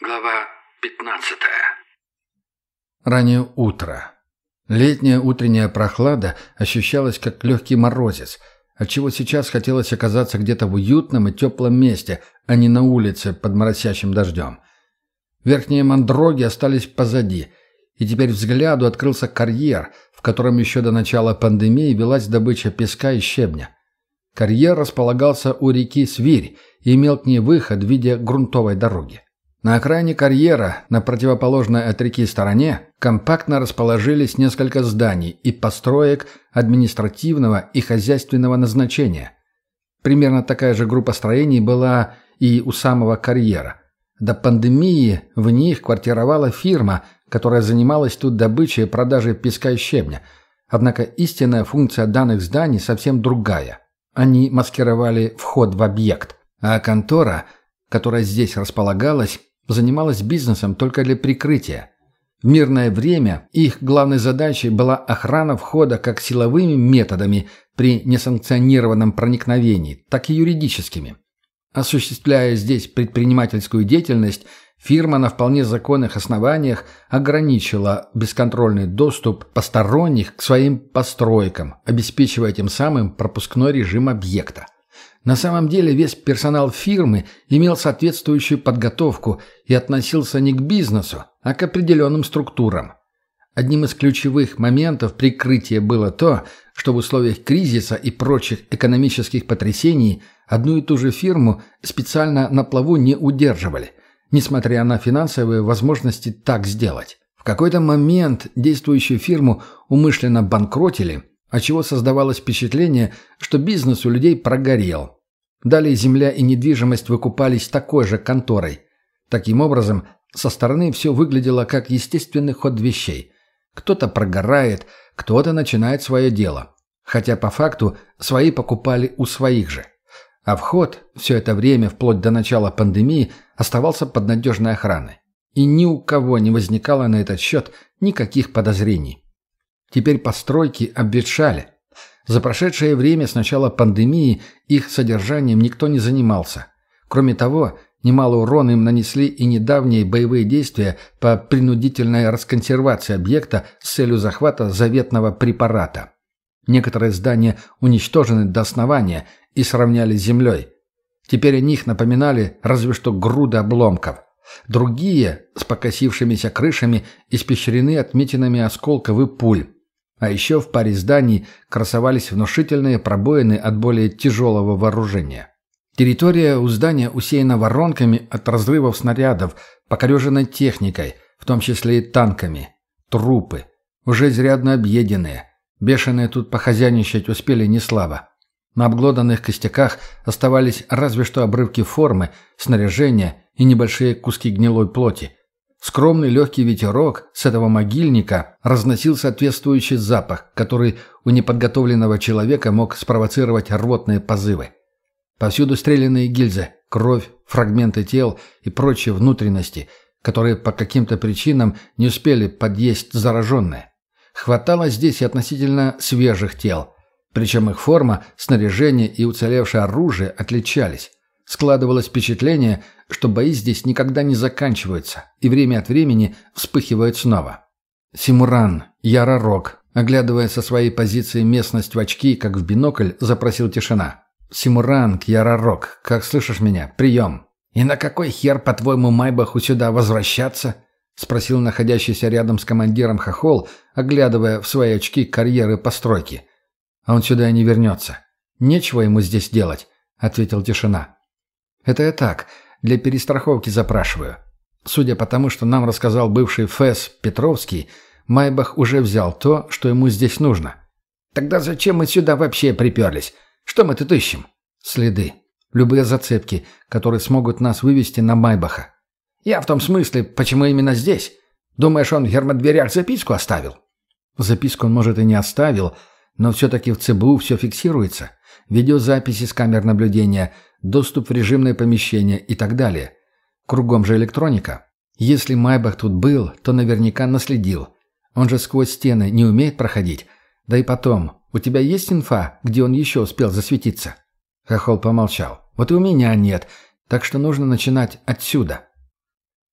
Глава 15 Раннее утро. Летняя утренняя прохлада ощущалась как легкий морозец, отчего сейчас хотелось оказаться где-то в уютном и теплом месте, а не на улице под моросящим дождем. Верхние мандроги остались позади, и теперь взгляду открылся карьер, в котором еще до начала пандемии велась добыча песка и щебня. Карьер располагался у реки Свирь и имел к ней выход в виде грунтовой дороги. На окраине карьера, на противоположной от реки стороне, компактно расположились несколько зданий и построек административного и хозяйственного назначения. Примерно такая же группа строений была и у самого карьера. До пандемии в них квартировала фирма, которая занималась тут добычей и продажей песка и щебня. Однако истинная функция данных зданий совсем другая. Они маскировали вход в объект. А контора, которая здесь располагалась, занималась бизнесом только для прикрытия. В мирное время их главной задачей была охрана входа как силовыми методами при несанкционированном проникновении, так и юридическими. Осуществляя здесь предпринимательскую деятельность, фирма на вполне законных основаниях ограничила бесконтрольный доступ посторонних к своим постройкам, обеспечивая тем самым пропускной режим объекта. На самом деле весь персонал фирмы имел соответствующую подготовку и относился не к бизнесу, а к определенным структурам. Одним из ключевых моментов прикрытия было то, что в условиях кризиса и прочих экономических потрясений одну и ту же фирму специально на плаву не удерживали, несмотря на финансовые возможности так сделать. В какой-то момент действующую фирму умышленно банкротили, отчего создавалось впечатление, что бизнес у людей прогорел, Далее земля и недвижимость выкупались такой же конторой. Таким образом, со стороны все выглядело как естественный ход вещей. Кто-то прогорает, кто-то начинает свое дело. Хотя по факту свои покупали у своих же. А вход все это время, вплоть до начала пандемии, оставался под надежной охраной. И ни у кого не возникало на этот счет никаких подозрений. Теперь постройки обветшали – за прошедшее время с начала пандемии их содержанием никто не занимался. Кроме того, немало урона им нанесли и недавние боевые действия по принудительной расконсервации объекта с целью захвата заветного препарата. Некоторые здания уничтожены до основания и сравняли с землей. Теперь о них напоминали разве что груды обломков. Другие, с покосившимися крышами, испещрены отметинами осколков и пуль. А еще в паре зданий красовались внушительные пробоины от более тяжелого вооружения. Территория у здания усеяна воронками от разрывов снарядов, покореженной техникой, в том числе и танками. Трупы. Уже изрядно объеденные. Бешеные тут похозяйничать успели не слабо. На обглоданных костяках оставались разве что обрывки формы, снаряжения и небольшие куски гнилой плоти. Скромный легкий ветерок с этого могильника разносил соответствующий запах, который у неподготовленного человека мог спровоцировать рвотные позывы. Повсюду стрелянные гильзы, кровь, фрагменты тел и прочие внутренности, которые по каким-то причинам не успели подъесть зараженные. Хватало здесь и относительно свежих тел, причем их форма, снаряжение и уцелевшее оружие отличались. Складывалось впечатление, что бои здесь никогда не заканчиваются и время от времени вспыхивают снова. Симуран, Яророк, оглядывая со своей позиции местность в очки, как в бинокль, запросил тишина. «Симуран, Яророк, как слышишь меня? Прием!» «И на какой хер, по-твоему, Майбаху сюда возвращаться?» — спросил находящийся рядом с командиром Хохол, оглядывая в свои очки карьеры постройки. «А он сюда и не вернется. Нечего ему здесь делать», — ответил тишина. «Это я так, для перестраховки запрашиваю. Судя по тому, что нам рассказал бывший ФЭС Петровский, Майбах уже взял то, что ему здесь нужно. Тогда зачем мы сюда вообще приперлись? Что мы тут ищем? Следы. Любые зацепки, которые смогут нас вывести на Майбаха. Я в том смысле, почему именно здесь? Думаешь, он в гермодверях записку оставил? Записку он, может, и не оставил, но все-таки в ЦБУ все фиксируется. Видеозаписи с камер наблюдения – доступ в режимное помещение и так далее. Кругом же электроника. Если Майбах тут был, то наверняка наследил. Он же сквозь стены не умеет проходить. Да и потом, у тебя есть инфа, где он еще успел засветиться?» Хохол помолчал. «Вот и у меня нет, так что нужно начинать отсюда».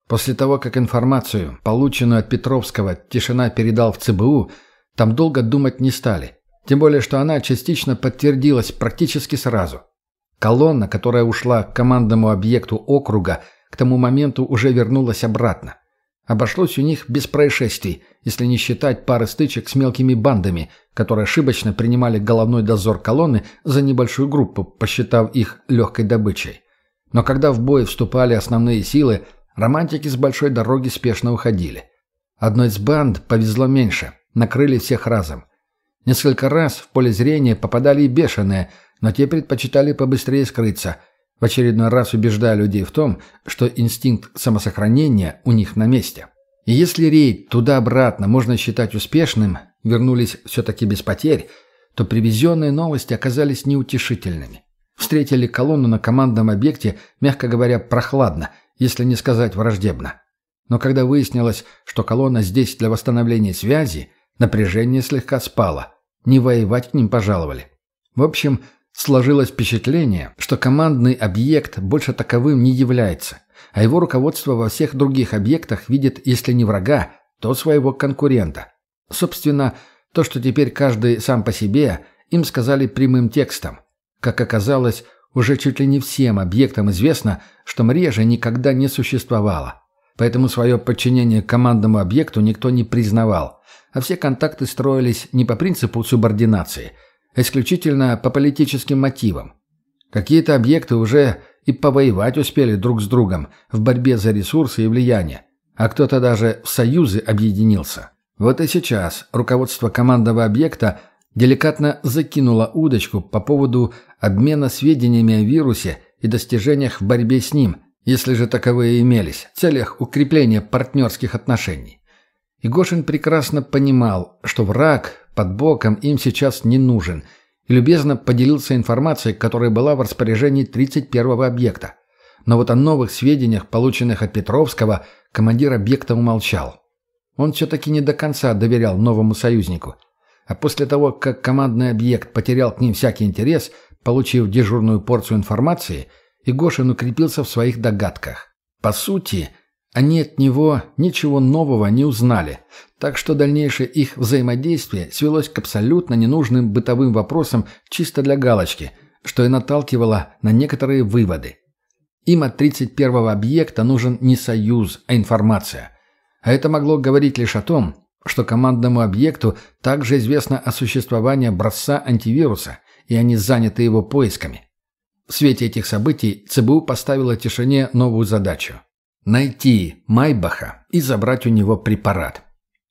После того, как информацию, полученную от Петровского, Тишина передал в ЦБУ, там долго думать не стали. Тем более, что она частично подтвердилась практически сразу. Колонна, которая ушла к командному объекту округа, к тому моменту уже вернулась обратно. Обошлось у них без происшествий, если не считать пары стычек с мелкими бандами, которые ошибочно принимали головной дозор колонны за небольшую группу, посчитав их легкой добычей. Но когда в бой вступали основные силы, романтики с большой дороги спешно уходили. Одной из банд повезло меньше, накрыли всех разом. Несколько раз в поле зрения попадали и бешеные, но те предпочитали побыстрее скрыться – в очередной раз убеждая людей в том, что инстинкт самосохранения у них на месте. И если рейд туда-обратно можно считать успешным, вернулись все-таки без потерь, то привезенные новости оказались неутешительными. Встретили колонну на командном объекте, мягко говоря, прохладно, если не сказать враждебно. Но когда выяснилось, что колонна здесь для восстановления связи, напряжение слегка спало. Не воевать к ним пожаловали. В общем, Сложилось впечатление, что командный объект больше таковым не является, а его руководство во всех других объектах видит, если не врага, то своего конкурента. Собственно, то, что теперь каждый сам по себе, им сказали прямым текстом. Как оказалось, уже чуть ли не всем объектам известно, что мрежа никогда не существовала. Поэтому свое подчинение командному объекту никто не признавал, а все контакты строились не по принципу субординации – исключительно по политическим мотивам. Какие-то объекты уже и повоевать успели друг с другом в борьбе за ресурсы и влияние, а кто-то даже в союзы объединился. Вот и сейчас руководство командного объекта деликатно закинуло удочку по поводу обмена сведениями о вирусе и достижениях в борьбе с ним, если же таковые имелись, в целях укрепления партнерских отношений. И Гошин прекрасно понимал, что враг под боком им сейчас не нужен, и любезно поделился информацией, которая была в распоряжении 31-го объекта. Но вот о новых сведениях, полученных от Петровского, командир объекта умолчал. Он все-таки не до конца доверял новому союзнику. А после того, как командный объект потерял к ним всякий интерес, получив дежурную порцию информации, Игошин укрепился в своих догадках. По сути, они от него ничего нового не узнали, так что дальнейшее их взаимодействие свелось к абсолютно ненужным бытовым вопросам чисто для галочки, что и наталкивало на некоторые выводы. Им от 31-го объекта нужен не союз, а информация. А это могло говорить лишь о том, что командному объекту также известно о существовании образца антивируса, и они заняты его поисками. В свете этих событий ЦБУ поставила тишине новую задачу Найти Майбаха и забрать у него препарат.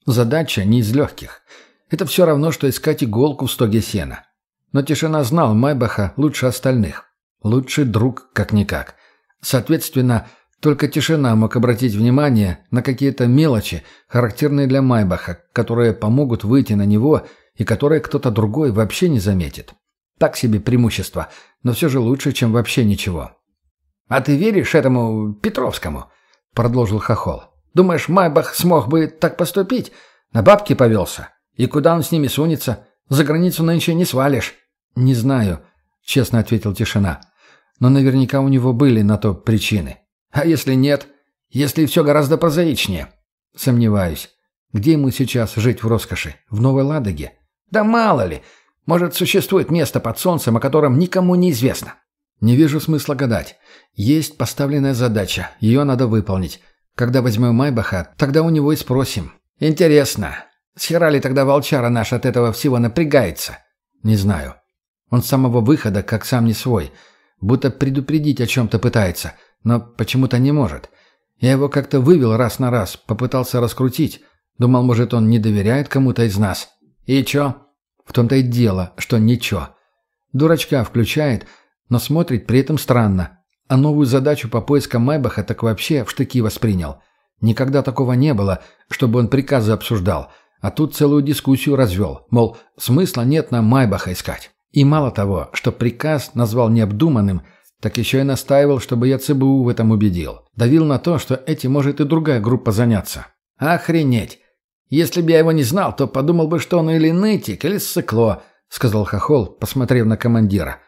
Задача не из легких. Это все равно, что искать иголку в стоге сена. Но Тишина знал Майбаха лучше остальных. Лучший друг, как-никак. Соответственно, только Тишина мог обратить внимание на какие-то мелочи, характерные для Майбаха, которые помогут выйти на него и которые кто-то другой вообще не заметит. Так себе преимущество, но все же лучше, чем вообще ничего. «А ты веришь этому Петровскому?» — продолжил Хохол. «Думаешь, Майбах смог бы так поступить? На бабки повелся. И куда он с ними сунется? За границу нынче не свалишь». «Не знаю», — честно ответил Тишина. «Но наверняка у него были на то причины». «А если нет? Если все гораздо прозаичнее?» «Сомневаюсь. Где ему сейчас жить в роскоши? В Новой Ладоге?» «Да мало ли. Может, существует место под солнцем, о котором никому не известно». «Не вижу смысла гадать. Есть поставленная задача, ее надо выполнить. Когда возьмем Майбаха, тогда у него и спросим». «Интересно. С ли тогда волчара наш от этого всего напрягается?» «Не знаю. Он с самого выхода, как сам не свой. Будто предупредить о чем-то пытается, но почему-то не может. Я его как-то вывел раз на раз, попытался раскрутить. Думал, может, он не доверяет кому-то из нас. И чё?» «В том-то и дело, что ничего. Дурачка включает, но смотрит при этом странно. А новую задачу по поискам Майбаха так вообще в штыки воспринял. Никогда такого не было, чтобы он приказы обсуждал, а тут целую дискуссию развел, мол, смысла нет нам Майбаха искать. И мало того, что приказ назвал необдуманным, так еще и настаивал, чтобы я ЦБУ в этом убедил. Давил на то, что этим может и другая группа заняться. Охренеть! Если бы я его не знал, то подумал бы, что он или нытик, или ссыкло, сказал Хохол, посмотрев на командира.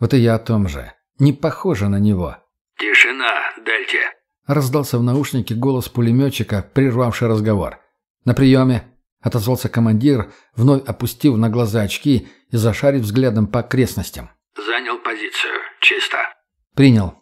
Вот и я о том же. Не похоже на него. «Тишина, Дельте!» Раздался в наушнике голос пулеметчика, прервавший разговор. «На приеме!» — отозвался командир, вновь опустив на глаза очки и зашарив взглядом по окрестностям. «Занял позицию. Чисто». «Принял».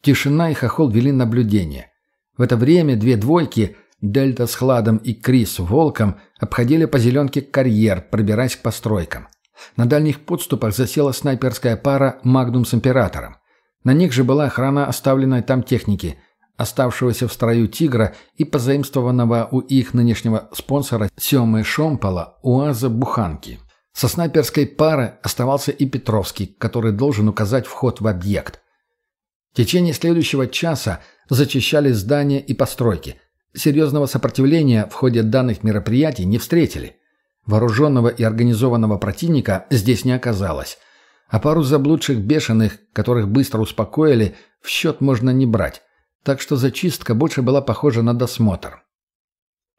Тишина и хохол вели наблюдение. В это время две двойки, Дельта с Хладом и Крис Волком, обходили по зеленке карьер, пробираясь к постройкам. На дальних подступах засела снайперская пара «Магнум» с «Императором». На них же была охрана оставленной там техники, оставшегося в строю «Тигра» и позаимствованного у их нынешнего спонсора Семы Шомпола УАЗа «Буханки». Со снайперской пары оставался и Петровский, который должен указать вход в объект. В течение следующего часа зачищали здания и постройки. Серьезного сопротивления в ходе данных мероприятий не встретили. Вооруженного и организованного противника здесь не оказалось. А пару заблудших бешеных, которых быстро успокоили, в счет можно не брать. Так что зачистка больше была похожа на досмотр.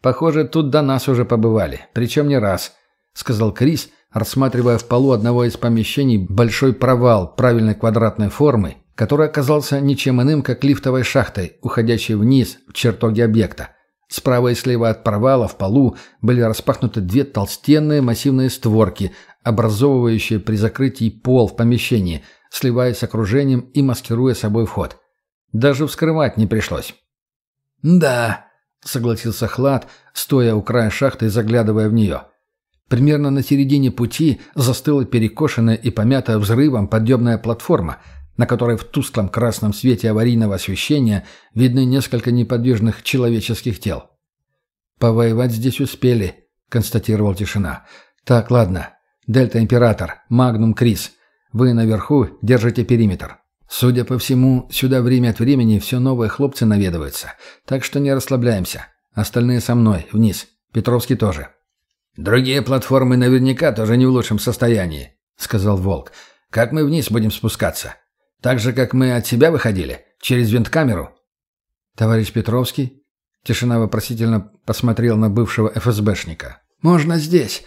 «Похоже, тут до нас уже побывали, причем не раз», — сказал Крис, рассматривая в полу одного из помещений большой провал правильной квадратной формы, который оказался ничем иным, как лифтовой шахтой, уходящей вниз в чертоги объекта. Справа и слева от провала в полу были распахнуты две толстенные массивные створки, образовывающие при закрытии пол в помещении, сливаясь с окружением и маскируя собой вход. Даже вскрывать не пришлось. «Да», — согласился Хлад, стоя у края шахты и заглядывая в нее. Примерно на середине пути застыла перекошенная и помятая взрывом подъемная платформа — на которой в тусклом красном свете аварийного освещения видны несколько неподвижных человеческих тел. «Повоевать здесь успели», — констатировал тишина. «Так, ладно. Дельта Император, Магнум Крис. Вы наверху держите периметр. Судя по всему, сюда время от времени все новые хлопцы наведываются, так что не расслабляемся. Остальные со мной, вниз. Петровский тоже». «Другие платформы наверняка тоже не в лучшем состоянии», — сказал Волк. «Как мы вниз будем спускаться?» Так же, как мы от себя выходили? Через винткамеру?» «Товарищ Петровский?» Тишина вопросительно посмотрел на бывшего ФСБшника. «Можно здесь.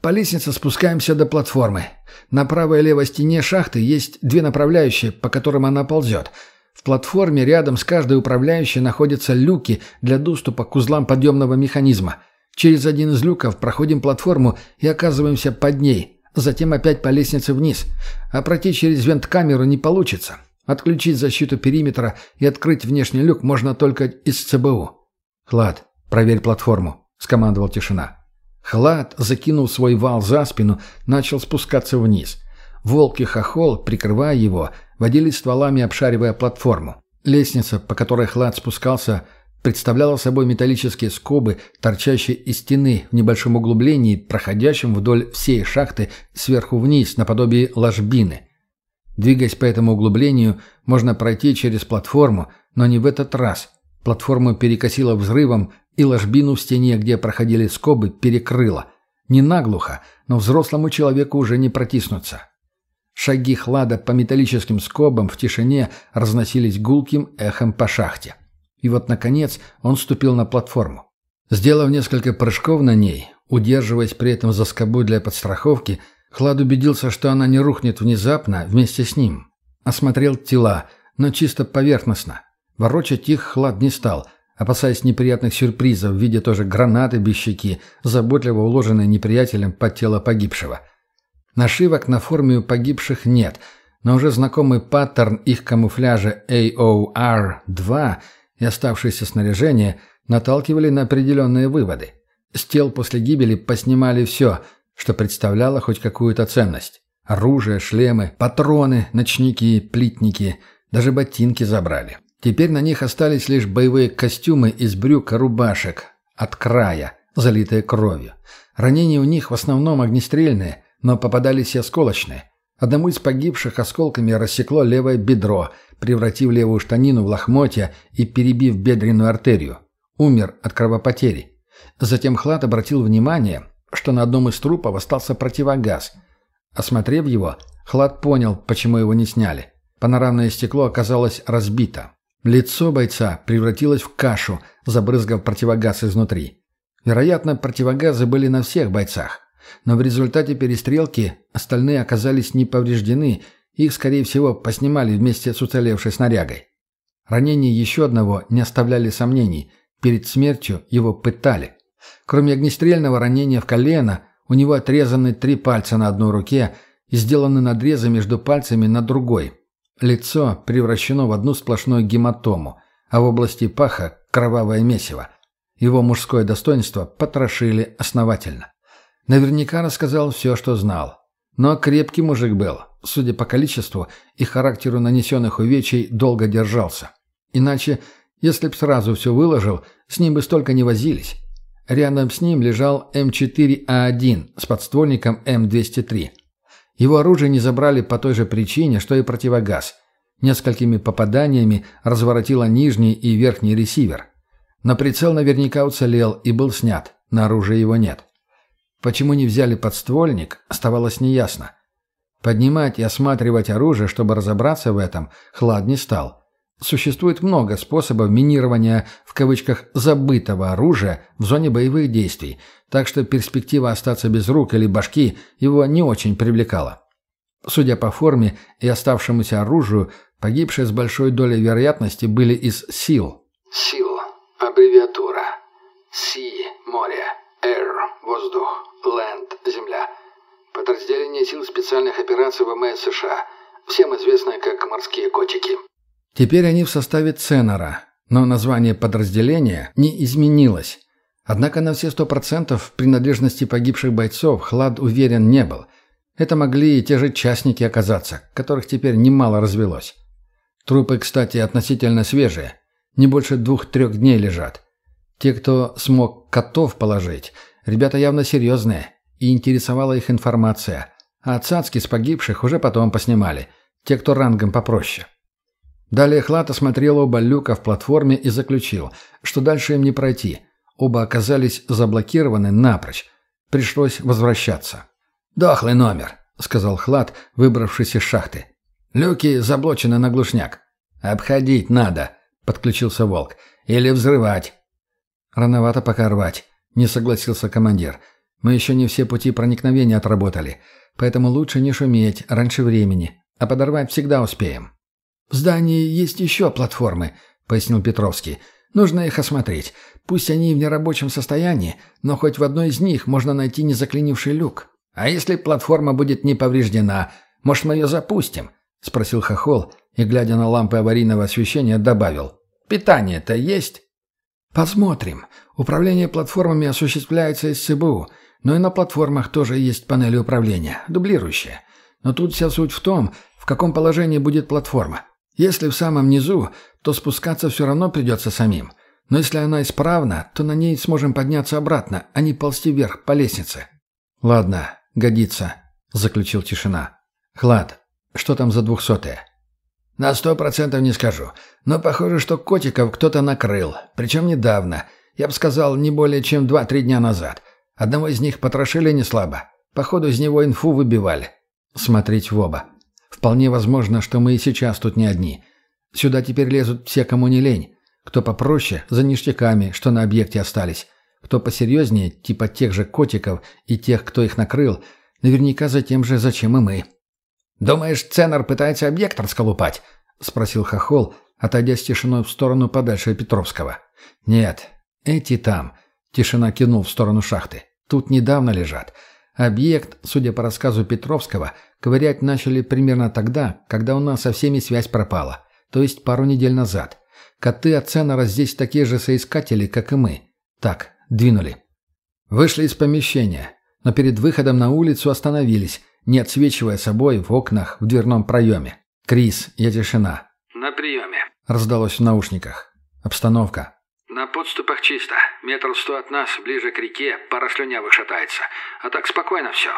По лестнице спускаемся до платформы. На правой и левой стене шахты есть две направляющие, по которым она ползет. В платформе рядом с каждой управляющей находятся люки для доступа к узлам подъемного механизма. Через один из люков проходим платформу и оказываемся под ней. Затем опять по лестнице вниз. А пройти через вент-камеру не получится. Отключить защиту периметра и открыть внешний люк можно только из ЦБУ. «Хлад, проверь платформу», — скомандовал тишина. Хлад, закинув свой вал за спину, начал спускаться вниз. Волк и хохол, прикрывая его, водили стволами, обшаривая платформу. Лестница, по которой Хлад спускался, представляла собой металлические скобы, торчащие из стены в небольшом углублении, проходящем вдоль всей шахты сверху вниз, наподобие ложбины. Двигаясь по этому углублению, можно пройти через платформу, но не в этот раз. Платформу перекосило взрывом, и ложбину в стене, где проходили скобы, перекрыло. Не наглухо, но взрослому человеку уже не протиснуться. Шаги хлада по металлическим скобам в тишине разносились гулким эхом по шахте. И вот, наконец, он ступил на платформу. Сделав несколько прыжков на ней, удерживаясь при этом за скобу для подстраховки, Хлад убедился, что она не рухнет внезапно вместе с ним. Осмотрел тела, но чисто поверхностно. Ворочать их Хлад не стал, опасаясь неприятных сюрпризов в виде тоже гранаты без щеки, заботливо уложенной неприятелем под тело погибшего. Нашивок на форме у погибших нет, но уже знакомый паттерн их камуфляжа AOR-2 – и оставшееся снаряжение наталкивали на определенные выводы. С тел после гибели поснимали все, что представляло хоть какую-то ценность. Оружие, шлемы, патроны, ночники, плитники, даже ботинки забрали. Теперь на них остались лишь боевые костюмы из брюк и рубашек, от края, залитые кровью. Ранения у них в основном огнестрельные, но попадались и осколочные. Одному из погибших осколками рассекло левое бедро, превратив левую штанину в лохмотья и перебив бедренную артерию. Умер от кровопотери. Затем Хлад обратил внимание, что на одном из трупов остался противогаз. Осмотрев его, Хлад понял, почему его не сняли. Панорамное стекло оказалось разбито. Лицо бойца превратилось в кашу, забрызгав противогаз изнутри. Вероятно, противогазы были на всех бойцах. Но в результате перестрелки остальные оказались не повреждены их, скорее всего, поснимали вместе с уцелевшей снарягой. Ранения еще одного не оставляли сомнений. Перед смертью его пытали. Кроме огнестрельного ранения в колено, у него отрезаны три пальца на одной руке и сделаны надрезы между пальцами на другой. Лицо превращено в одну сплошную гематому, а в области паха – кровавое месиво. Его мужское достоинство потрошили основательно. Наверняка рассказал все, что знал. Но крепкий мужик был. Судя по количеству и характеру нанесенных увечий, долго держался. Иначе, если б сразу все выложил, с ним бы столько не возились. Рядом с ним лежал М4А1 с подствольником М203. Его оружие не забрали по той же причине, что и противогаз. Несколькими попаданиями разворотило нижний и верхний ресивер. Но прицел наверняка уцелел и был снят, на оружие его нет. Почему не взяли подствольник, оставалось неясно. Поднимать и осматривать оружие, чтобы разобраться в этом, Хлад не стал. Существует много способов минирования в кавычках «забытого оружия» в зоне боевых действий, так что перспектива остаться без рук или башки его не очень привлекала. Судя по форме и оставшемуся оружию, погибшие с большой долей вероятности были из сил. Сил. Аббревиатура. Си – море. Air – воздух. Land – земля. Подразделение сил специальных операций ВМС США. Всем известное как «морские котики». Теперь они в составе Ценора, но название подразделения не изменилось. Однако на все сто процентов принадлежности погибших бойцов Хлад уверен не был. Это могли и те же частники оказаться, которых теперь немало развелось. Трупы, кстати, относительно свежие. Не больше двух-трех дней лежат. Те, кто смог котов положить, ребята явно серьезные, и интересовала их информация. А цацки с погибших уже потом поснимали. Те, кто рангом попроще. Далее Хлад осмотрел оба люка в платформе и заключил, что дальше им не пройти. Оба оказались заблокированы напрочь. Пришлось возвращаться. «Дохлый номер», — сказал Хлад, выбравшись из шахты. «Люки заблочены на глушняк». «Обходить надо», — подключился Волк. «Или взрывать». «Рановато пока рвать», — не согласился командир. «Мы еще не все пути проникновения отработали, поэтому лучше не шуметь раньше времени, а подорвать всегда успеем». «В здании есть еще платформы», — пояснил Петровский. «Нужно их осмотреть. Пусть они в нерабочем состоянии, но хоть в одной из них можно найти незаклинивший люк. А если платформа будет не повреждена, может, мы ее запустим?» — спросил Хохол и, глядя на лампы аварийного освещения, добавил. «Питание-то есть?» «Посмотрим. Управление платформами осуществляется из ЦБУ, но и на платформах тоже есть панели управления, дублирующие. Но тут вся суть в том, в каком положении будет платформа. Если в самом низу, то спускаться все равно придется самим. Но если она исправна, то на ней сможем подняться обратно, а не ползти вверх по лестнице». «Ладно, годится», — заключил тишина. «Хлад, что там за двухсотые?» «На сто процентов не скажу. Но похоже, что котиков кто-то накрыл. Причем недавно. Я бы сказал, не более чем два-три дня назад. Одного из них потрошили неслабо. Походу, из него инфу выбивали». «Смотреть в оба. Вполне возможно, что мы и сейчас тут не одни. Сюда теперь лезут все, кому не лень. Кто попроще, за ништяками, что на объекте остались. Кто посерьезнее, типа тех же котиков и тех, кто их накрыл, наверняка за тем же, зачем и мы. «Думаешь, Ценор пытается объект расколупать?» — спросил Хохол, отойдя с тишиной в сторону подальше Петровского. «Нет, эти там». Тишина кинул в сторону шахты. «Тут недавно лежат. Объект, судя по рассказу Петровского, ковырять начали примерно тогда, когда у нас со всеми связь пропала, то есть пару недель назад. Коты от Ценора здесь такие же соискатели, как и мы. Так, двинули. Вышли из помещения, но перед выходом на улицу остановились, не отсвечивая собой в окнах в дверном проеме. «Крис, я тишина». «На приеме», — раздалось в наушниках. «Обстановка». «На подступах чисто. Метр сто от нас, ближе к реке, пара слюнявых шатается. А так спокойно все».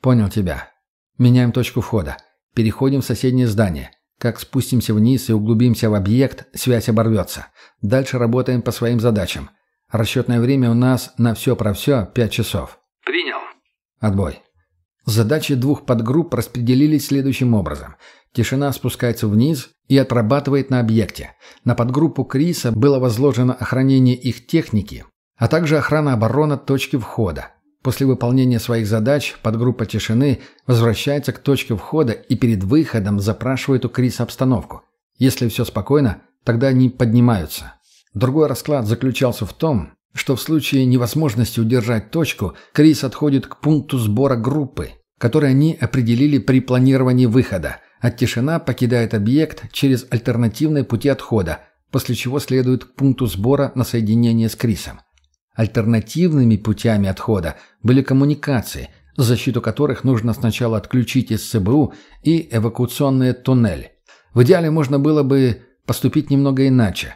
«Понял тебя. Меняем точку входа. Переходим в соседнее здание. Как спустимся вниз и углубимся в объект, связь оборвется. Дальше работаем по своим задачам. Расчетное время у нас на все про все пять часов». «Принял». «Отбой». Задачи двух подгрупп распределились следующим образом. Тишина спускается вниз и отрабатывает на объекте. На подгруппу Криса было возложено охранение их техники, а также охрана оборона точки входа. После выполнения своих задач подгруппа тишины возвращается к точке входа и перед выходом запрашивает у Криса обстановку. Если все спокойно, тогда они поднимаются. Другой расклад заключался в том, что в случае невозможности удержать точку, Крис отходит к пункту сбора группы, который они определили при планировании выхода, а тишина покидает объект через альтернативные пути отхода, после чего следует к пункту сбора на соединение с Крисом. Альтернативными путями отхода были коммуникации, защиту которых нужно сначала отключить из СБУ и эвакуационные туннели. В идеале можно было бы поступить немного иначе.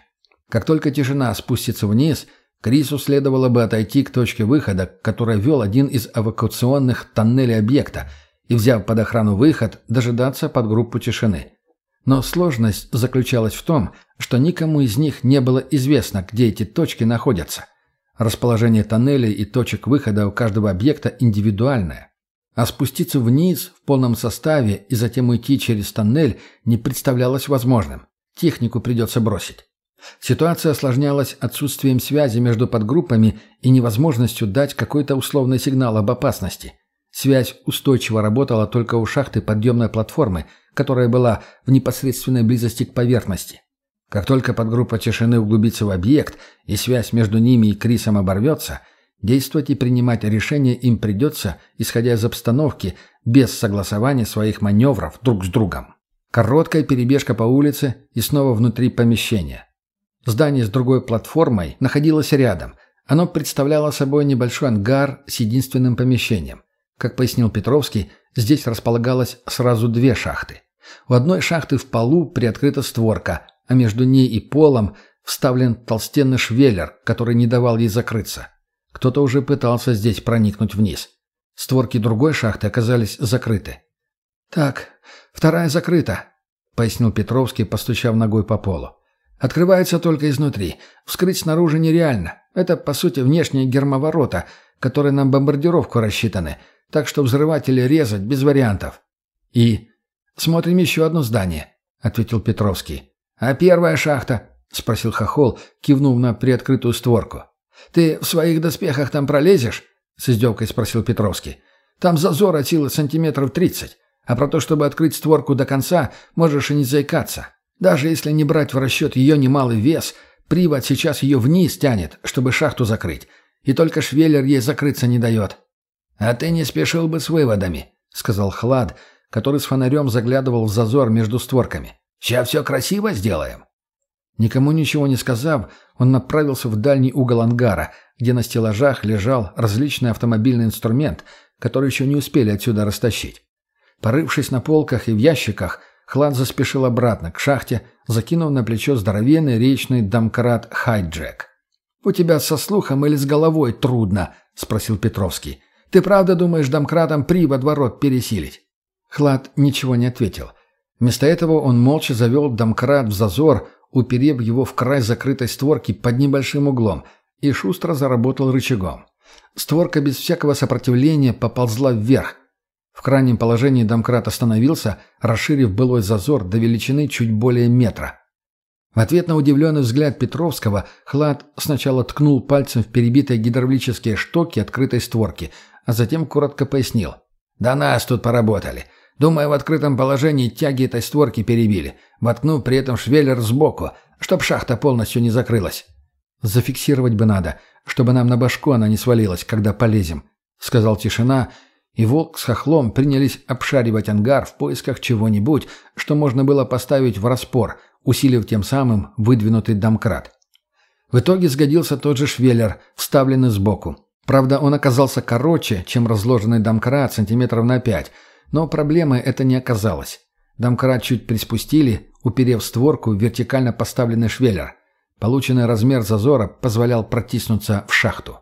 Как только тишина спустится вниз, Крису следовало бы отойти к точке выхода, которая вел один из эвакуационных тоннелей объекта, и, взяв под охрану выход, дожидаться под группу тишины. Но сложность заключалась в том, что никому из них не было известно, где эти точки находятся. Расположение тоннелей и точек выхода у каждого объекта индивидуальное. А спуститься вниз в полном составе и затем уйти через тоннель не представлялось возможным. Технику придется бросить. Ситуация осложнялась отсутствием связи между подгруппами и невозможностью дать какой-то условный сигнал об опасности. Связь устойчиво работала только у шахты подъемной платформы, которая была в непосредственной близости к поверхности. Как только подгруппа тишины углубится в объект и связь между ними и Крисом оборвется, действовать и принимать решения им придется, исходя из обстановки, без согласования своих маневров друг с другом. Короткая перебежка по улице и снова внутри помещения. Здание с другой платформой находилось рядом. Оно представляло собой небольшой ангар с единственным помещением. Как пояснил Петровский, здесь располагалось сразу две шахты. У одной шахты в полу приоткрыта створка, а между ней и полом вставлен толстенный швеллер, который не давал ей закрыться. Кто-то уже пытался здесь проникнуть вниз. Створки другой шахты оказались закрыты. «Так, вторая закрыта», — пояснил Петровский, постучав ногой по полу. Открывается только изнутри. Вскрыть снаружи нереально. Это, по сути, внешние гермоворота, которые на бомбардировку рассчитаны. Так что взрывать или резать без вариантов. И... Смотрим еще одно здание, — ответил Петровский. А первая шахта? — спросил Хохол, кивнув на приоткрытую створку. «Ты в своих доспехах там пролезешь?» — с издевкой спросил Петровский. «Там зазор от силы сантиметров тридцать, а про то, чтобы открыть створку до конца, можешь и не заикаться. Даже если не брать в расчет ее немалый вес, привод сейчас ее вниз тянет, чтобы шахту закрыть. И только швеллер ей закрыться не дает. «А ты не спешил бы с выводами», — сказал Хлад, который с фонарем заглядывал в зазор между створками. «Сейчас все красиво сделаем». Никому ничего не сказав, он направился в дальний угол ангара, где на стеллажах лежал различный автомобильный инструмент, который еще не успели отсюда растащить. Порывшись на полках и в ящиках, Хлад заспешил обратно, к шахте, закинув на плечо здоровенный речный домкрат «Хайджек». «У тебя со слухом или с головой трудно?» — спросил Петровский. «Ты правда думаешь домкратом привод ворот пересилить?» Хлад ничего не ответил. Вместо этого он молча завел домкрат в зазор, уперев его в край закрытой створки под небольшим углом, и шустро заработал рычагом. Створка без всякого сопротивления поползла вверх, в крайнем положении домкрат остановился, расширив былой зазор до величины чуть более метра. В ответ на удивленный взгляд Петровского Хлад сначала ткнул пальцем в перебитые гидравлические штоки открытой створки, а затем коротко пояснил. «Да нас тут поработали. Думаю, в открытом положении тяги этой створки перебили, воткнув при этом швеллер сбоку, чтоб шахта полностью не закрылась». «Зафиксировать бы надо, чтобы нам на башку она не свалилась, когда полезем», — сказал тишина, — и волк с хохлом принялись обшаривать ангар в поисках чего-нибудь, что можно было поставить в распор, усилив тем самым выдвинутый домкрат. В итоге сгодился тот же швеллер, вставленный сбоку. Правда, он оказался короче, чем разложенный домкрат сантиметров на пять, но проблемой это не оказалось. Домкрат чуть приспустили, уперев створку в вертикально поставленный швеллер. Полученный размер зазора позволял протиснуться в шахту.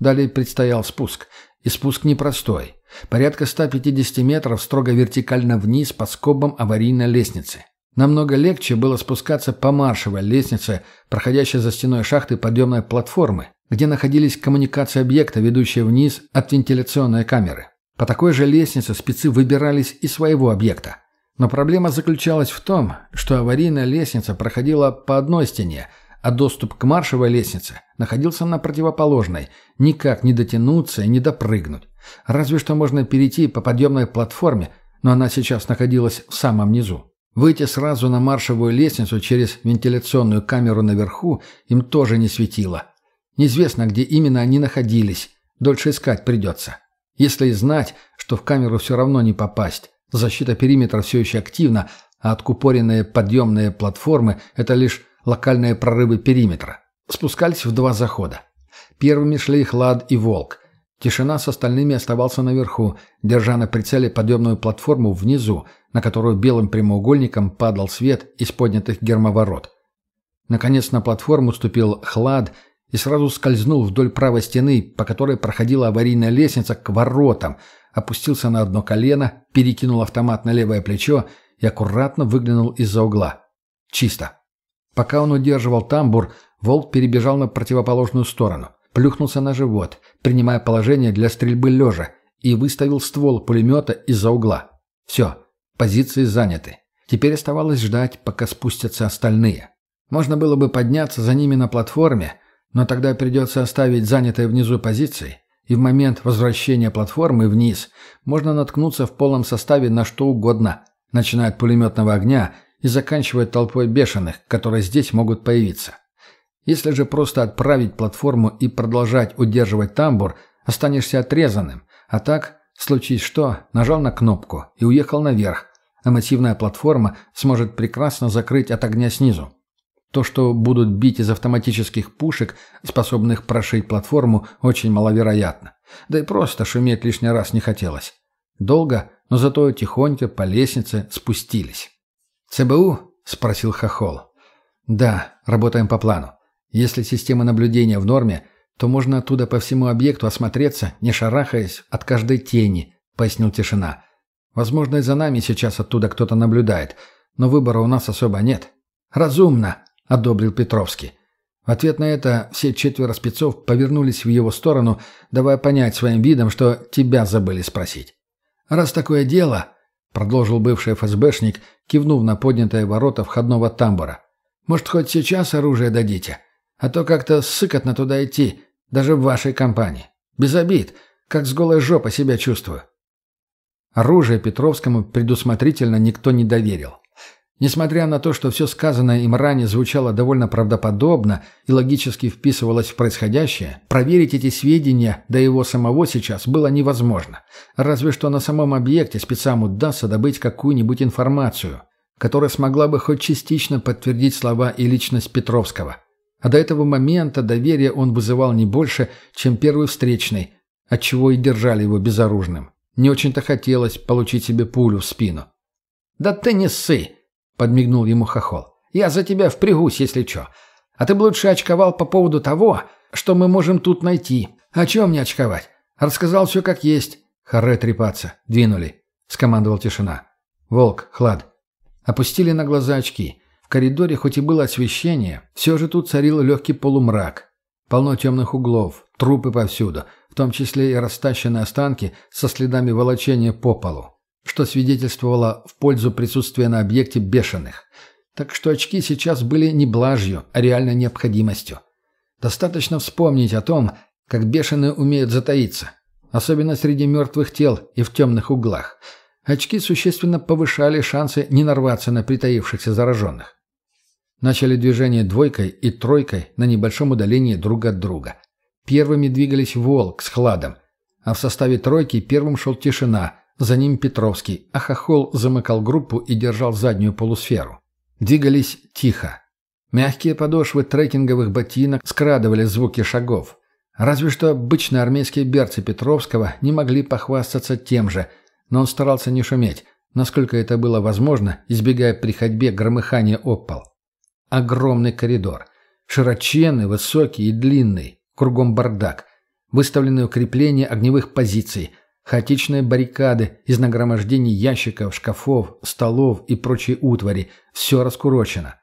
Далее предстоял спуск, и спуск непростой. Порядка 150 метров строго вертикально вниз по скобам аварийной лестницы. Намного легче было спускаться по маршевой лестнице, проходящей за стеной шахты подъемной платформы, где находились коммуникации объекта, ведущие вниз от вентиляционной камеры. По такой же лестнице спецы выбирались из своего объекта. Но проблема заключалась в том, что аварийная лестница проходила по одной стене – а доступ к маршевой лестнице находился на противоположной, никак не дотянуться и не допрыгнуть. Разве что можно перейти по подъемной платформе, но она сейчас находилась в самом низу. Выйти сразу на маршевую лестницу через вентиляционную камеру наверху им тоже не светило. Неизвестно, где именно они находились. Дольше искать придется. Если и знать, что в камеру все равно не попасть. Защита периметра все еще активна, а откупоренные подъемные платформы – это лишь локальные прорывы периметра. Спускались в два захода. Первыми шли Хлад и Волк. Тишина с остальными оставался наверху, держа на прицеле подъемную платформу внизу, на которую белым прямоугольником падал свет из поднятых гермоворот. Наконец на платформу ступил Хлад и сразу скользнул вдоль правой стены, по которой проходила аварийная лестница к воротам, опустился на одно колено, перекинул автомат на левое плечо и аккуратно выглянул из-за угла. Чисто. Пока он удерживал тамбур, волк перебежал на противоположную сторону – плюхнулся на живот, принимая положение для стрельбы лежа, и выставил ствол пулемета из-за угла. Все, позиции заняты. Теперь оставалось ждать, пока спустятся остальные. Можно было бы подняться за ними на платформе, но тогда придется оставить занятые внизу позиции, и в момент возвращения платформы вниз можно наткнуться в полном составе на что угодно, начиная от пулеметного огня и заканчивая толпой бешеных, которые здесь могут появиться. Если же просто отправить платформу и продолжать удерживать тамбур, останешься отрезанным. А так, случись что, нажал на кнопку и уехал наверх, а массивная платформа сможет прекрасно закрыть от огня снизу. То, что будут бить из автоматических пушек, способных прошить платформу, очень маловероятно. Да и просто шуметь лишний раз не хотелось. Долго, но зато тихонько по лестнице спустились. «ЦБУ?» – спросил Хохол. «Да, работаем по плану. Если система наблюдения в норме, то можно оттуда по всему объекту осмотреться, не шарахаясь от каждой тени», — пояснил Тишина. «Возможно, и за нами сейчас оттуда кто-то наблюдает, но выбора у нас особо нет». «Разумно», — одобрил Петровский. В ответ на это все четверо спецов повернулись в его сторону, давая понять своим видом, что тебя забыли спросить. «Раз такое дело», — продолжил бывший ФСБшник, кивнув на поднятые ворота входного тамбура, «может, хоть сейчас оружие дадите?» А то как-то сыкотно туда идти, даже в вашей компании. Без обид, как с голой жопой себя чувствую. Оружие Петровскому предусмотрительно никто не доверил. Несмотря на то, что все сказанное им ранее звучало довольно правдоподобно и логически вписывалось в происходящее, проверить эти сведения до его самого сейчас было невозможно. Разве что на самом объекте спецам удастся добыть какую-нибудь информацию, которая смогла бы хоть частично подтвердить слова и личность Петровского. А до этого момента доверие он вызывал не больше, чем первый встречный, отчего и держали его безоружным. Не очень-то хотелось получить себе пулю в спину. «Да ты не ссы!» — подмигнул ему хохол. «Я за тебя впрягусь, если чё. А ты бы лучше очковал по поводу того, что мы можем тут найти. О чем мне очковать? Рассказал все как есть». Харе трепаться. Двинули. Скомандовал тишина. Волк, Хлад. Опустили на глаза очки коридоре хоть и было освещение, все же тут царил легкий полумрак. Полно темных углов, трупы повсюду, в том числе и растащенные останки со следами волочения по полу, что свидетельствовало в пользу присутствия на объекте бешеных. Так что очки сейчас были не блажью, а реальной необходимостью. Достаточно вспомнить о том, как бешеные умеют затаиться, особенно среди мертвых тел и в темных углах. Очки существенно повышали шансы не нарваться на притаившихся зараженных. Начали движение двойкой и тройкой на небольшом удалении друг от друга. Первыми двигались Волк с Хладом, а в составе тройки первым шел Тишина, за ним Петровский, а Хохол замыкал группу и держал заднюю полусферу. Двигались тихо. Мягкие подошвы трекинговых ботинок скрадывали звуки шагов. Разве что обычные армейские берцы Петровского не могли похвастаться тем же, но он старался не шуметь, насколько это было возможно, избегая при ходьбе громыхания об пол. Огромный коридор. Широченный, высокий и длинный. Кругом бардак. Выставленные укрепления огневых позиций. Хаотичные баррикады из нагромождений ящиков, шкафов, столов и прочей утвари. Все раскурочено.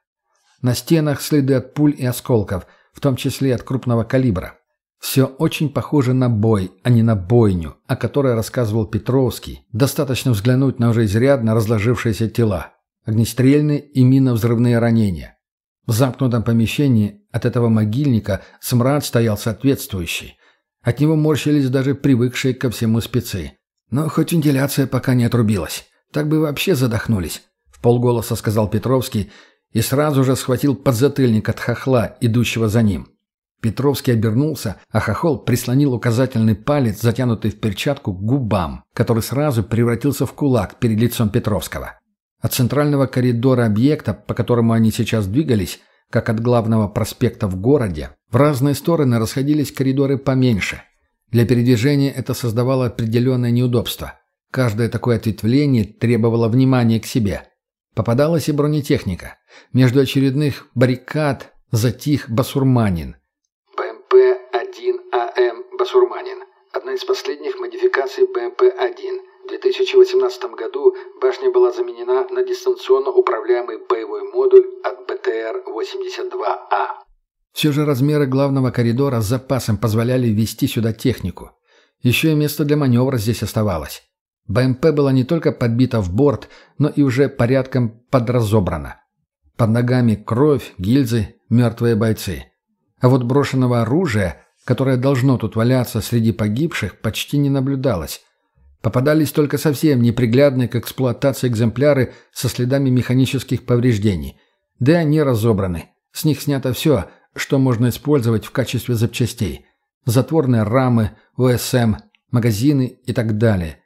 На стенах следы от пуль и осколков, в том числе от крупного калибра. Все очень похоже на бой, а не на бойню, о которой рассказывал Петровский. Достаточно взглянуть на уже изрядно разложившиеся тела. Огнестрельные и миновзрывные ранения. В замкнутом помещении от этого могильника смрад стоял соответствующий. От него морщились даже привыкшие ко всему спецы. Но хоть вентиляция пока не отрубилась. Так бы вообще задохнулись. В полголоса сказал Петровский и сразу же схватил подзатыльник от хохла, идущего за ним. Петровский обернулся, а хохол прислонил указательный палец, затянутый в перчатку, к губам, который сразу превратился в кулак перед лицом Петровского. От центрального коридора объекта, по которому они сейчас двигались, как от главного проспекта в городе, в разные стороны расходились коридоры поменьше. Для передвижения это создавало определенное неудобство. Каждое такое ответвление требовало внимания к себе. Попадалась и бронетехника. Между очередных баррикад затих басурманин. БМП-1АМ «Басурманин». Одна из последних модификаций БМП-1. В 2018 году башня была заменена на дистанционно управляемый боевой модуль от БТР-82А. Все же размеры главного коридора с запасом позволяли ввести сюда технику. Еще и место для маневра здесь оставалось. БМП была не только подбита в борт, но и уже порядком подразобрана. Под ногами кровь, гильзы, мертвые бойцы. А вот брошенного оружия, которое должно тут валяться среди погибших, почти не наблюдалось. Попадались только совсем неприглядные к эксплуатации экземпляры со следами механических повреждений. Да и они разобраны. С них снято все, что можно использовать в качестве запчастей. Затворные рамы, ОСМ, магазины и так далее.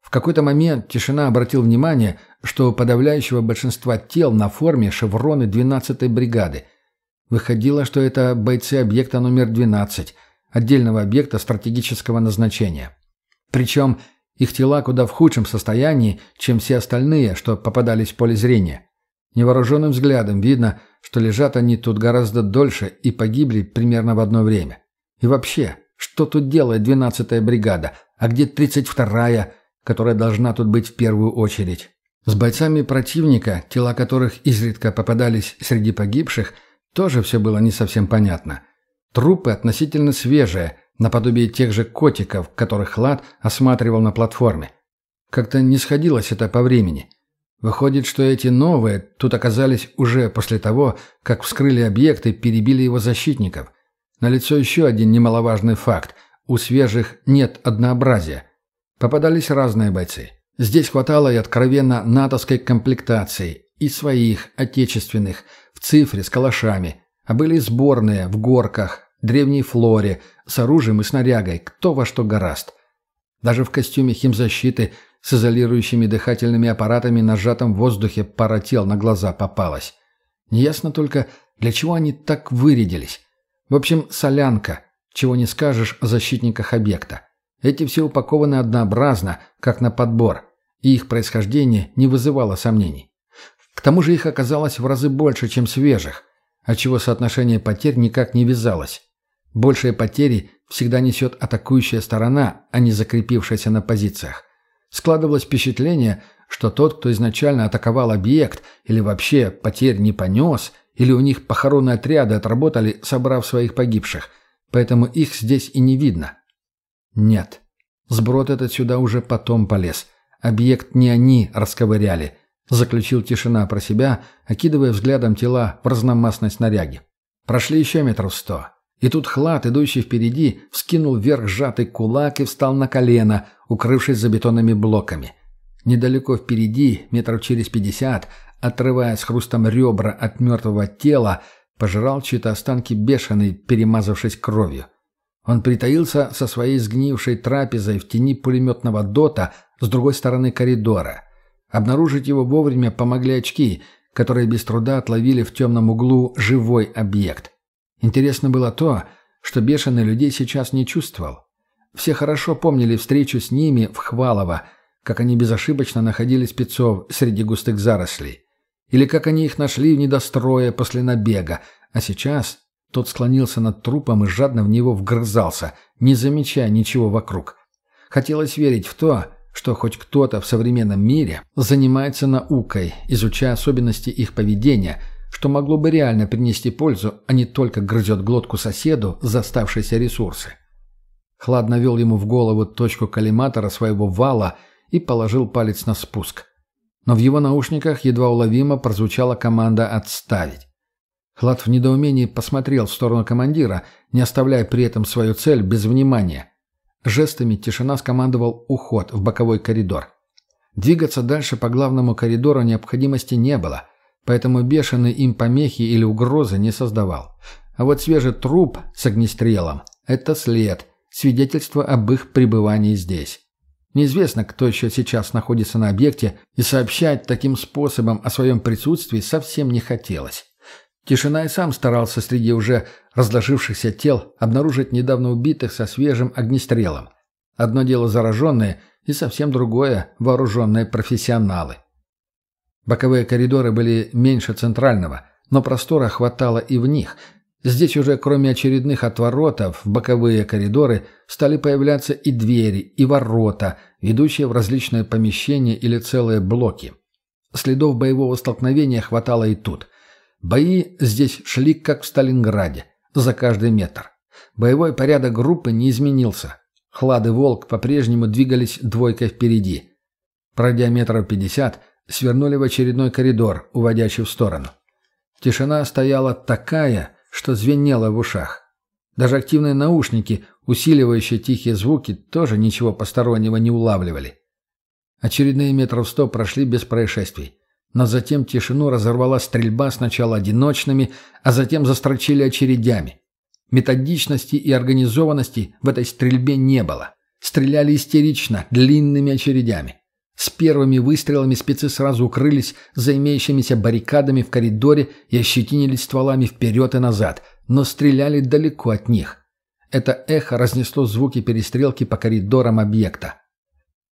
В какой-то момент тишина обратил внимание, что у подавляющего большинства тел на форме шевроны 12-й бригады. Выходило, что это бойцы объекта номер 12, отдельного объекта стратегического назначения. Причем их тела куда в худшем состоянии, чем все остальные, что попадались в поле зрения. Невооруженным взглядом видно, что лежат они тут гораздо дольше и погибли примерно в одно время. И вообще, что тут делает 12-я бригада, а где 32-я, которая должна тут быть в первую очередь? С бойцами противника, тела которых изредка попадались среди погибших, тоже все было не совсем понятно. Трупы относительно свежие – наподобие тех же котиков, которых Лад осматривал на платформе. Как-то не сходилось это по времени. Выходит, что эти новые тут оказались уже после того, как вскрыли объект и перебили его защитников. Налицо еще один немаловажный факт. У свежих нет однообразия. Попадались разные бойцы. Здесь хватало и откровенно натовской комплектации, и своих, отечественных, в цифре с калашами, а были сборные, в горках, древней флоре, с оружием и снарягой, кто во что гораст. Даже в костюме химзащиты с изолирующими дыхательными аппаратами на сжатом воздухе пара тел на глаза попалась. Неясно только, для чего они так вырядились. В общем, солянка, чего не скажешь о защитниках объекта. Эти все упакованы однообразно, как на подбор, и их происхождение не вызывало сомнений. К тому же их оказалось в разы больше, чем свежих, отчего соотношение потерь никак не вязалось. Большие потери всегда несет атакующая сторона, а не закрепившаяся на позициях. Складывалось впечатление, что тот, кто изначально атаковал объект или вообще потерь не понес, или у них похоронные отряды отработали, собрав своих погибших, поэтому их здесь и не видно. Нет, сброд этот сюда уже потом полез. Объект не они расковыряли, заключил тишина про себя, окидывая взглядом тела в разномастной снаряге. Прошли еще метров сто. И тут Хлад, идущий впереди, вскинул вверх сжатый кулак и встал на колено, укрывшись за бетонными блоками. Недалеко впереди, метров через пятьдесят, отрывая с хрустом ребра от мертвого тела, пожирал чьи-то останки бешеный, перемазавшись кровью. Он притаился со своей сгнившей трапезой в тени пулеметного дота с другой стороны коридора. Обнаружить его вовремя помогли очки, которые без труда отловили в темном углу живой объект. Интересно было то, что бешеный людей сейчас не чувствовал. Все хорошо помнили встречу с ними в Хвалово, как они безошибочно находили спецов среди густых зарослей. Или как они их нашли в недострое после набега, а сейчас тот склонился над трупом и жадно в него вгрызался, не замечая ничего вокруг. Хотелось верить в то, что хоть кто-то в современном мире занимается наукой, изучая особенности их поведения – что могло бы реально принести пользу, а не только грызет глотку соседу за оставшиеся ресурсы. Хладно вел ему в голову точку коллиматора своего вала и положил палец на спуск. Но в его наушниках едва уловимо прозвучала команда «отставить». Хлад в недоумении посмотрел в сторону командира, не оставляя при этом свою цель без внимания. Жестами тишина скомандовал уход в боковой коридор. Двигаться дальше по главному коридору необходимости не было, поэтому бешеный им помехи или угрозы не создавал. А вот свежий труп с огнестрелом – это след, свидетельство об их пребывании здесь. Неизвестно, кто еще сейчас находится на объекте, и сообщать таким способом о своем присутствии совсем не хотелось. Тишина и сам старался среди уже разложившихся тел обнаружить недавно убитых со свежим огнестрелом. Одно дело зараженные, и совсем другое – вооруженные профессионалы. Боковые коридоры были меньше центрального, но простора хватало и в них – Здесь уже кроме очередных отворотов в боковые коридоры стали появляться и двери, и ворота, ведущие в различные помещения или целые блоки. Следов боевого столкновения хватало и тут. Бои здесь шли как в Сталинграде, за каждый метр. Боевой порядок группы не изменился. Хлад и Волк по-прежнему двигались двойкой впереди. Пройдя метров пятьдесят, свернули в очередной коридор, уводящий в сторону. Тишина стояла такая, что звенело в ушах. Даже активные наушники, усиливающие тихие звуки, тоже ничего постороннего не улавливали. Очередные метров сто прошли без происшествий. Но затем тишину разорвала стрельба сначала одиночными, а затем застрочили очередями. Методичности и организованности в этой стрельбе не было. Стреляли истерично, длинными очередями. С первыми выстрелами спецы сразу укрылись за имеющимися баррикадами в коридоре и ощетинились стволами вперед и назад, но стреляли далеко от них. Это эхо разнесло звуки перестрелки по коридорам объекта.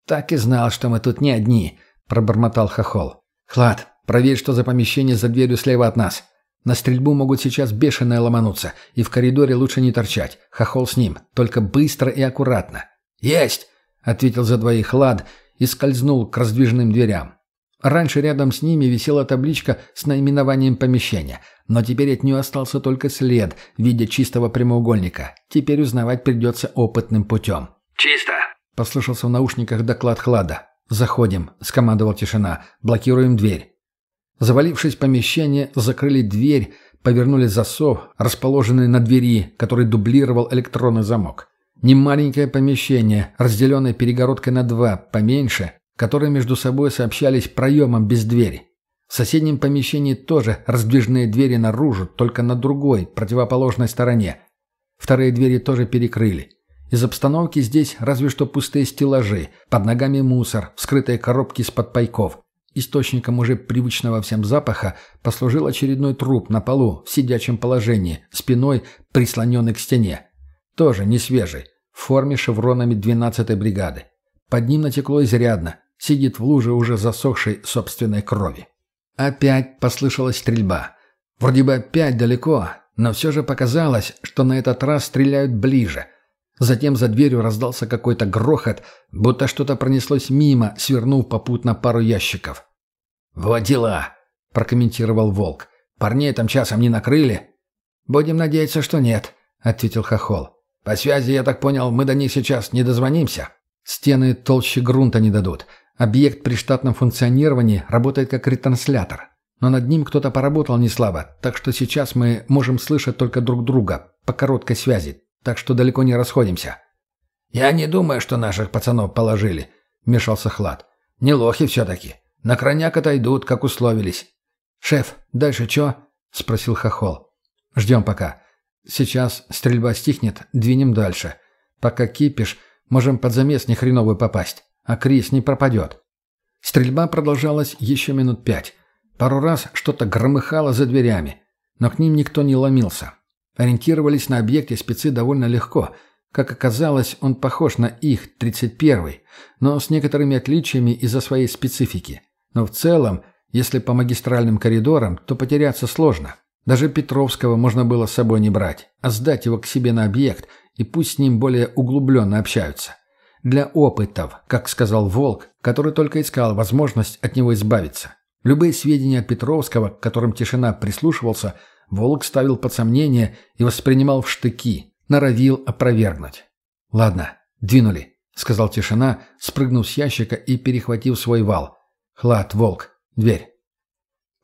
«Так и знал, что мы тут не одни», — пробормотал Хохол. «Хлад, проверь, что за помещение за дверью слева от нас. На стрельбу могут сейчас бешеные ломануться, и в коридоре лучше не торчать. Хохол с ним, только быстро и аккуратно». «Есть!» — ответил за двоих Хлад — и скользнул к раздвижным дверям. Раньше рядом с ними висела табличка с наименованием помещения, но теперь от нее остался только след в виде чистого прямоугольника. Теперь узнавать придется опытным путем. «Чисто!» – послышался в наушниках доклад Хлада. «Заходим», – скомандовал тишина. «Блокируем дверь». Завалившись в помещение, закрыли дверь, повернули засов, расположенный на двери, который дублировал электронный замок. Немаленькое помещение, разделенное перегородкой на два, поменьше, которые между собой сообщались проемом без двери. В соседнем помещении тоже раздвижные двери наружу, только на другой, противоположной стороне. Вторые двери тоже перекрыли. Из обстановки здесь разве что пустые стеллажи, под ногами мусор, вскрытые коробки из-под пайков. Источником уже привычного всем запаха послужил очередной труп на полу в сидячем положении, спиной прислоненный к стене. Тоже не свежий, в форме шевронами 12-й бригады. Под ним натекло изрядно, сидит в луже уже засохшей собственной крови. Опять послышалась стрельба. Вроде бы опять далеко, но все же показалось, что на этот раз стреляют ближе. Затем за дверью раздался какой-то грохот, будто что-то пронеслось мимо, свернув попутно пару ящиков. «Вот дела!» – прокомментировал Волк. «Парней там часом не накрыли?» «Будем надеяться, что нет», – ответил Хохол. По связи, я так понял, мы до них сейчас не дозвонимся. Стены толще грунта не дадут. Объект при штатном функционировании работает как ретранслятор. Но над ним кто-то поработал не слабо, так что сейчас мы можем слышать только друг друга по короткой связи, так что далеко не расходимся. «Я не думаю, что наших пацанов положили», — вмешался Хлад. «Не лохи все-таки. На крайняк отойдут, как условились». «Шеф, дальше что?» — спросил Хохол. «Ждем пока. Сейчас стрельба стихнет, двинем дальше. Пока кипиш, можем под замес нехреновый попасть. А Крис не пропадет. Стрельба продолжалась еще минут пять. Пару раз что-то громыхало за дверями. Но к ним никто не ломился. Ориентировались на объекте спецы довольно легко. Как оказалось, он похож на их, 31-й, но с некоторыми отличиями из-за своей специфики. Но в целом, если по магистральным коридорам, то потеряться сложно. Даже Петровского можно было с собой не брать, а сдать его к себе на объект, и пусть с ним более углубленно общаются. Для опытов, как сказал Волк, который только искал возможность от него избавиться. Любые сведения Петровского, к которым тишина прислушивался, Волк ставил под сомнение и воспринимал в штыки, норовил опровергнуть. «Ладно, двинули», — сказал тишина, спрыгнув с ящика и перехватив свой вал. «Хлад, Волк, дверь».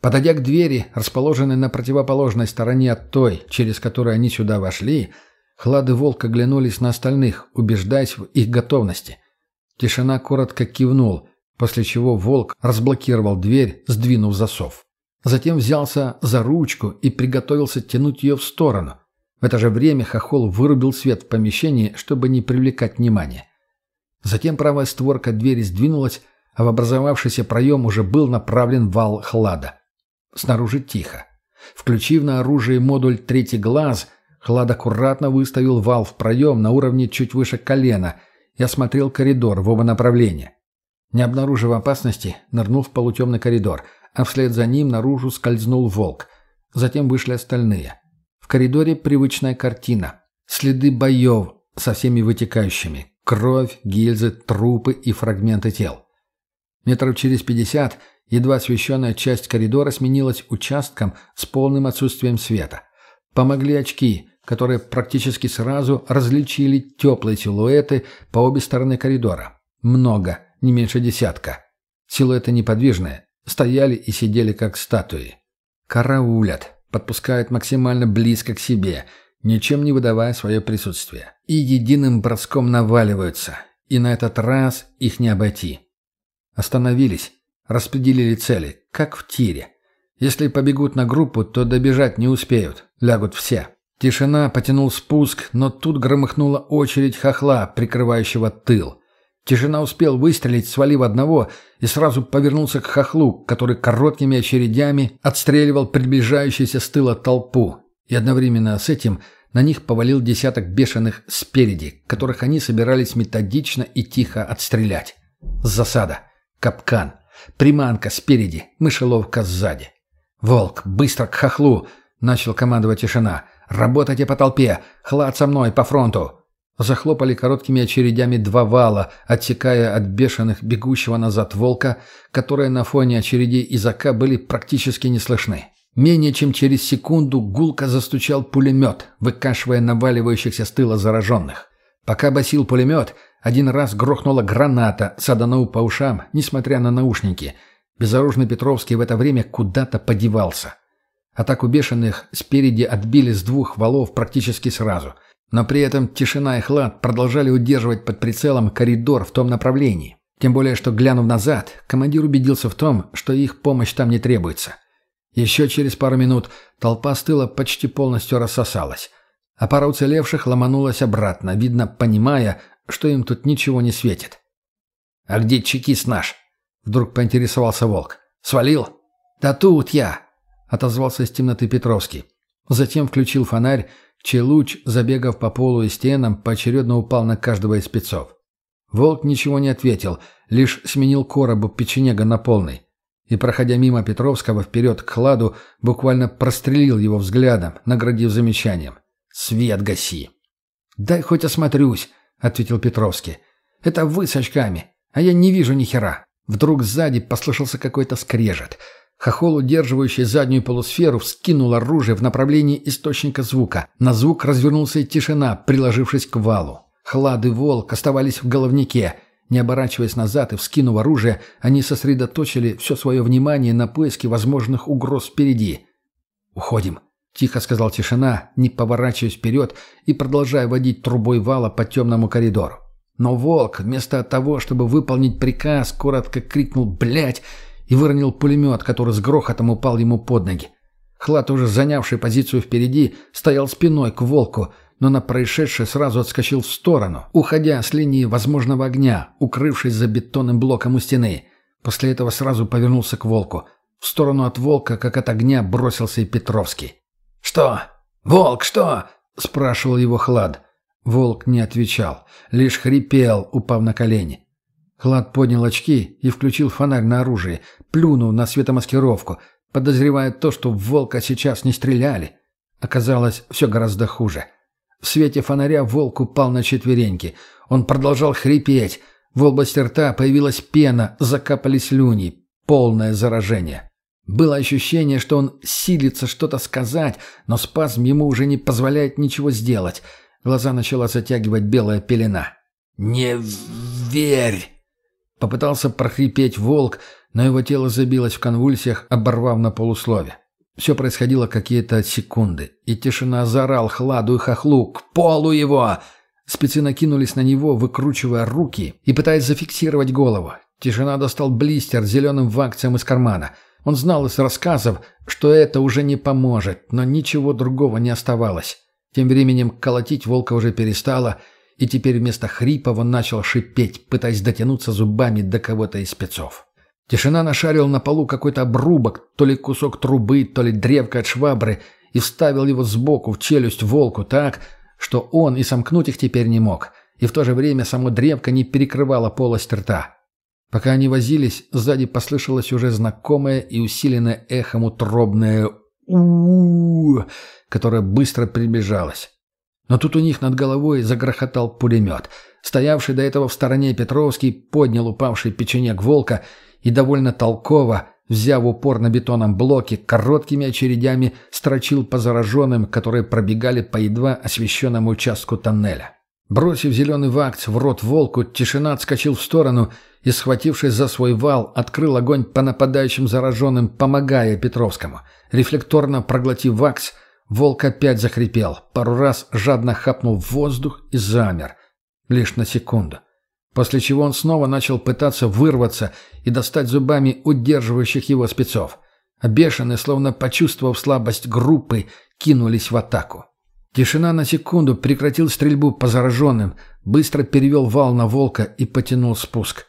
Подойдя к двери, расположенной на противоположной стороне от той, через которую они сюда вошли, Хлады Волка глянулись на остальных, убеждаясь в их готовности. Тишина коротко кивнул, после чего волк разблокировал дверь, сдвинув засов. Затем взялся за ручку и приготовился тянуть ее в сторону. В это же время Хохол вырубил свет в помещении, чтобы не привлекать внимания. Затем правая створка двери сдвинулась, а в образовавшийся проем уже был направлен вал хлада. Снаружи тихо. Включив на оружие модуль «Третий глаз», Хлад аккуратно выставил вал в проем на уровне чуть выше колена и осмотрел коридор в оба направления. Не обнаружив опасности, нырнул в полутемный коридор, а вслед за ним наружу скользнул волк. Затем вышли остальные. В коридоре привычная картина. Следы боев со всеми вытекающими. Кровь, гильзы, трупы и фрагменты тел. Метров через пятьдесят едва освещенная часть коридора сменилась участком с полным отсутствием света. Помогли очки, которые практически сразу различили теплые силуэты по обе стороны коридора. Много, не меньше десятка. Силуэты неподвижные, стояли и сидели как статуи. Караулят, подпускают максимально близко к себе, ничем не выдавая свое присутствие. И единым броском наваливаются. И на этот раз их не обойти. Остановились, распределили цели, как в тире. Если побегут на группу, то добежать не успеют, лягут все. Тишина, потянул спуск, но тут громыхнула очередь хохла, прикрывающего тыл. Тишина успел выстрелить, свалив одного, и сразу повернулся к хохлу, который короткими очередями отстреливал приближающуюся с тыла толпу. И одновременно с этим на них повалил десяток бешеных спереди, которых они собирались методично и тихо отстрелять. Засада. Капкан. Приманка спереди, мышеловка сзади. «Волк, быстро к хохлу!» — начал командовать тишина. «Работайте по толпе! Хлад со мной, по фронту!» Захлопали короткими очередями два вала, отсекая от бешеных бегущего назад волка, которые на фоне очередей изака были практически не слышны. Менее чем через секунду гулко застучал пулемет, выкашивая наваливающихся с тыла зараженных. Пока басил пулемет, один раз грохнула граната, саданув по ушам, несмотря на наушники. Безоружный Петровский в это время куда-то подевался. Атаку бешеных спереди отбили с двух валов практически сразу. Но при этом тишина и хлад продолжали удерживать под прицелом коридор в том направлении. Тем более, что, глянув назад, командир убедился в том, что их помощь там не требуется. Еще через пару минут толпа с тыла почти полностью рассосалась. А пара уцелевших ломанулась обратно, видно, понимая, что им тут ничего не светит. «А где чекист наш?» — вдруг поинтересовался Волк. «Свалил?» «Да тут я!» отозвался из темноты Петровский. Затем включил фонарь, чей луч, забегав по полу и стенам, поочередно упал на каждого из спецов. Волк ничего не ответил, лишь сменил коробу печенега на полный. И, проходя мимо Петровского вперед к хладу, буквально прострелил его взглядом, наградив замечанием. «Свет гаси!» «Дай хоть осмотрюсь», — ответил Петровский. «Это вы с очками, а я не вижу ни хера». Вдруг сзади послышался какой-то скрежет — Хохол, удерживающий заднюю полусферу, вскинул оружие в направлении источника звука. На звук развернулся и тишина, приложившись к валу. Хлад и волк оставались в головнике. Не оборачиваясь назад и вскинув оружие, они сосредоточили все свое внимание на поиске возможных угроз впереди. «Уходим», — тихо сказал тишина, не поворачиваясь вперед и продолжая водить трубой вала по темному коридору. Но волк, вместо того, чтобы выполнить приказ, коротко крикнул «Блядь!» и выронил пулемет, который с грохотом упал ему под ноги. Хлад, уже занявший позицию впереди, стоял спиной к волку, но на происшедшее сразу отскочил в сторону, уходя с линии возможного огня, укрывшись за бетонным блоком у стены. После этого сразу повернулся к волку. В сторону от волка, как от огня, бросился и Петровский. «Что? Волк, что?» — спрашивал его Хлад. Волк не отвечал, лишь хрипел, упав на колени. Хлад поднял очки и включил фонарь на оружие, плюнул на светомаскировку, подозревая то, что в волка сейчас не стреляли. Оказалось, все гораздо хуже. В свете фонаря волк упал на четвереньки. Он продолжал хрипеть. В области рта появилась пена, закапали слюни. Полное заражение. Было ощущение, что он силится что-то сказать, но спазм ему уже не позволяет ничего сделать. Глаза начала затягивать белая пелена. «Не верь!» Попытался прохрипеть волк, но его тело забилось в конвульсиях, оборвав на полуслове. Все происходило какие-то секунды, и тишина заорал хладу и хохлу «К полу его!» Спецы накинулись на него, выкручивая руки и пытаясь зафиксировать голову. Тишина достал блистер зеленым вакцием из кармана. Он знал из рассказов, что это уже не поможет, но ничего другого не оставалось. Тем временем колотить волка уже перестало, и теперь вместо хрипа он начал шипеть, пытаясь дотянуться зубами до кого-то из спецов. Тишина нашарил на полу какой-то обрубок, то ли кусок трубы, то ли древко от швабры, и вставил его сбоку в челюсть волку так, что он и сомкнуть их теперь не мог, и в то же время само древко не перекрывало полость рта. Пока они возились, сзади послышалось уже знакомое и усиленное эхом утробное у, которое быстро приближалось. Но тут у них над головой загрохотал пулемет. Стоявший до этого в стороне Петровский поднял упавший печенек волка и довольно толково, взяв упор на бетонном блоке, короткими очередями строчил по зараженным, которые пробегали по едва освещенному участку тоннеля. Бросив зеленый вакц в рот волку, тишина отскочил в сторону и, схватившись за свой вал, открыл огонь по нападающим зараженным, помогая Петровскому. Рефлекторно проглотив вакс, волк опять захрипел, пару раз жадно хапнул в воздух и замер. Лишь на секунду после чего он снова начал пытаться вырваться и достать зубами удерживающих его спецов. А бешеные, словно почувствовав слабость группы, кинулись в атаку. Тишина на секунду прекратил стрельбу по зараженным, быстро перевел вал на волка и потянул спуск.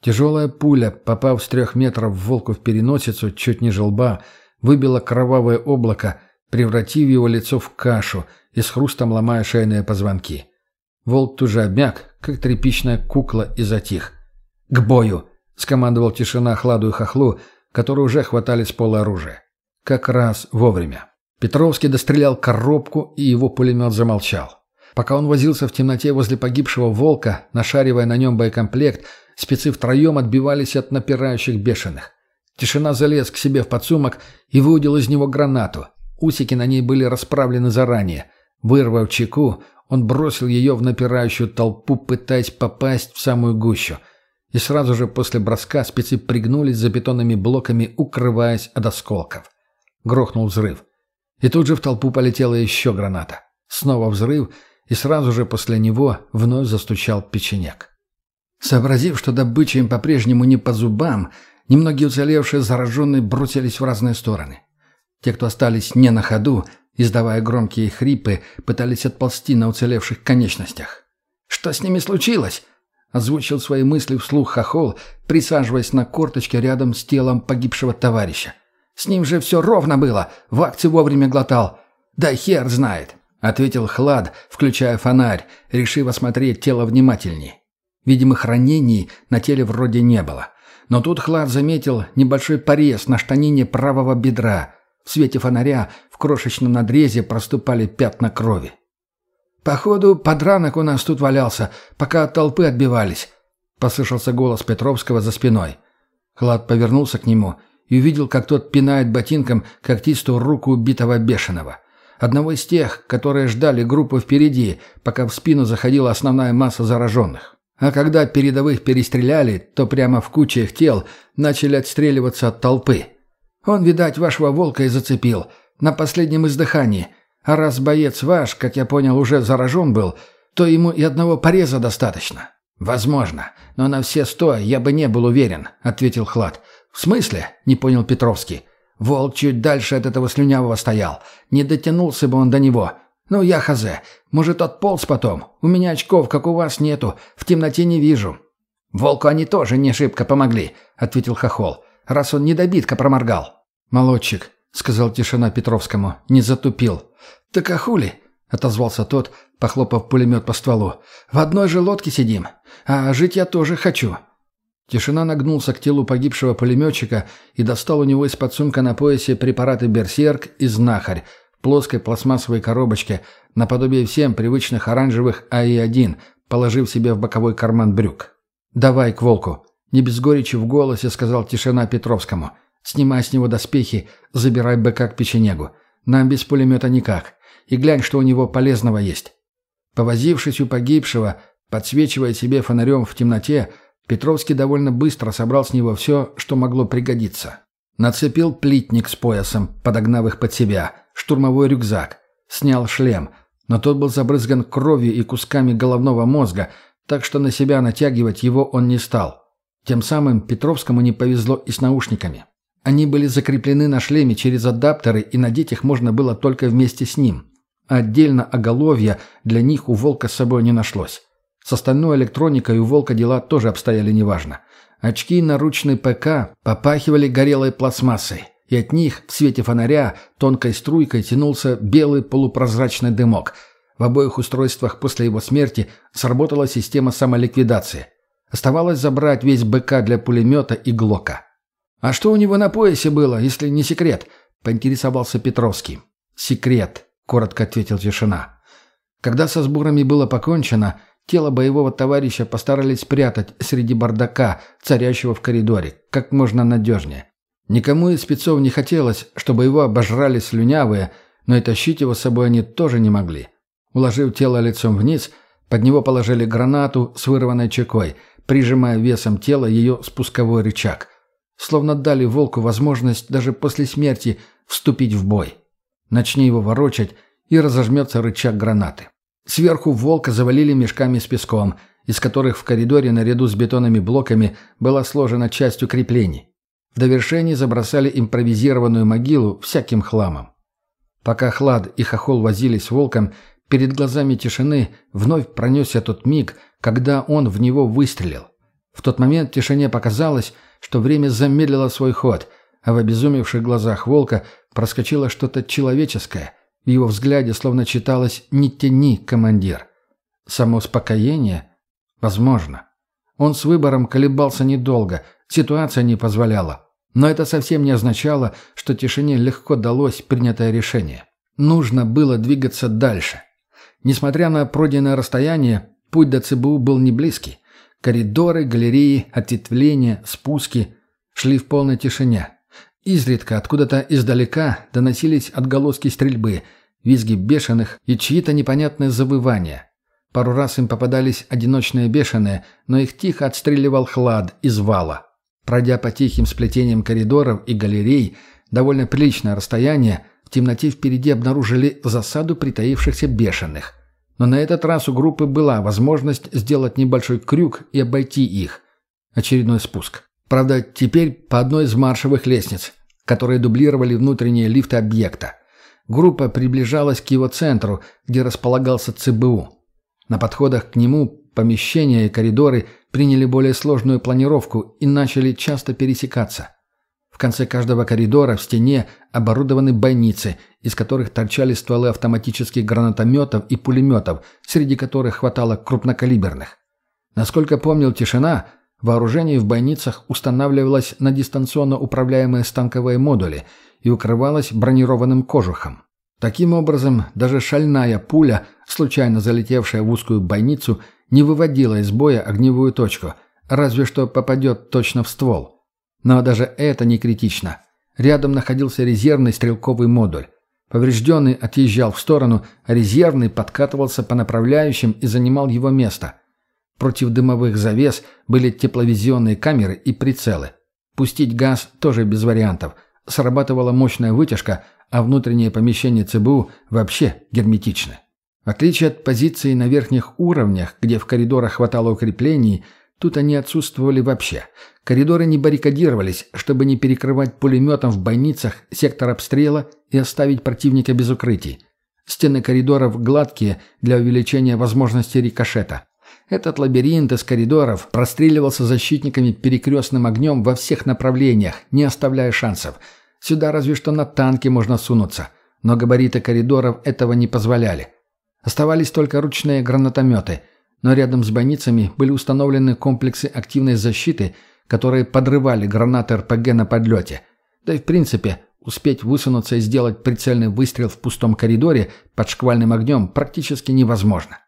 Тяжелая пуля, попав с трех метров волку в переносицу, чуть ниже лба, выбила кровавое облако, превратив его лицо в кашу и с хрустом ломая шейные позвонки. Волк тут же обмяк, как тряпичная кукла, и затих. «К бою!» — скомандовал тишина Хладу и Хохлу, которые уже хватали с пола оружия. Как раз вовремя. Петровский дострелял коробку, и его пулемет замолчал. Пока он возился в темноте возле погибшего волка, нашаривая на нем боекомплект, спецы втроем отбивались от напирающих бешеных. Тишина залез к себе в подсумок и выудил из него гранату. Усики на ней были расправлены заранее. Вырвав чеку, он бросил ее в напирающую толпу, пытаясь попасть в самую гущу. И сразу же после броска спецы пригнулись за бетонными блоками, укрываясь от осколков. Грохнул взрыв. И тут же в толпу полетела еще граната. Снова взрыв, и сразу же после него вновь застучал печенек. Сообразив, что добыча им по-прежнему не по зубам, немногие уцелевшие зараженные бросились в разные стороны. Те, кто остались не на ходу, издавая громкие хрипы, пытались отползти на уцелевших конечностях. «Что с ними случилось?» — озвучил свои мысли вслух Хохол, присаживаясь на корточке рядом с телом погибшего товарища. «С ним же все ровно было, в акции вовремя глотал. Да хер знает», — ответил Хлад, включая фонарь, решив осмотреть тело внимательней. Видимых ранений на теле вроде не было. Но тут Хлад заметил небольшой порез на штанине правого бедра. В свете фонаря в крошечном надрезе проступали пятна крови. «Походу, подранок у нас тут валялся, пока от толпы отбивались», — послышался голос Петровского за спиной. Хлад повернулся к нему и увидел, как тот пинает ботинком когтистую руку убитого бешеного. Одного из тех, которые ждали группу впереди, пока в спину заходила основная масса зараженных. А когда передовых перестреляли, то прямо в куче их тел начали отстреливаться от толпы. Он, видать, вашего волка и зацепил. На последнем издыхании. А раз боец ваш, как я понял, уже заражен был, то ему и одного пореза достаточно». «Возможно. Но на все сто я бы не был уверен», — ответил Хлад. «В смысле?» — не понял Петровский. «Волк чуть дальше от этого слюнявого стоял. Не дотянулся бы он до него. Ну, я хазе. Может, отполз потом. У меня очков, как у вас, нету. В темноте не вижу». «Волку они тоже не шибко помогли», — ответил Хохол раз он недобитка проморгал». «Молодчик», — сказал тишина Петровскому, — «не затупил». «Так а хули?» — отозвался тот, похлопав пулемет по стволу. «В одной же лодке сидим, а жить я тоже хочу». Тишина нагнулся к телу погибшего пулеметчика и достал у него из-под сумка на поясе препараты «Берсерк» и «Знахарь» в плоской пластмассовой коробочке, наподобие всем привычных оранжевых АИ-1, положив себе в боковой карман брюк. «Давай к волку», не без горечи в голосе сказал тишина Петровскому. «Снимай с него доспехи, забирай быка к печенегу. Нам без пулемета никак. И глянь, что у него полезного есть». Повозившись у погибшего, подсвечивая себе фонарем в темноте, Петровский довольно быстро собрал с него все, что могло пригодиться. Нацепил плитник с поясом, подогнав их под себя, штурмовой рюкзак, снял шлем, но тот был забрызган кровью и кусками головного мозга, так что на себя натягивать его он не стал. Тем самым Петровскому не повезло и с наушниками. Они были закреплены на шлеме через адаптеры, и надеть их можно было только вместе с ним. Отдельно оголовья для них у «Волка» с собой не нашлось. С остальной электроникой у «Волка» дела тоже обстояли неважно. Очки и наручный ПК попахивали горелой пластмассой, и от них в свете фонаря тонкой струйкой тянулся белый полупрозрачный дымок. В обоих устройствах после его смерти сработала система самоликвидации. Оставалось забрать весь БК для пулемета и Глока. «А что у него на поясе было, если не секрет?» – поинтересовался Петровский. «Секрет», – коротко ответил Тишина. Когда со сборами было покончено – Тело боевого товарища постарались спрятать среди бардака, царящего в коридоре, как можно надежнее. Никому из спецов не хотелось, чтобы его обожрали слюнявые, но и тащить его с собой они тоже не могли. Уложив тело лицом вниз, под него положили гранату с вырванной чекой, прижимая весом тела ее спусковой рычаг. Словно дали волку возможность даже после смерти вступить в бой. Начни его ворочать, и разожмется рычаг гранаты. Сверху волка завалили мешками с песком, из которых в коридоре наряду с бетонными блоками была сложена часть укреплений. В довершении забросали импровизированную могилу всяким хламом. Пока Хлад и Хохол возились волком, перед глазами тишины вновь пронесся тот миг, когда он в него выстрелил. В тот момент тишине показалось, что время замедлило свой ход, а в обезумевших глазах волка проскочило что-то человеческое – в его взгляде словно читалось «Не тяни, командир». Само успокоение? Возможно. Он с выбором колебался недолго, ситуация не позволяла. Но это совсем не означало, что тишине легко далось принятое решение. Нужно было двигаться дальше. Несмотря на пройденное расстояние, путь до ЦБУ был не близкий. Коридоры, галереи, ответвления, спуски шли в полной тишине. Изредка откуда-то издалека доносились отголоски стрельбы, визги бешеных и чьи-то непонятные завывания. Пару раз им попадались одиночные бешеные, но их тихо отстреливал хлад из вала. Пройдя по тихим сплетениям коридоров и галерей, довольно приличное расстояние, в темноте впереди обнаружили засаду притаившихся бешеных. Но на этот раз у группы была возможность сделать небольшой крюк и обойти их. Очередной спуск. Правда, теперь по одной из маршевых лестниц, которые дублировали внутренние лифты объекта. Группа приближалась к его центру, где располагался ЦБУ. На подходах к нему помещения и коридоры приняли более сложную планировку и начали часто пересекаться. В конце каждого коридора в стене оборудованы бойницы, из которых торчали стволы автоматических гранатометов и пулеметов, среди которых хватало крупнокалиберных. Насколько помнил Тишина, Вооружение в бойницах устанавливалось на дистанционно управляемые станковые модули и укрывалось бронированным кожухом. Таким образом, даже шальная пуля, случайно залетевшая в узкую бойницу, не выводила из боя огневую точку, разве что попадет точно в ствол. Но даже это не критично. Рядом находился резервный стрелковый модуль. Поврежденный отъезжал в сторону, а резервный подкатывался по направляющим и занимал его место – Против дымовых завес были тепловизионные камеры и прицелы. Пустить газ тоже без вариантов. Срабатывала мощная вытяжка, а внутренние помещения ЦБУ вообще герметичны. В отличие от позиций на верхних уровнях, где в коридорах хватало укреплений, тут они отсутствовали вообще. Коридоры не баррикадировались, чтобы не перекрывать пулеметом в бойницах сектор обстрела и оставить противника без укрытий. Стены коридоров гладкие для увеличения возможности рикошета. Этот лабиринт из коридоров простреливался защитниками перекрестным огнем во всех направлениях, не оставляя шансов. Сюда разве что на танке можно сунуться, но габариты коридоров этого не позволяли. Оставались только ручные гранатометы, но рядом с бойницами были установлены комплексы активной защиты, которые подрывали гранаты РПГ на подлете. Да и в принципе, успеть высунуться и сделать прицельный выстрел в пустом коридоре под шквальным огнем практически невозможно.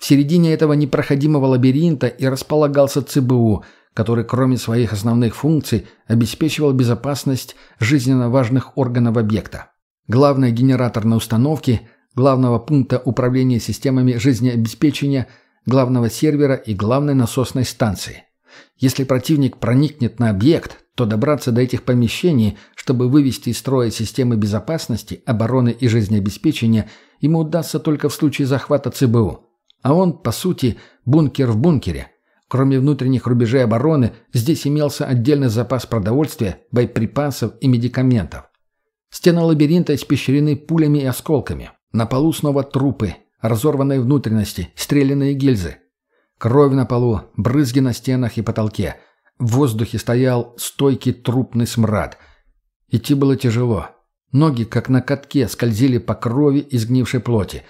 В середине этого непроходимого лабиринта и располагался ЦБУ, который кроме своих основных функций обеспечивал безопасность жизненно важных органов объекта. Главной генераторной установки, главного пункта управления системами жизнеобеспечения, главного сервера и главной насосной станции. Если противник проникнет на объект, то добраться до этих помещений, чтобы вывести из строя системы безопасности, обороны и жизнеобеспечения, ему удастся только в случае захвата ЦБУ. А он, по сути, бункер в бункере. Кроме внутренних рубежей обороны, здесь имелся отдельный запас продовольствия, боеприпасов и медикаментов. Стены лабиринта испещрены пулями и осколками. На полу снова трупы, разорванные внутренности, стрелянные гильзы. Кровь на полу, брызги на стенах и потолке. В воздухе стоял стойкий трупный смрад. Идти было тяжело. Ноги, как на катке, скользили по крови и сгнившей плоти.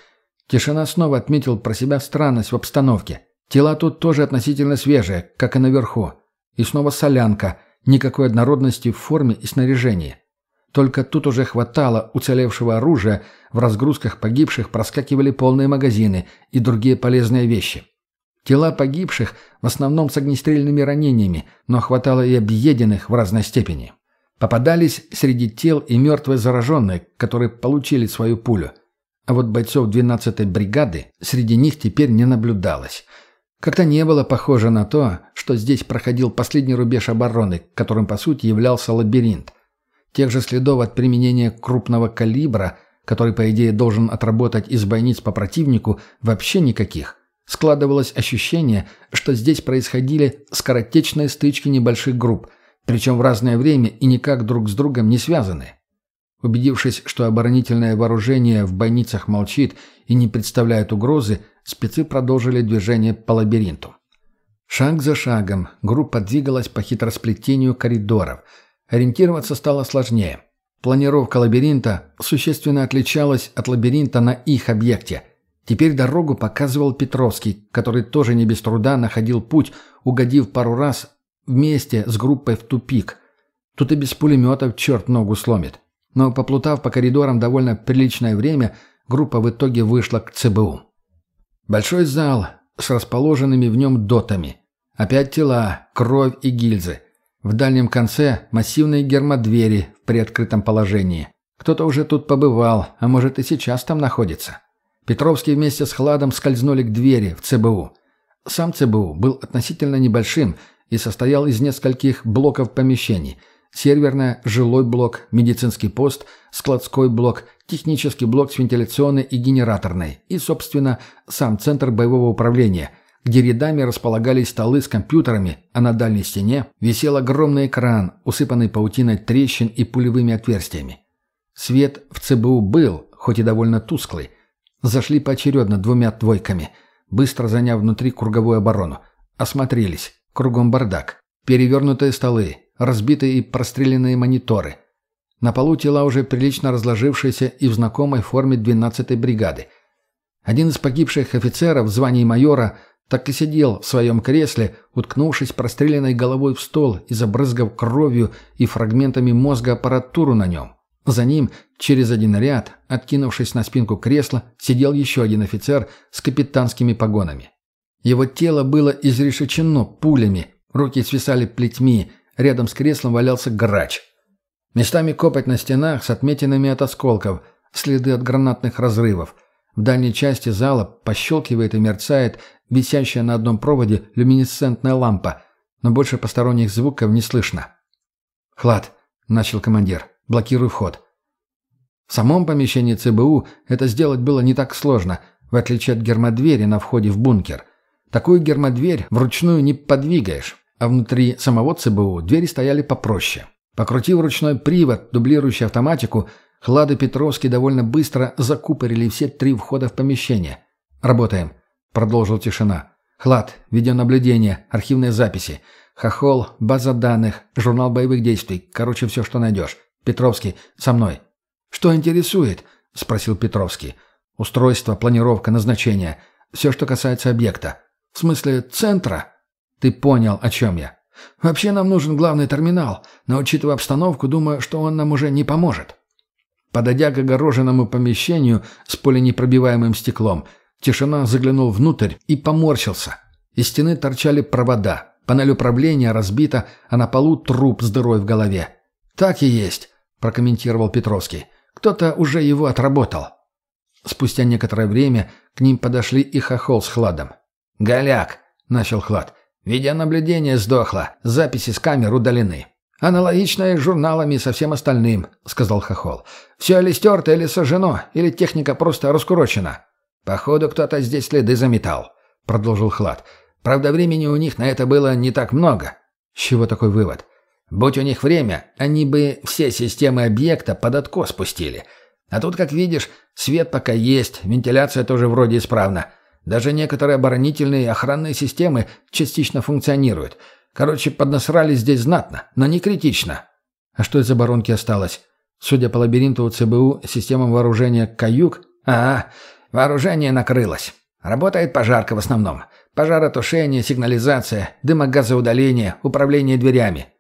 Тишина снова отметил про себя странность в обстановке. Тела тут тоже относительно свежие, как и наверху. И снова солянка, никакой однородности в форме и снаряжении. Только тут уже хватало уцелевшего оружия, в разгрузках погибших проскакивали полные магазины и другие полезные вещи. Тела погибших в основном с огнестрельными ранениями, но хватало и объеденных в разной степени. Попадались среди тел и мертвые зараженные, которые получили свою пулю. А вот бойцов 12-й бригады среди них теперь не наблюдалось. Как-то не было похоже на то, что здесь проходил последний рубеж обороны, которым по сути являлся лабиринт. Тех же следов от применения крупного калибра, который, по идее, должен отработать из бойниц по противнику, вообще никаких. Складывалось ощущение, что здесь происходили скоротечные стычки небольших групп, причем в разное время и никак друг с другом не связаны. Убедившись, что оборонительное вооружение в бойницах молчит и не представляет угрозы, спецы продолжили движение по лабиринту. Шаг за шагом группа двигалась по хитросплетению коридоров – Ориентироваться стало сложнее. Планировка лабиринта существенно отличалась от лабиринта на их объекте. Теперь дорогу показывал Петровский, который тоже не без труда находил путь, угодив пару раз вместе с группой в тупик. Тут и без пулеметов черт ногу сломит. Но поплутав по коридорам довольно приличное время, группа в итоге вышла к ЦБУ. Большой зал с расположенными в нем дотами. Опять тела, кровь и гильзы – в дальнем конце массивные гермодвери в приоткрытом положении. Кто-то уже тут побывал, а может и сейчас там находится. Петровский вместе с Хладом скользнули к двери в ЦБУ. Сам ЦБУ был относительно небольшим и состоял из нескольких блоков помещений. Серверная, жилой блок, медицинский пост, складской блок, технический блок с вентиляционной и генераторной и, собственно, сам центр боевого управления – где рядами располагались столы с компьютерами, а на дальней стене висел огромный экран, усыпанный паутиной трещин и пулевыми отверстиями. Свет в ЦБУ был, хоть и довольно тусклый. Зашли поочередно двумя двойками, быстро заняв внутри круговую оборону. Осмотрелись. Кругом бардак. Перевернутые столы, разбитые и простреленные мониторы. На полу тела уже прилично разложившиеся и в знакомой форме 12-й бригады. Один из погибших офицеров в звании майора – так и сидел в своем кресле, уткнувшись простреленной головой в стол и забрызгав кровью и фрагментами мозга аппаратуру на нем. За ним, через один ряд, откинувшись на спинку кресла, сидел еще один офицер с капитанскими погонами. Его тело было изрешечено пулями, руки свисали плетьми, рядом с креслом валялся грач. Местами копоть на стенах с отметинами от осколков, следы от гранатных разрывов. В дальней части зала пощелкивает и мерцает висящая на одном проводе люминесцентная лампа, но больше посторонних звуков не слышно. «Хлад», — начал командир, — «блокируй вход». В самом помещении ЦБУ это сделать было не так сложно, в отличие от гермодвери на входе в бункер. Такую гермодверь вручную не подвигаешь, а внутри самого ЦБУ двери стояли попроще. Покрутив ручной привод, дублирующий автоматику, Хлад и Петровский довольно быстро закупорили все три входа в помещение. «Работаем. Продолжил тишина. Хлад, видеонаблюдение, архивные записи. Хохол, база данных, журнал боевых действий. Короче, все, что найдешь. Петровский, со мной. Что интересует? Спросил Петровский. Устройство, планировка, назначение. Все, что касается объекта. В смысле, центра? Ты понял, о чем я. Вообще нам нужен главный терминал, но, учитывая обстановку, думаю, что он нам уже не поможет. Подойдя к огороженному помещению с пуленепробиваемым стеклом, Тишина заглянул внутрь и поморщился. Из стены торчали провода. Панель управления разбита, а на полу труп с дырой в голове. «Так и есть», – прокомментировал Петровский. «Кто-то уже его отработал». Спустя некоторое время к ним подошли и хохол с хладом. «Голяк», – начал хлад. «Видеонаблюдение сдохло, записи с камер удалены. «Аналогичное с журналами и со всем остальным», — сказал Хохол. «Все или стерто, или сожжено, или техника просто раскурочена». «Походу, кто-то здесь следы заметал», — продолжил Хлад. «Правда, времени у них на это было не так много». С чего такой вывод? Будь у них время, они бы все системы объекта под откос спустили. А тут, как видишь, свет пока есть, вентиляция тоже вроде исправна. Даже некоторые оборонительные и охранные системы частично функционируют. Короче, поднасрали здесь знатно, но не критично. А что из оборонки осталось? Судя по лабиринту ЦБУ, система вооружения «Каюк» А, вооружение накрылось. Работает пожарка в основном. Пожаротушение, сигнализация, дымогазоудаление, управление дверями.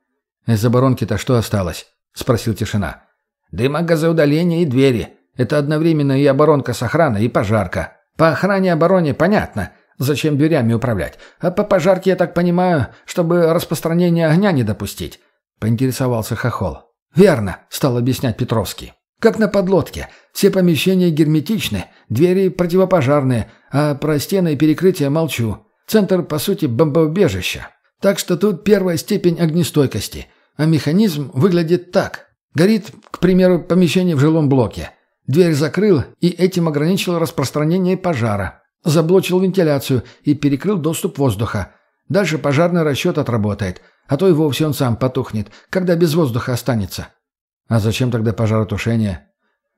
Из оборонки-то что осталось? Спросил тишина. Дымогазоудаление и двери. Это одновременно и оборонка с охраной, и пожарка. По охране и обороне понятно, зачем дверями управлять. А по пожарке, я так понимаю, чтобы распространение огня не допустить. Поинтересовался Хохол. «Верно», — стал объяснять Петровский. «Как на подлодке. Все помещения герметичны, двери противопожарные, а про стены и перекрытия молчу. Центр, по сути, бомбоубежища. Так что тут первая степень огнестойкости. А механизм выглядит так. Горит, к примеру, помещение в жилом блоке. Дверь закрыл и этим ограничил распространение пожара. Заблочил вентиляцию и перекрыл доступ воздуха. Дальше пожарный расчет отработает, а то и вовсе он сам потухнет, когда без воздуха останется. А зачем тогда пожаротушение?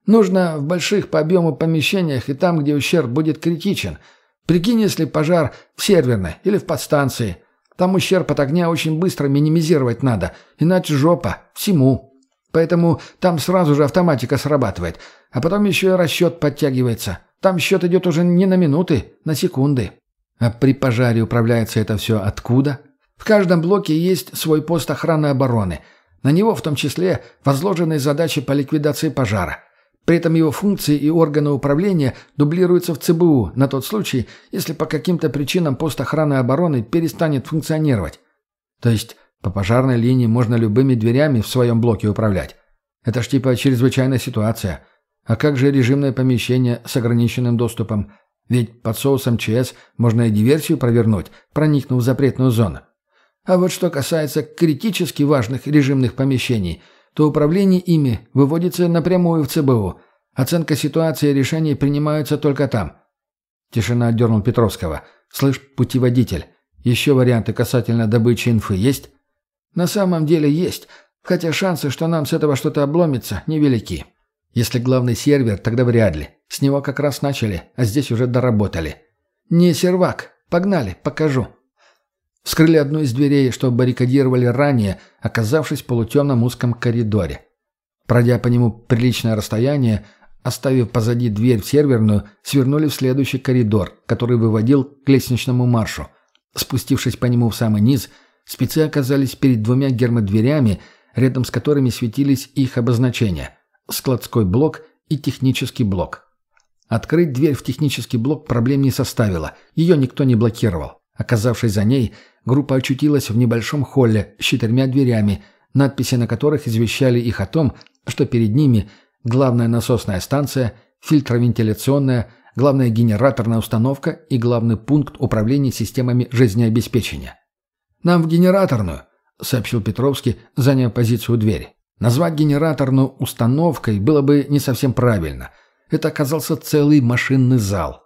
Нужно в больших по объему помещениях и там, где ущерб будет критичен. Прикинь, если пожар в серверной или в подстанции. Там ущерб от огня очень быстро минимизировать надо, иначе жопа, всему. Поэтому там сразу же автоматика срабатывает, а потом еще и расчет подтягивается. Там счет идет уже не на минуты, на секунды. А при пожаре управляется это все откуда? В каждом блоке есть свой пост охраны обороны. На него в том числе возложены задачи по ликвидации пожара – при этом его функции и органы управления дублируются в ЦБУ на тот случай, если по каким-то причинам пост охраны обороны перестанет функционировать. То есть по пожарной линии можно любыми дверями в своем блоке управлять. Это ж типа чрезвычайная ситуация. А как же режимное помещение с ограниченным доступом? Ведь под соусом ЧС можно и диверсию провернуть, проникнув в запретную зону. А вот что касается критически важных режимных помещений – то управление ими выводится напрямую в ЦБУ. Оценка ситуации и решений принимаются только там. Тишина отдернул Петровского. «Слышь, путеводитель, еще варианты касательно добычи инфы есть?» «На самом деле есть, хотя шансы, что нам с этого что-то обломится, невелики. Если главный сервер, тогда вряд ли. С него как раз начали, а здесь уже доработали. Не сервак. Погнали, покажу». Вскрыли одну из дверей, что баррикадировали ранее, оказавшись в полутемном узком коридоре. Пройдя по нему приличное расстояние, оставив позади дверь в серверную, свернули в следующий коридор, который выводил к лестничному маршу. Спустившись по нему в самый низ, спецы оказались перед двумя гермодверями, рядом с которыми светились их обозначения – складской блок и технический блок. Открыть дверь в технический блок проблем не составило, ее никто не блокировал. Оказавшись за ней, группа очутилась в небольшом холле с четырьмя дверями, надписи на которых извещали их о том, что перед ними главная насосная станция, фильтровентиляционная, главная генераторная установка и главный пункт управления системами жизнеобеспечения. «Нам в генераторную», — сообщил Петровский, заняв позицию у двери. Назвать генераторную установкой было бы не совсем правильно. Это оказался целый машинный зал.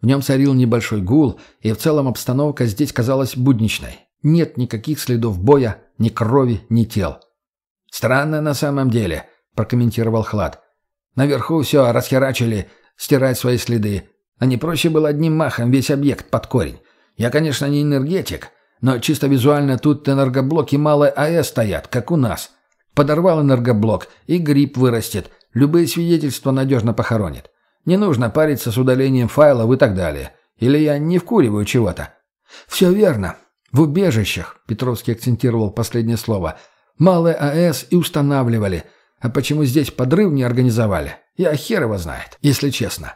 В нем царил небольшой гул, и в целом обстановка здесь казалась будничной. Нет никаких следов боя, ни крови, ни тел. «Странно на самом деле», — прокомментировал Хлад. «Наверху все расхерачили, стирать свои следы. А не проще было одним махом весь объект под корень. Я, конечно, не энергетик, но чисто визуально тут энергоблоки малой АЭС стоят, как у нас. Подорвал энергоблок, и гриб вырастет. Любые свидетельства надежно похоронит. Не нужно париться с удалением файлов и так далее. Или я не вкуриваю чего-то. Все верно. В убежищах, Петровский акцентировал последнее слово, малые АЭС и устанавливали. А почему здесь подрыв не организовали? Я хер его знает, если честно.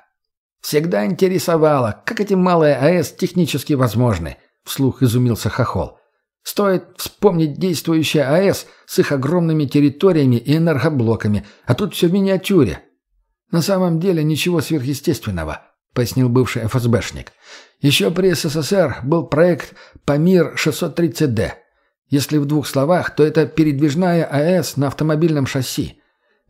Всегда интересовало, как эти малые АЭС технически возможны, вслух изумился Хохол. Стоит вспомнить действующие АЭС с их огромными территориями и энергоблоками, а тут все в миниатюре. «На самом деле ничего сверхъестественного», — пояснил бывший ФСБшник. «Еще при СССР был проект «Памир 630Д». Если в двух словах, то это передвижная АЭС на автомобильном шасси.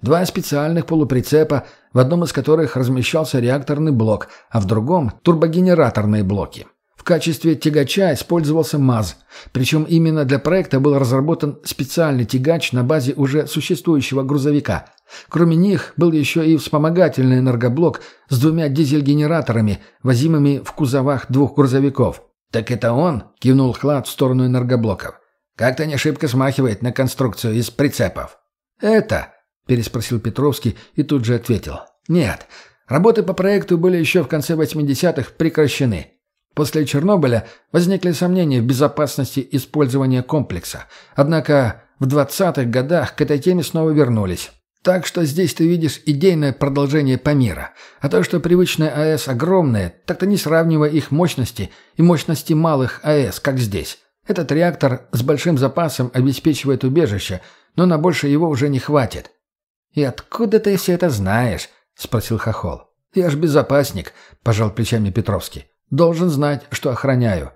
Два специальных полуприцепа, в одном из которых размещался реакторный блок, а в другом – турбогенераторные блоки. В качестве тягача использовался МАЗ, причем именно для проекта был разработан специальный тягач на базе уже существующего грузовика. Кроме них был еще и вспомогательный энергоблок с двумя дизель-генераторами, возимыми в кузовах двух грузовиков. «Так это он?» – кивнул Хлад в сторону энергоблоков. «Как-то не шибко смахивает на конструкцию из прицепов». «Это?» – переспросил Петровский и тут же ответил. «Нет, работы по проекту были еще в конце 80-х прекращены». После Чернобыля возникли сомнения в безопасности использования комплекса. Однако в 20-х годах к этой теме снова вернулись. Так что здесь ты видишь идейное продолжение Памира. А то, что привычные АЭС огромные, так-то не сравнивая их мощности и мощности малых АЭС, как здесь. Этот реактор с большим запасом обеспечивает убежище, но на больше его уже не хватит. «И откуда ты все это знаешь?» – спросил Хохол. «Я ж безопасник», – пожал плечами Петровский. Должен знать, что охраняю.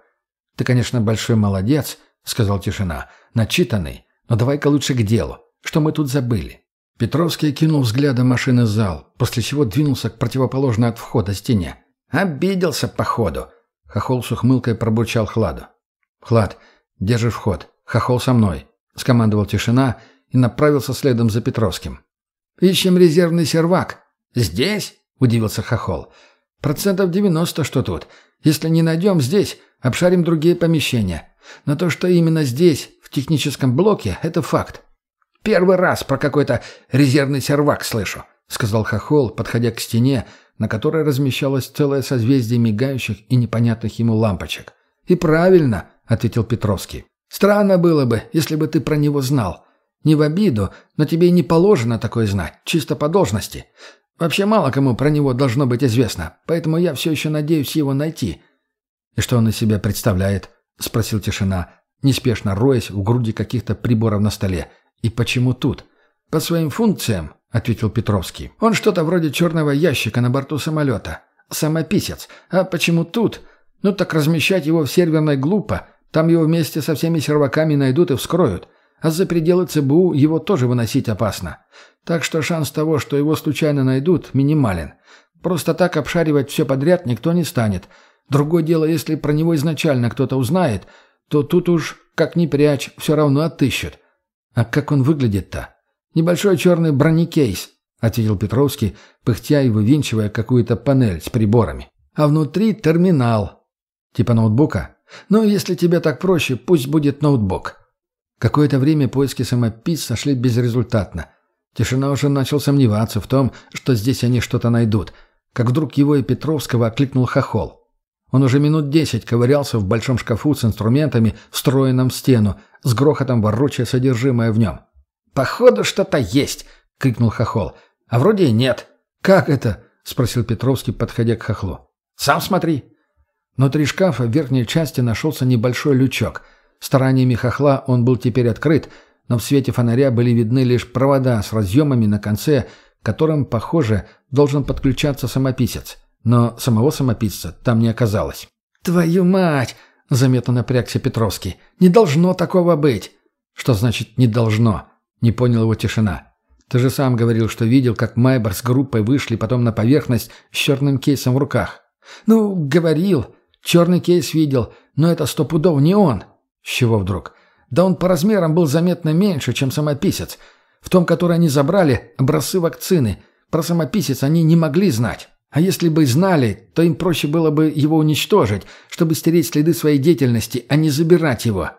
Ты, конечно, большой молодец, сказал тишина. Начитанный. Но давай-ка лучше к делу. Что мы тут забыли? Петровский кинул взглядом машины зал, после чего двинулся к противоположной от входа стене. «Обиделся, походу!» Хохол с ухмылкой пробурчал Хладу. «Хлад, держи вход. Хохол со мной!» — скомандовал тишина и направился следом за Петровским. «Ищем резервный сервак». «Здесь?» — удивился Хохол. Процентов 90, что тут. Если не найдем здесь, обшарим другие помещения. Но то, что именно здесь, в техническом блоке, это факт. Первый раз про какой-то резервный сервак слышу, сказал Хохол, подходя к стене, на которой размещалось целое созвездие мигающих и непонятных ему лампочек. «И правильно», — ответил Петровский. «Странно было бы, если бы ты про него знал. Не в обиду, но тебе и не положено такое знать, чисто по должности. Вообще мало кому про него должно быть известно, поэтому я все еще надеюсь его найти». «И что он из себя представляет?» — спросил тишина, неспешно роясь в груди каких-то приборов на столе. «И почему тут?» «По своим функциям», — ответил Петровский. «Он что-то вроде черного ящика на борту самолета. Самописец. А почему тут? Ну так размещать его в серверной глупо. Там его вместе со всеми серваками найдут и вскроют а за пределы ЦБУ его тоже выносить опасно. Так что шанс того, что его случайно найдут, минимален. Просто так обшаривать все подряд никто не станет. Другое дело, если про него изначально кто-то узнает, то тут уж, как ни прячь, все равно отыщут. А как он выглядит-то? Небольшой черный бронекейс, ответил Петровский, пыхтя и вывинчивая какую-то панель с приборами. А внутри терминал. Типа ноутбука? Ну, если тебе так проще, пусть будет ноутбук. Какое-то время поиски самописца шли безрезультатно. Тишина уже начал сомневаться в том, что здесь они что-то найдут, как вдруг его и Петровского окликнул Хохол. Он уже минут десять ковырялся в большом шкафу с инструментами, встроенном в стену, с грохотом ворочая содержимое в нем. «Походу, что-то есть!» — крикнул Хохол. «А вроде и нет». «Как это?» — спросил Петровский, подходя к Хохлу. «Сам смотри». Внутри шкафа в верхней части нашелся небольшой лючок — Стараниями хохла он был теперь открыт, но в свете фонаря были видны лишь провода с разъемами на конце, к которым, похоже, должен подключаться самописец. Но самого самописца там не оказалось. «Твою мать!» — заметно напрягся Петровский. «Не должно такого быть!» «Что значит «не должно»?» — не понял его тишина. «Ты же сам говорил, что видел, как Майбер с группой вышли потом на поверхность с черным кейсом в руках». «Ну, говорил. Черный кейс видел, но это сто пудов не он». С чего вдруг? Да он по размерам был заметно меньше, чем самописец. В том, который они забрали, образцы вакцины. Про самописец они не могли знать. А если бы знали, то им проще было бы его уничтожить, чтобы стереть следы своей деятельности, а не забирать его.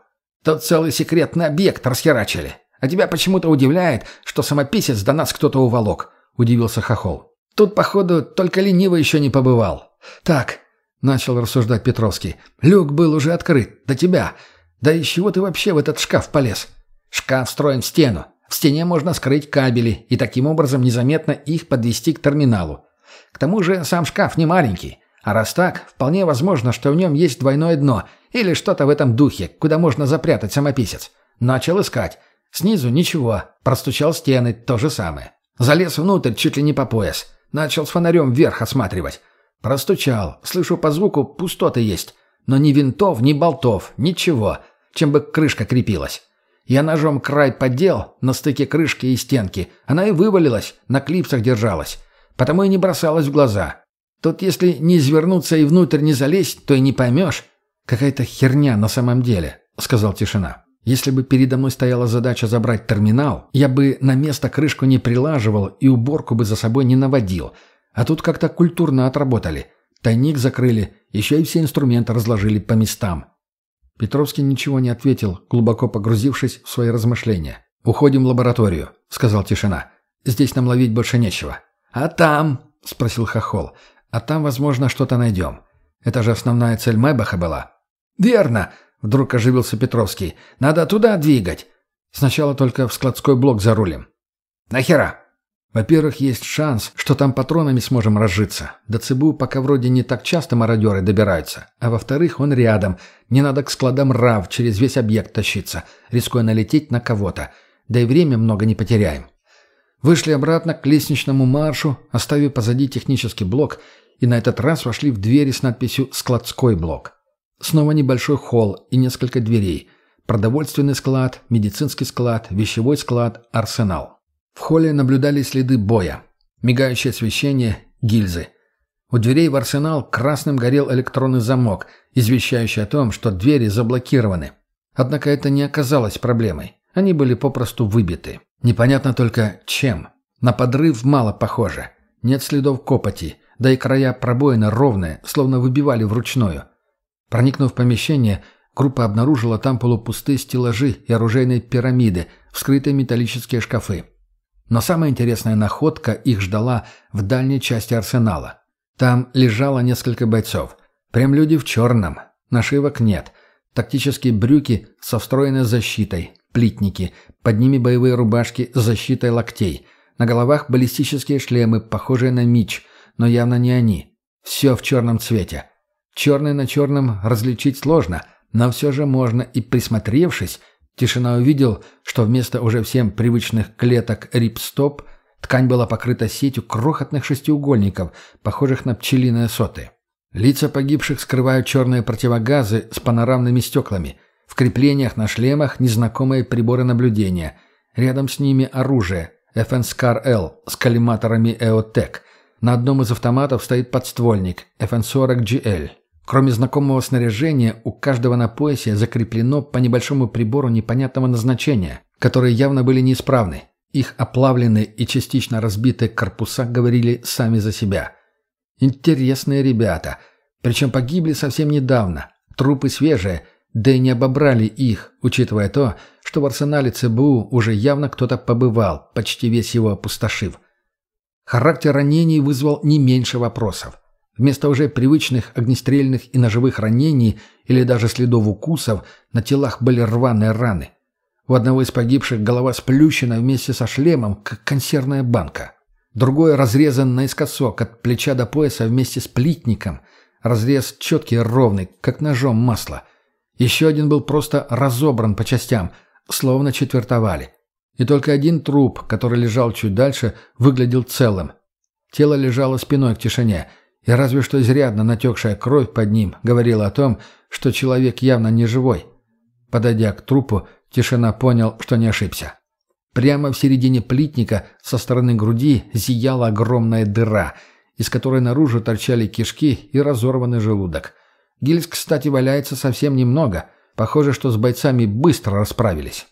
Тот целый секретный объект расхерачили. А тебя почему-то удивляет, что самописец до нас кто-то уволок», — удивился Хохол. «Тут, походу, только ленивый еще не побывал». «Так», — начал рассуждать Петровский, — «люк был уже открыт. До тебя. Да из чего ты вообще в этот шкаф полез? Шкаф встроен в стену. В стене можно скрыть кабели и таким образом незаметно их подвести к терминалу. К тому же сам шкаф не маленький. А раз так, вполне возможно, что в нем есть двойное дно или что-то в этом духе, куда можно запрятать самописец. Начал искать. Снизу ничего. Простучал стены, то же самое. Залез внутрь чуть ли не по пояс. Начал с фонарем вверх осматривать. Простучал. Слышу по звуку, пустоты есть. Но ни винтов, ни болтов, ничего. чем бы крышка крепилась. Я ножом край поддел на стыке крышки и стенки. Она и вывалилась, на клипсах держалась. Потому и не бросалась в глаза. Тут если не извернуться и внутрь не залезть, то и не поймешь. Какая-то херня на самом деле, сказал тишина. Если бы передо мной стояла задача забрать терминал, я бы на место крышку не прилаживал и уборку бы за собой не наводил. А тут как-то культурно отработали. Тайник закрыли, еще и все инструменты разложили по местам. Петровский ничего не ответил, глубоко погрузившись в свои размышления. «Уходим в лабораторию», — сказал тишина. «Здесь нам ловить больше нечего». «А там?» — спросил Хохол. «А там, возможно, что-то найдем. Это же основная цель Майбаха была». «Верно!» — вдруг оживился Петровский. «Надо туда двигать. Сначала только в складской блок за рулем». «Нахера?» Во-первых, есть шанс, что там патронами сможем разжиться. До ЦБУ пока вроде не так часто мародеры добираются. А во-вторых, он рядом. Не надо к складам РАВ через весь объект тащиться, рискуя налететь на кого-то. Да и время много не потеряем. Вышли обратно к лестничному маршу, оставив позади технический блок, и на этот раз вошли в двери с надписью «Складской блок». Снова небольшой холл и несколько дверей. Продовольственный склад, медицинский склад, вещевой склад, арсенал. В холле наблюдались следы боя. Мигающее освещение, гильзы. У дверей в арсенал красным горел электронный замок, извещающий о том, что двери заблокированы. Однако это не оказалось проблемой. Они были попросту выбиты. Непонятно только чем. На подрыв мало похоже. Нет следов копоти, да и края пробоины ровные, словно выбивали вручную. Проникнув в помещение, группа обнаружила там полупустые стеллажи и оружейные пирамиды, вскрытые металлические шкафы. Но самая интересная находка их ждала в дальней части арсенала. Там лежало несколько бойцов. Прям люди в черном. Нашивок нет. Тактические брюки со встроенной защитой. Плитники. Под ними боевые рубашки с защитой локтей. На головах баллистические шлемы, похожие на мич, но явно не они. Все в черном цвете. Черный на черном различить сложно, но все же можно и присмотревшись – Тишина увидел, что вместо уже всем привычных клеток рипстоп ткань была покрыта сетью крохотных шестиугольников, похожих на пчелиные соты. Лица погибших скрывают черные противогазы с панорамными стеклами. В креплениях на шлемах незнакомые приборы наблюдения. Рядом с ними оружие FN Scar L с коллиматорами EOTech. На одном из автоматов стоит подствольник FN-40 GL. Кроме знакомого снаряжения, у каждого на поясе закреплено по небольшому прибору непонятного назначения, которые явно были неисправны. Их оплавленные и частично разбитые корпуса говорили сами за себя. Интересные ребята. Причем погибли совсем недавно. Трупы свежие, да и не обобрали их, учитывая то, что в арсенале ЦБУ уже явно кто-то побывал, почти весь его опустошив. Характер ранений вызвал не меньше вопросов. Вместо уже привычных огнестрельных и ножевых ранений или даже следов укусов на телах были рваные раны. У одного из погибших голова сплющена вместе со шлемом, как консервная банка. Другой разрезан наискосок от плеча до пояса вместе с плитником. Разрез четкий ровный, как ножом масло. Еще один был просто разобран по частям, словно четвертовали. И только один труп, который лежал чуть дальше, выглядел целым. Тело лежало спиной к тишине – и разве что изрядно натекшая кровь под ним говорила о том, что человек явно не живой. Подойдя к трупу, тишина понял, что не ошибся. Прямо в середине плитника со стороны груди зияла огромная дыра, из которой наружу торчали кишки и разорванный желудок. Гильз, кстати, валяется совсем немного. Похоже, что с бойцами быстро расправились.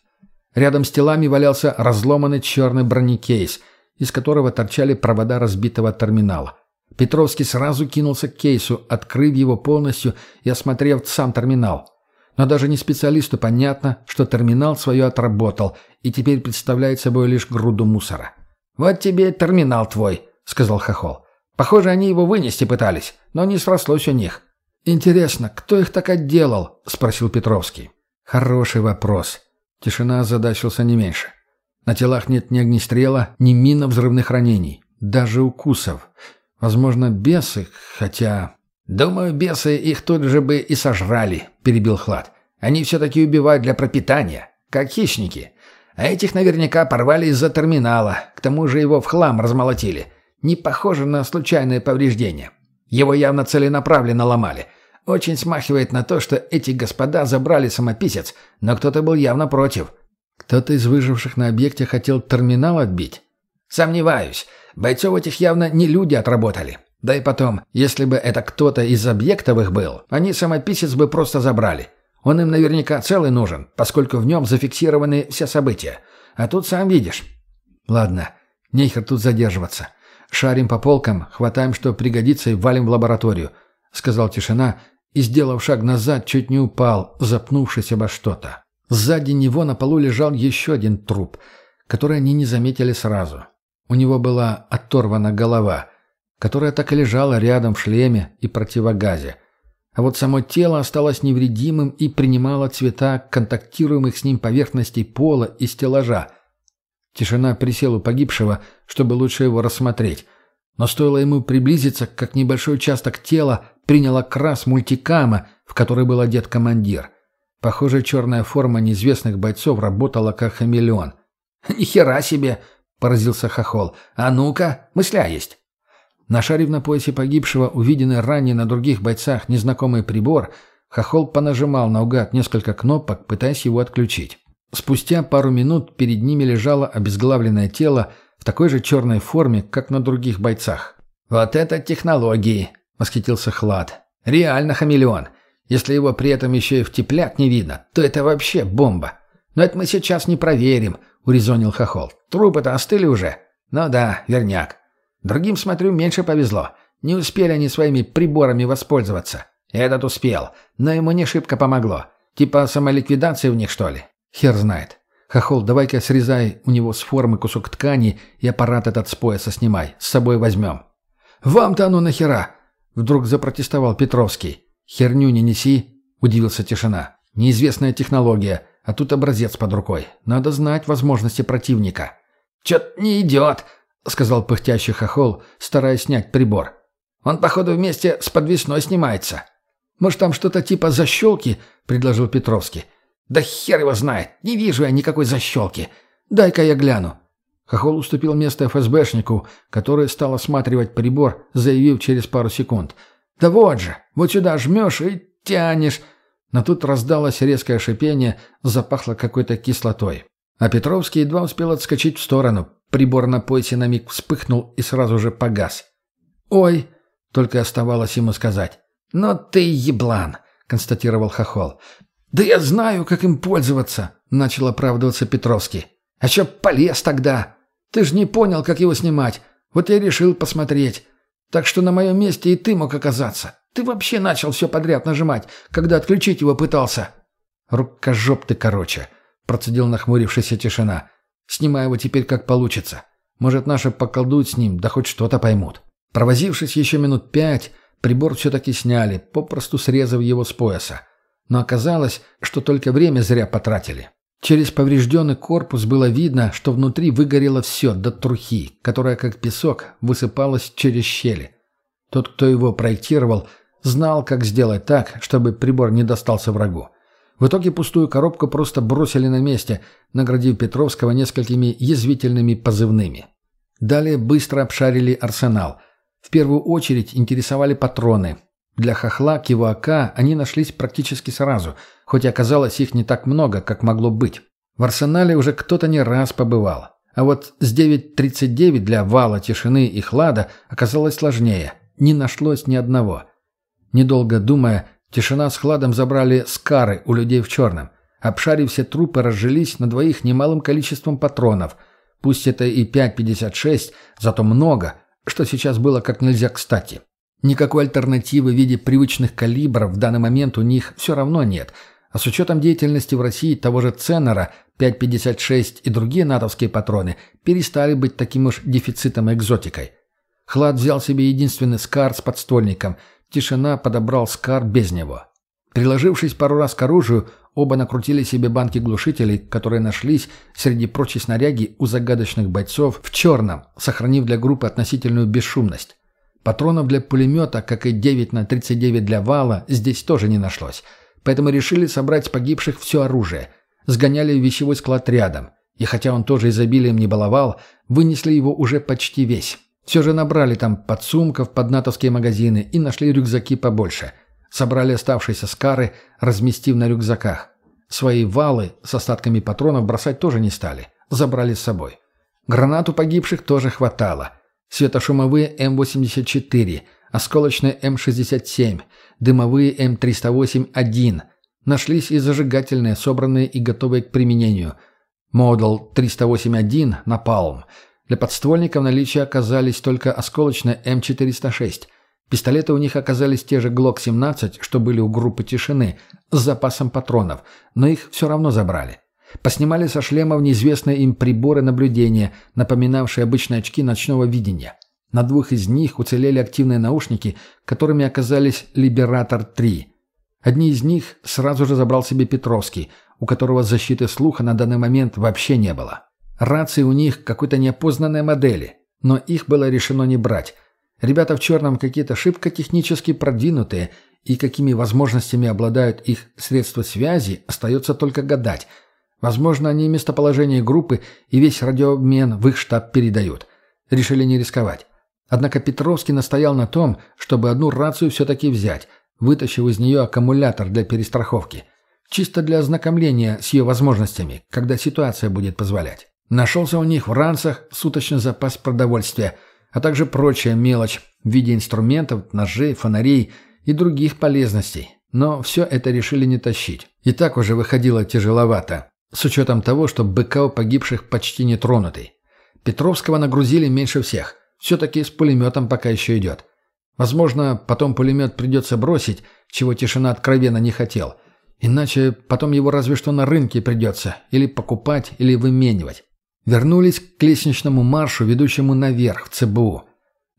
Рядом с телами валялся разломанный черный бронекейс, из которого торчали провода разбитого терминала. Петровский сразу кинулся к кейсу, открыв его полностью и осмотрев сам терминал. Но даже не специалисту понятно, что терминал свое отработал и теперь представляет собой лишь груду мусора. «Вот тебе терминал твой», — сказал Хохол. «Похоже, они его вынести пытались, но не срослось у них». «Интересно, кто их так отделал?» — спросил Петровский. «Хороший вопрос». Тишина озадачился не меньше. На телах нет ни огнестрела, ни минно-взрывных ранений, даже укусов. Возможно, бесы, хотя... «Думаю, бесы их тут же бы и сожрали», — перебил Хлад. «Они все-таки убивают для пропитания, как хищники. А этих наверняка порвали из-за терминала, к тому же его в хлам размолотили. Не похоже на случайное повреждение. Его явно целенаправленно ломали. Очень смахивает на то, что эти господа забрали самописец, но кто-то был явно против. Кто-то из выживших на объекте хотел терминал отбить? Сомневаюсь. Бойцов этих явно не люди отработали. Да и потом, если бы это кто-то из объектовых был, они самописец бы просто забрали. Он им наверняка целый нужен, поскольку в нем зафиксированы все события. А тут сам видишь. Ладно, нехер тут задерживаться. Шарим по полкам, хватаем, что пригодится, и валим в лабораторию», — сказал тишина, и, сделав шаг назад, чуть не упал, запнувшись обо что-то. Сзади него на полу лежал еще один труп, который они не заметили сразу. У него была оторвана голова, которая так и лежала рядом в шлеме и противогазе. А вот само тело осталось невредимым и принимало цвета контактируемых с ним поверхностей пола и стеллажа — Тишина присел у погибшего, чтобы лучше его рассмотреть. Но стоило ему приблизиться, как небольшой участок тела принял окрас мультикама, в который был одет командир. Похоже, черная форма неизвестных бойцов работала как хамелеон. «Ни себе!» — поразился Хохол. «А ну-ка, мысля есть!» Нашарив на поясе погибшего, увиденный ранее на других бойцах незнакомый прибор, Хохол понажимал наугад несколько кнопок, пытаясь его отключить. Спустя пару минут перед ними лежало обезглавленное тело в такой же черной форме, как на других бойцах. «Вот это технологии!» — восхитился Хлад. «Реально хамелеон. Если его при этом еще и в тепляк не видно, то это вообще бомба. Но это мы сейчас не проверим», — урезонил Хохол. «Трупы-то остыли уже?» «Ну да, верняк. Другим, смотрю, меньше повезло. Не успели они своими приборами воспользоваться. Этот успел, но ему не шибко помогло. Типа самоликвидации в них, что ли? Хер знает. Хохол, давай-ка срезай у него с формы кусок ткани и аппарат этот с пояса снимай. С собой возьмем. Вам-то оно нахера? Вдруг запротестовал Петровский. Херню не неси, удивился тишина. Неизвестная технология, а тут образец под рукой. Надо знать возможности противника. Чё-то не идет, сказал пыхтящий хохол, стараясь снять прибор. Он, походу, вместе с подвесной снимается. Может, там что-то типа защелки, предложил Петровский. «Да хер его знает! Не вижу я никакой защелки! Дай-ка я гляну!» Хохол уступил место ФСБшнику, который стал осматривать прибор, заявив через пару секунд. «Да вот же! Вот сюда жмешь и тянешь!» Но тут раздалось резкое шипение, запахло какой-то кислотой. А Петровский едва успел отскочить в сторону. Прибор на поясе на миг вспыхнул и сразу же погас. «Ой!» — только оставалось ему сказать. «Ну ты еблан!» — констатировал Хохол. «Да я знаю, как им пользоваться», — начал оправдываться Петровский. «А чё полез тогда? Ты ж не понял, как его снимать. Вот я решил посмотреть. Так что на моем месте и ты мог оказаться. Ты вообще начал все подряд нажимать, когда отключить его пытался». «Рукожоп ты, короче», — процедил нахмурившаяся тишина. «Снимай его теперь как получится. Может, наши поколдуют с ним, да хоть что-то поймут». Провозившись еще минут пять, прибор все-таки сняли, попросту срезав его с пояса но оказалось, что только время зря потратили. Через поврежденный корпус было видно, что внутри выгорело все до трухи, которая, как песок, высыпалась через щели. Тот, кто его проектировал, знал, как сделать так, чтобы прибор не достался врагу. В итоге пустую коробку просто бросили на месте, наградив Петровского несколькими язвительными позывными. Далее быстро обшарили арсенал. В первую очередь интересовали патроны, для хохла кивака они нашлись практически сразу, хоть и оказалось их не так много, как могло быть. В арсенале уже кто-то не раз побывал. А вот с 9.39 для вала тишины и хлада оказалось сложнее. Не нашлось ни одного. Недолго думая, тишина с хладом забрали скары у людей в черном. Обшарив все трупы, разжились на двоих немалым количеством патронов. Пусть это и 5.56, зато много, что сейчас было как нельзя кстати. Никакой альтернативы в виде привычных калибров в данный момент у них все равно нет. А с учетом деятельности в России того же Ценнера, 5.56 и другие натовские патроны перестали быть таким уж дефицитом и экзотикой. Хлад взял себе единственный скар с подстольником. Тишина подобрал скар без него. Приложившись пару раз к оружию, оба накрутили себе банки глушителей, которые нашлись среди прочей снаряги у загадочных бойцов в черном, сохранив для группы относительную бесшумность. Патронов для пулемета, как и 9 на 39 для вала, здесь тоже не нашлось. Поэтому решили собрать с погибших все оружие. Сгоняли в вещевой склад рядом. И хотя он тоже изобилием не баловал, вынесли его уже почти весь. Все же набрали там подсумков под натовские магазины и нашли рюкзаки побольше. Собрали оставшиеся скары, разместив на рюкзаках. Свои валы с остатками патронов бросать тоже не стали. Забрали с собой. Гранату погибших тоже хватало. Светошумовые М-84, осколочные М-67, дымовые М-308-1. Нашлись и зажигательные, собранные и готовые к применению. Модул 308-1 «Напалм». Для подствольников наличие оказались только осколочные М406. Пистолеты у них оказались те же ГЛОК-17, что были у группы «Тишины», с запасом патронов, но их все равно забрали. Поснимали со шлемов неизвестные им приборы наблюдения, напоминавшие обычные очки ночного видения. На двух из них уцелели активные наушники, которыми оказались «Либератор-3». Одни из них сразу же забрал себе Петровский, у которого защиты слуха на данный момент вообще не было. Рации у них какой-то неопознанной модели, но их было решено не брать. Ребята в черном какие-то шибко технически продвинутые, и какими возможностями обладают их средства связи, остается только гадать. Возможно, они местоположение группы и весь радиообмен в их штаб передают. Решили не рисковать. Однако Петровский настоял на том, чтобы одну рацию все-таки взять, вытащив из нее аккумулятор для перестраховки. Чисто для ознакомления с ее возможностями, когда ситуация будет позволять. Нашелся у них в ранцах суточный запас продовольствия, а также прочая мелочь в виде инструментов, ножей, фонарей и других полезностей. Но все это решили не тащить. И так уже выходило тяжеловато, с учетом того, что БК у погибших почти не тронутый. Петровского нагрузили меньше всех. Все-таки с пулеметом пока еще идет. Возможно, потом пулемет придется бросить, чего тишина откровенно не хотел. Иначе потом его разве что на рынке придется или покупать, или выменивать. Вернулись к лестничному маршу, ведущему наверх, в ЦБУ.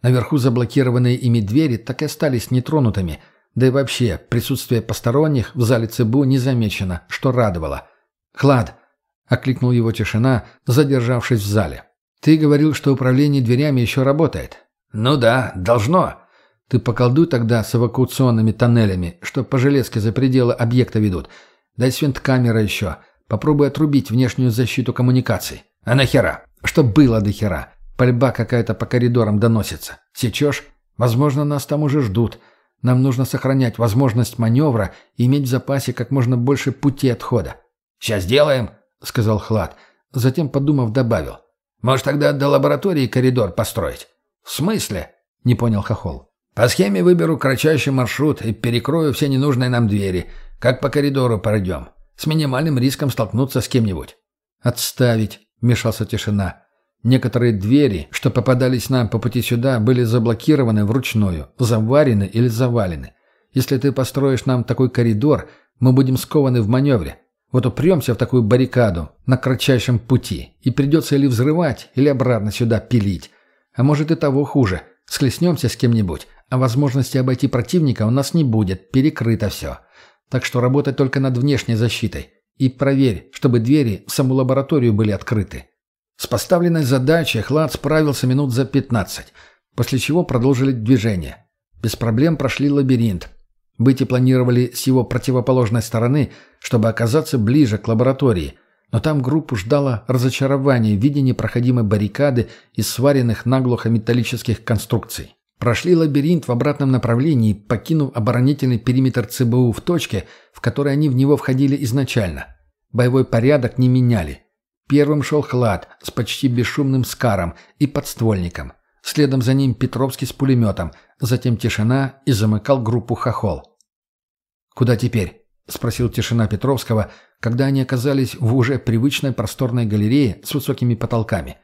Наверху заблокированные ими двери так и остались нетронутыми, да и вообще присутствие посторонних в зале ЦБУ не замечено, что радовало. «Хлад!» — окликнул его тишина, задержавшись в зале. «Ты говорил, что управление дверями еще работает?» «Ну да, должно». «Ты поколдуй тогда с эвакуационными тоннелями, что по железке за пределы объекта ведут. Дай свинткамера еще. Попробуй отрубить внешнюю защиту коммуникаций». «А нахера?» «Что было до хера? Пальба какая-то по коридорам доносится. Сечешь? Возможно, нас там уже ждут. Нам нужно сохранять возможность маневра и иметь в запасе как можно больше пути отхода». «Сейчас делаем», — сказал Хлад. Затем, подумав, добавил. «Может, тогда до лаборатории коридор построить?» «В смысле?» — не понял Хохол. «По схеме выберу кратчайший маршрут и перекрою все ненужные нам двери. Как по коридору пройдем. С минимальным риском столкнуться с кем-нибудь». «Отставить», вмешался тишина. Некоторые двери, что попадались нам по пути сюда, были заблокированы вручную, заварены или завалены. Если ты построишь нам такой коридор, мы будем скованы в маневре. Вот упремся в такую баррикаду на кратчайшем пути, и придется или взрывать, или обратно сюда пилить. А может и того хуже. Схлестнемся с кем-нибудь, а возможности обойти противника у нас не будет, перекрыто все. Так что работать только над внешней защитой. И проверь, чтобы двери в саму лабораторию были открыты. С поставленной задачей Хлад справился минут за 15, после чего продолжили движение. Без проблем прошли лабиринт. Выйти планировали с его противоположной стороны, чтобы оказаться ближе к лаборатории, но там группу ждало разочарование в виде непроходимой баррикады из сваренных наглухо металлических конструкций. Прошли лабиринт в обратном направлении, покинув оборонительный периметр ЦБУ в точке, в которой они в него входили изначально. Боевой порядок не меняли. Первым шел Хлад с почти бесшумным Скаром и подствольником. Следом за ним Петровский с пулеметом, затем Тишина и замыкал группу Хохол. «Куда теперь?» — спросил Тишина Петровского, когда они оказались в уже привычной просторной галерее с высокими потолками.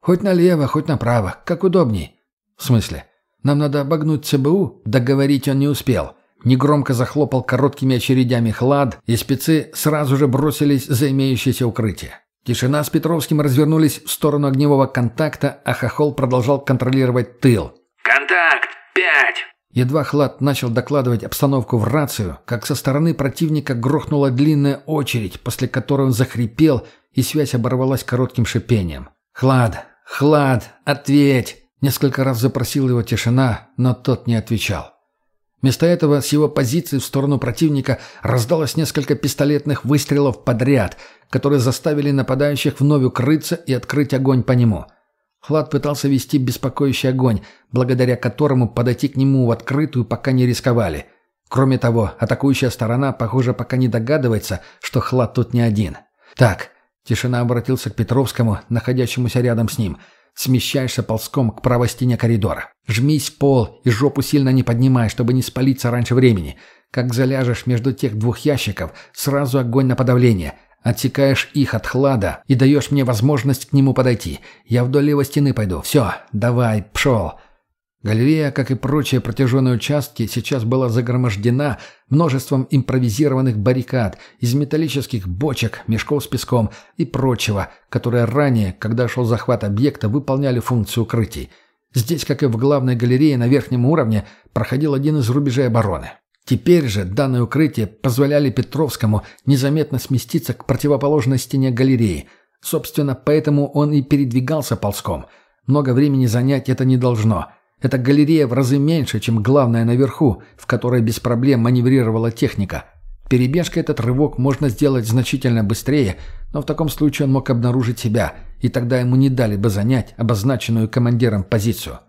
«Хоть налево, хоть направо, как удобней». «В смысле?» Нам надо обогнуть ЦБУ?» Договорить он не успел. Негромко захлопал короткими очередями хлад, и спецы сразу же бросились за имеющееся укрытие. Тишина с Петровским развернулись в сторону огневого контакта, а Хохол продолжал контролировать тыл. «Контакт! Пять!» Едва Хлад начал докладывать обстановку в рацию, как со стороны противника грохнула длинная очередь, после которой он захрипел, и связь оборвалась коротким шипением. «Хлад! Хлад! Ответь!» Несколько раз запросил его тишина, но тот не отвечал. Вместо этого с его позиции в сторону противника раздалось несколько пистолетных выстрелов подряд, которые заставили нападающих вновь укрыться и открыть огонь по нему. Хлад пытался вести беспокоящий огонь, благодаря которому подойти к нему в открытую пока не рисковали. Кроме того, атакующая сторона, похоже, пока не догадывается, что Хлад тут не один. «Так», — тишина обратился к Петровскому, находящемуся рядом с ним, «смещаешься ползком к правой стене коридора. Жмись в пол и жопу сильно не поднимай, чтобы не спалиться раньше времени. Как заляжешь между тех двух ящиков, сразу огонь на подавление. Отсекаешь их от хлада и даешь мне возможность к нему подойти. Я вдоль левой стены пойду. Все, давай, пшел». Галерея, как и прочие протяженные участки, сейчас была загромождена множеством импровизированных баррикад из металлических бочек, мешков с песком и прочего, которые ранее, когда шел захват объекта, выполняли функцию укрытий. Здесь, как и в главной галерее на верхнем уровне, проходил один из рубежей обороны. Теперь же данное укрытие позволяли Петровскому незаметно сместиться к противоположной стене галереи. Собственно, поэтому он и передвигался ползком. Много времени занять это не должно – эта галерея в разы меньше, чем главная наверху, в которой без проблем маневрировала техника. Перебежкой этот рывок можно сделать значительно быстрее, но в таком случае он мог обнаружить себя, и тогда ему не дали бы занять обозначенную командиром позицию.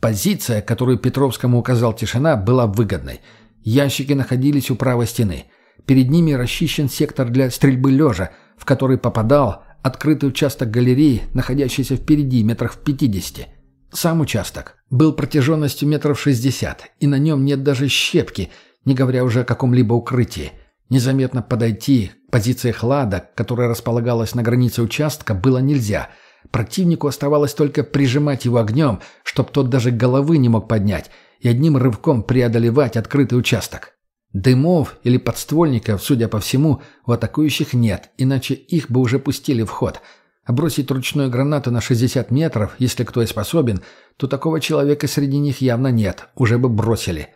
Позиция, которую Петровскому указал Тишина, была выгодной. Ящики находились у правой стены. Перед ними расчищен сектор для стрельбы лежа, в который попадал открытый участок галереи, находящийся впереди метрах в пятидесяти. Сам участок был протяженностью метров шестьдесят, и на нем нет даже щепки, не говоря уже о каком-либо укрытии. Незаметно подойти к позиции хлада, которая располагалась на границе участка, было нельзя. Противнику оставалось только прижимать его огнем, чтоб тот даже головы не мог поднять, и одним рывком преодолевать открытый участок. Дымов или подствольников, судя по всему, у атакующих нет, иначе их бы уже пустили в ход – а бросить ручную гранату на 60 метров, если кто и способен, то такого человека среди них явно нет, уже бы бросили.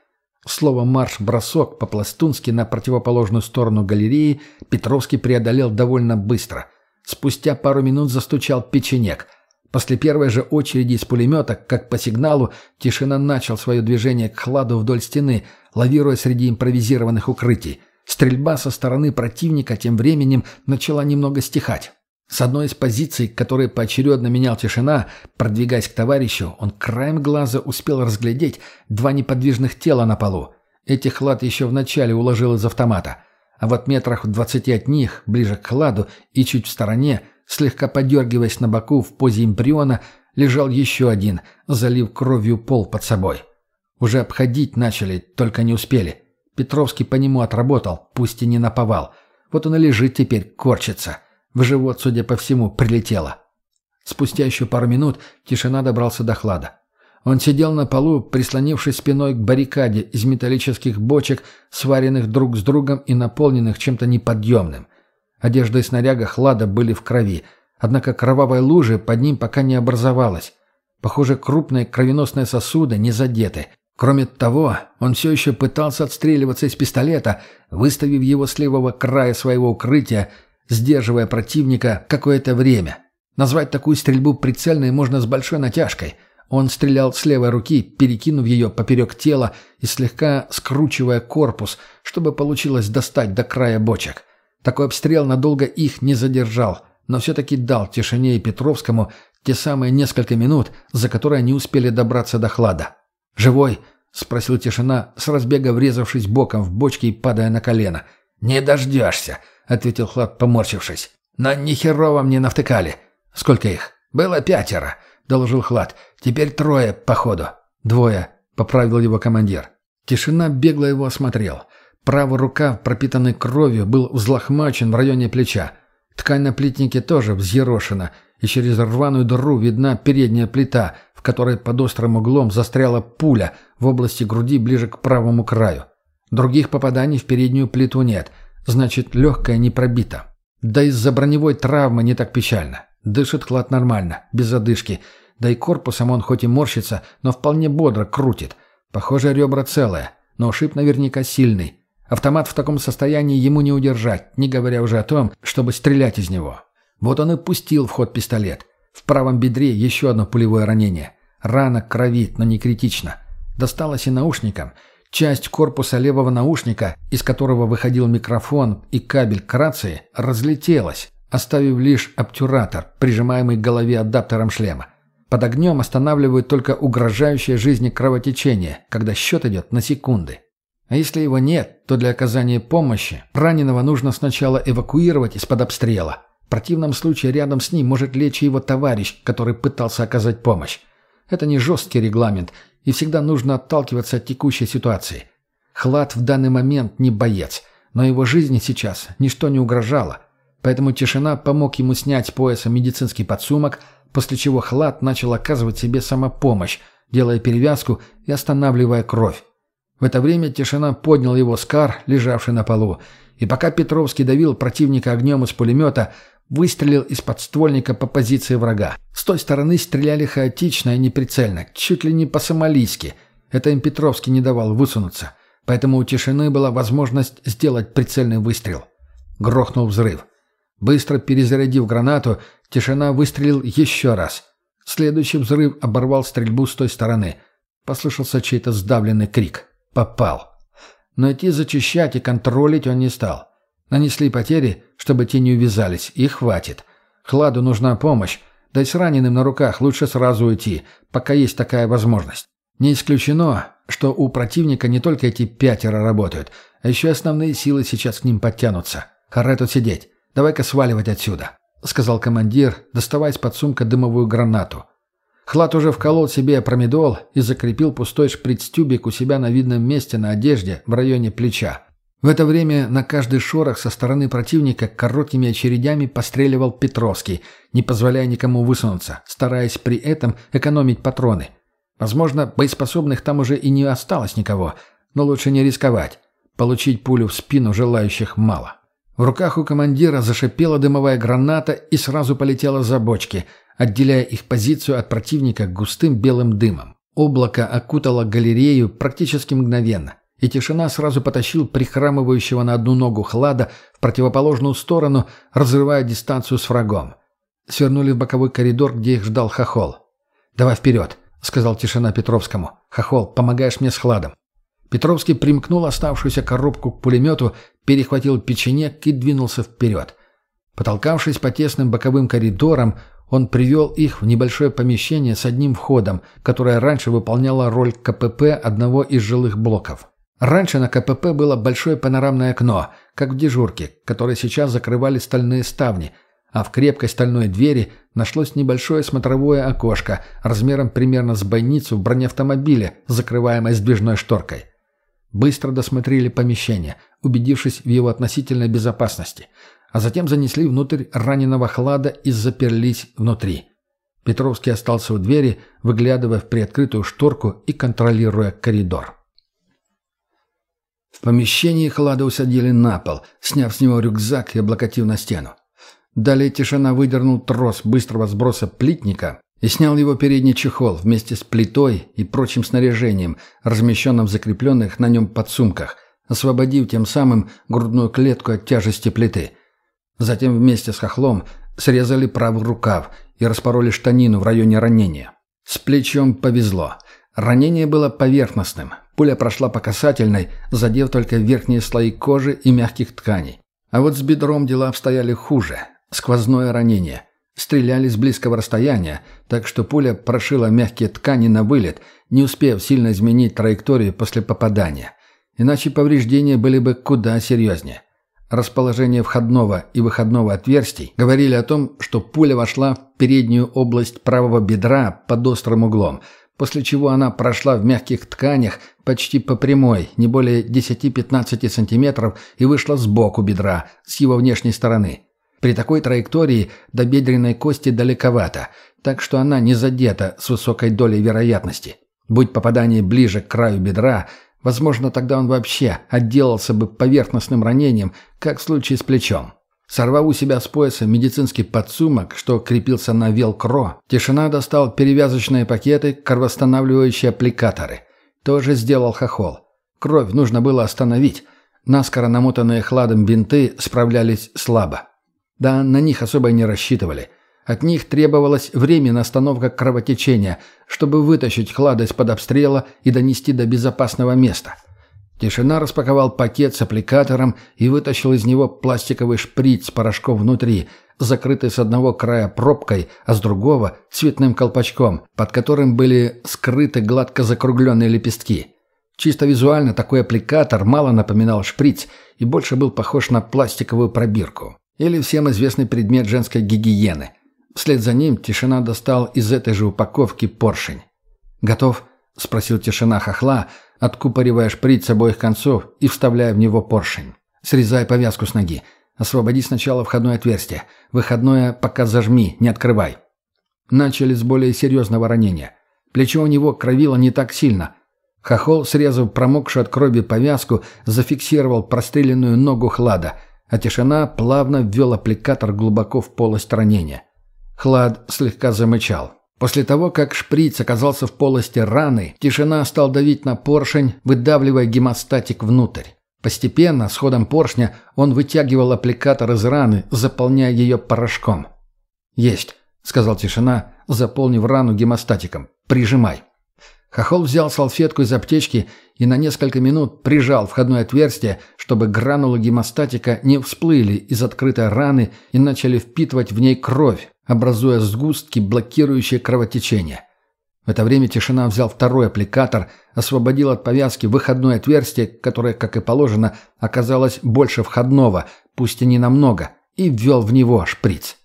Слово «марш-бросок» по-пластунски на противоположную сторону галереи Петровский преодолел довольно быстро. Спустя пару минут застучал печенек. После первой же очереди из пулемета, как по сигналу, Тишина начал свое движение к хладу вдоль стены, лавируя среди импровизированных укрытий. Стрельба со стороны противника тем временем начала немного стихать. С одной из позиций, которые поочередно менял тишина, продвигаясь к товарищу, он краем глаза успел разглядеть два неподвижных тела на полу. Этих хлад еще вначале уложил из автомата. А вот метрах в двадцати от них, ближе к хладу и чуть в стороне, слегка подергиваясь на боку в позе эмбриона, лежал еще один, залив кровью пол под собой. Уже обходить начали, только не успели. Петровский по нему отработал, пусть и не наповал. Вот он и лежит теперь, корчится. В живот, судя по всему, прилетело. Спустя еще пару минут тишина добрался до хлада. Он сидел на полу, прислонившись спиной к баррикаде из металлических бочек, сваренных друг с другом и наполненных чем-то неподъемным. Одежда и снаряга хлада были в крови, однако кровавой лужи под ним пока не образовалось. Похоже, крупные кровеносные сосуды не задеты. Кроме того, он все еще пытался отстреливаться из пистолета, выставив его с левого края своего укрытия, сдерживая противника какое-то время. Назвать такую стрельбу прицельной можно с большой натяжкой. Он стрелял с левой руки, перекинув ее поперек тела и слегка скручивая корпус, чтобы получилось достать до края бочек. Такой обстрел надолго их не задержал, но все-таки дал Тишине и Петровскому те самые несколько минут, за которые они успели добраться до хлада. «Живой?» — спросил Тишина, с разбега врезавшись боком в бочки и падая на колено. «Не дождешься!» Ответил Хлад, поморщившись. «Но ни херово мне навтыкали. Сколько их?» «Было пятеро», — доложил Хлад. «Теперь трое, походу». «Двое», — поправил его командир. Тишина бегло его осмотрел. Правая рука, пропитанный кровью, был взлохмачен в районе плеча. Ткань на плитнике тоже взъерошена, и через рваную дыру видна передняя плита, в которой под острым углом застряла пуля в области груди ближе к правому краю. Других попаданий в переднюю плиту нет — Значит, легкая не пробита. Да из-за броневой травмы не так печально. Дышит клад нормально, без задышки. Да и корпусом он хоть и морщится, но вполне бодро крутит. Похоже, ребра целые, но ушиб наверняка сильный. Автомат в таком состоянии ему не удержать, не говоря уже о том, чтобы стрелять из него. Вот он и пустил в ход пистолет. В правом бедре еще одно пулевое ранение. Рана кровит, но не критично. Досталось и наушникам. Часть корпуса левого наушника, из которого выходил микрофон и кабель к рации, разлетелась, оставив лишь обтюратор, прижимаемый к голове адаптером шлема. Под огнем останавливают только угрожающее жизни кровотечение, когда счет идет на секунды. А если его нет, то для оказания помощи раненого нужно сначала эвакуировать из-под обстрела. В противном случае рядом с ним может лечь его товарищ, который пытался оказать помощь. Это не жесткий регламент, и всегда нужно отталкиваться от текущей ситуации. Хлад в данный момент не боец, но его жизни сейчас ничто не угрожало. Поэтому тишина помог ему снять пояса медицинский подсумок, после чего Хлад начал оказывать себе самопомощь, делая перевязку и останавливая кровь. В это время тишина поднял его скар, лежавший на полу, и пока Петровский давил противника огнем из пулемета, выстрелил из подствольника по позиции врага. С той стороны стреляли хаотично и неприцельно, чуть ли не по-сомалийски. Это им Петровский не давал высунуться. Поэтому у тишины была возможность сделать прицельный выстрел. Грохнул взрыв. Быстро перезарядив гранату, тишина выстрелил еще раз. Следующий взрыв оборвал стрельбу с той стороны. Послышался чей-то сдавленный крик. «Попал!» Но идти зачищать и контролить он не стал. Нанесли потери, чтобы те не увязались, и хватит. Хладу нужна помощь, да и с раненым на руках лучше сразу уйти, пока есть такая возможность. Не исключено, что у противника не только эти пятеро работают, а еще основные силы сейчас к ним подтянутся. Харе тут сидеть. Давай-ка сваливать отсюда», — сказал командир, доставая из-под сумка дымовую гранату. Хлад уже вколол себе промедол и закрепил пустой шприц-тюбик у себя на видном месте на одежде в районе плеча. В это время на каждый шорох со стороны противника короткими очередями постреливал Петровский, не позволяя никому высунуться, стараясь при этом экономить патроны. Возможно, боеспособных там уже и не осталось никого, но лучше не рисковать. Получить пулю в спину желающих мало. В руках у командира зашипела дымовая граната и сразу полетела за бочки, отделяя их позицию от противника густым белым дымом. Облако окутало галерею практически мгновенно и тишина сразу потащил прихрамывающего на одну ногу Хлада в противоположную сторону, разрывая дистанцию с врагом. Свернули в боковой коридор, где их ждал Хохол. «Давай вперед», — сказал тишина Петровскому. «Хохол, помогаешь мне с Хладом». Петровский примкнул оставшуюся коробку к пулемету, перехватил печенек и двинулся вперед. Потолкавшись по тесным боковым коридорам, он привел их в небольшое помещение с одним входом, которое раньше выполняло роль КПП одного из жилых блоков. Раньше на КПП было большое панорамное окно, как в дежурке, которое сейчас закрывали стальные ставни, а в крепкой стальной двери нашлось небольшое смотровое окошко размером примерно с бойницу в бронеавтомобиле, закрываемое сдвижной шторкой. Быстро досмотрели помещение, убедившись в его относительной безопасности, а затем занесли внутрь раненого хлада и заперлись внутри. Петровский остался у двери, выглядывая в приоткрытую шторку и контролируя коридор. В помещении Хлада усадили на пол, сняв с него рюкзак и облокотив на стену. Далее тишина выдернул трос быстрого сброса плитника и снял его передний чехол вместе с плитой и прочим снаряжением, размещенным в закрепленных на нем подсумках, освободив тем самым грудную клетку от тяжести плиты. Затем вместе с хохлом срезали правый рукав и распороли штанину в районе ранения. С плечом повезло. Ранение было поверхностным, Пуля прошла по касательной, задев только верхние слои кожи и мягких тканей. А вот с бедром дела обстояли хуже. Сквозное ранение. Стреляли с близкого расстояния, так что пуля прошила мягкие ткани на вылет, не успев сильно изменить траекторию после попадания. Иначе повреждения были бы куда серьезнее. Расположение входного и выходного отверстий говорили о том, что пуля вошла в переднюю область правого бедра под острым углом – после чего она прошла в мягких тканях почти по прямой, не более 10-15 сантиметров, и вышла сбоку бедра, с его внешней стороны. При такой траектории до бедренной кости далековато, так что она не задета с высокой долей вероятности. Будь попадание ближе к краю бедра, возможно, тогда он вообще отделался бы поверхностным ранением, как в случае с плечом. Сорвав у себя с пояса медицинский подсумок, что крепился на велкро, Тишина достал перевязочные пакеты, кровоостанавливающие аппликаторы. Тоже сделал хохол. Кровь нужно было остановить. Наскоро намотанные хладом бинты справлялись слабо. Да, на них особо не рассчитывали. От них требовалось время на остановку кровотечения, чтобы вытащить хлад из-под обстрела и донести до безопасного места – Тишина распаковал пакет с аппликатором и вытащил из него пластиковый шприц с порошком внутри, закрытый с одного края пробкой, а с другого – цветным колпачком, под которым были скрыты гладко закругленные лепестки. Чисто визуально такой аппликатор мало напоминал шприц и больше был похож на пластиковую пробирку. Или всем известный предмет женской гигиены. Вслед за ним Тишина достал из этой же упаковки поршень. «Готов?» – спросил Тишина хохла, откупоривая шприц с обоих концов и вставляя в него поршень. «Срезай повязку с ноги. Освободи сначала входное отверстие. Выходное пока зажми, не открывай». Начали с более серьезного ранения. Плечо у него кровило не так сильно. Хохол, срезав промокшую от крови повязку, зафиксировал простреленную ногу Хлада, а тишина плавно ввел аппликатор глубоко в полость ранения. Хлад слегка замычал. После того, как шприц оказался в полости раны, тишина стал давить на поршень, выдавливая гемостатик внутрь. Постепенно, с ходом поршня, он вытягивал аппликатор из раны, заполняя ее порошком. «Есть», — сказал тишина, заполнив рану гемостатиком. «Прижимай». Хохол взял салфетку из аптечки и на несколько минут прижал входное отверстие, чтобы гранулы гемостатика не всплыли из открытой раны и начали впитывать в ней кровь, образуя сгустки, блокирующие кровотечение. В это время тишина взял второй аппликатор, освободил от повязки выходное отверстие, которое, как и положено, оказалось больше входного, пусть и не намного, и ввел в него шприц.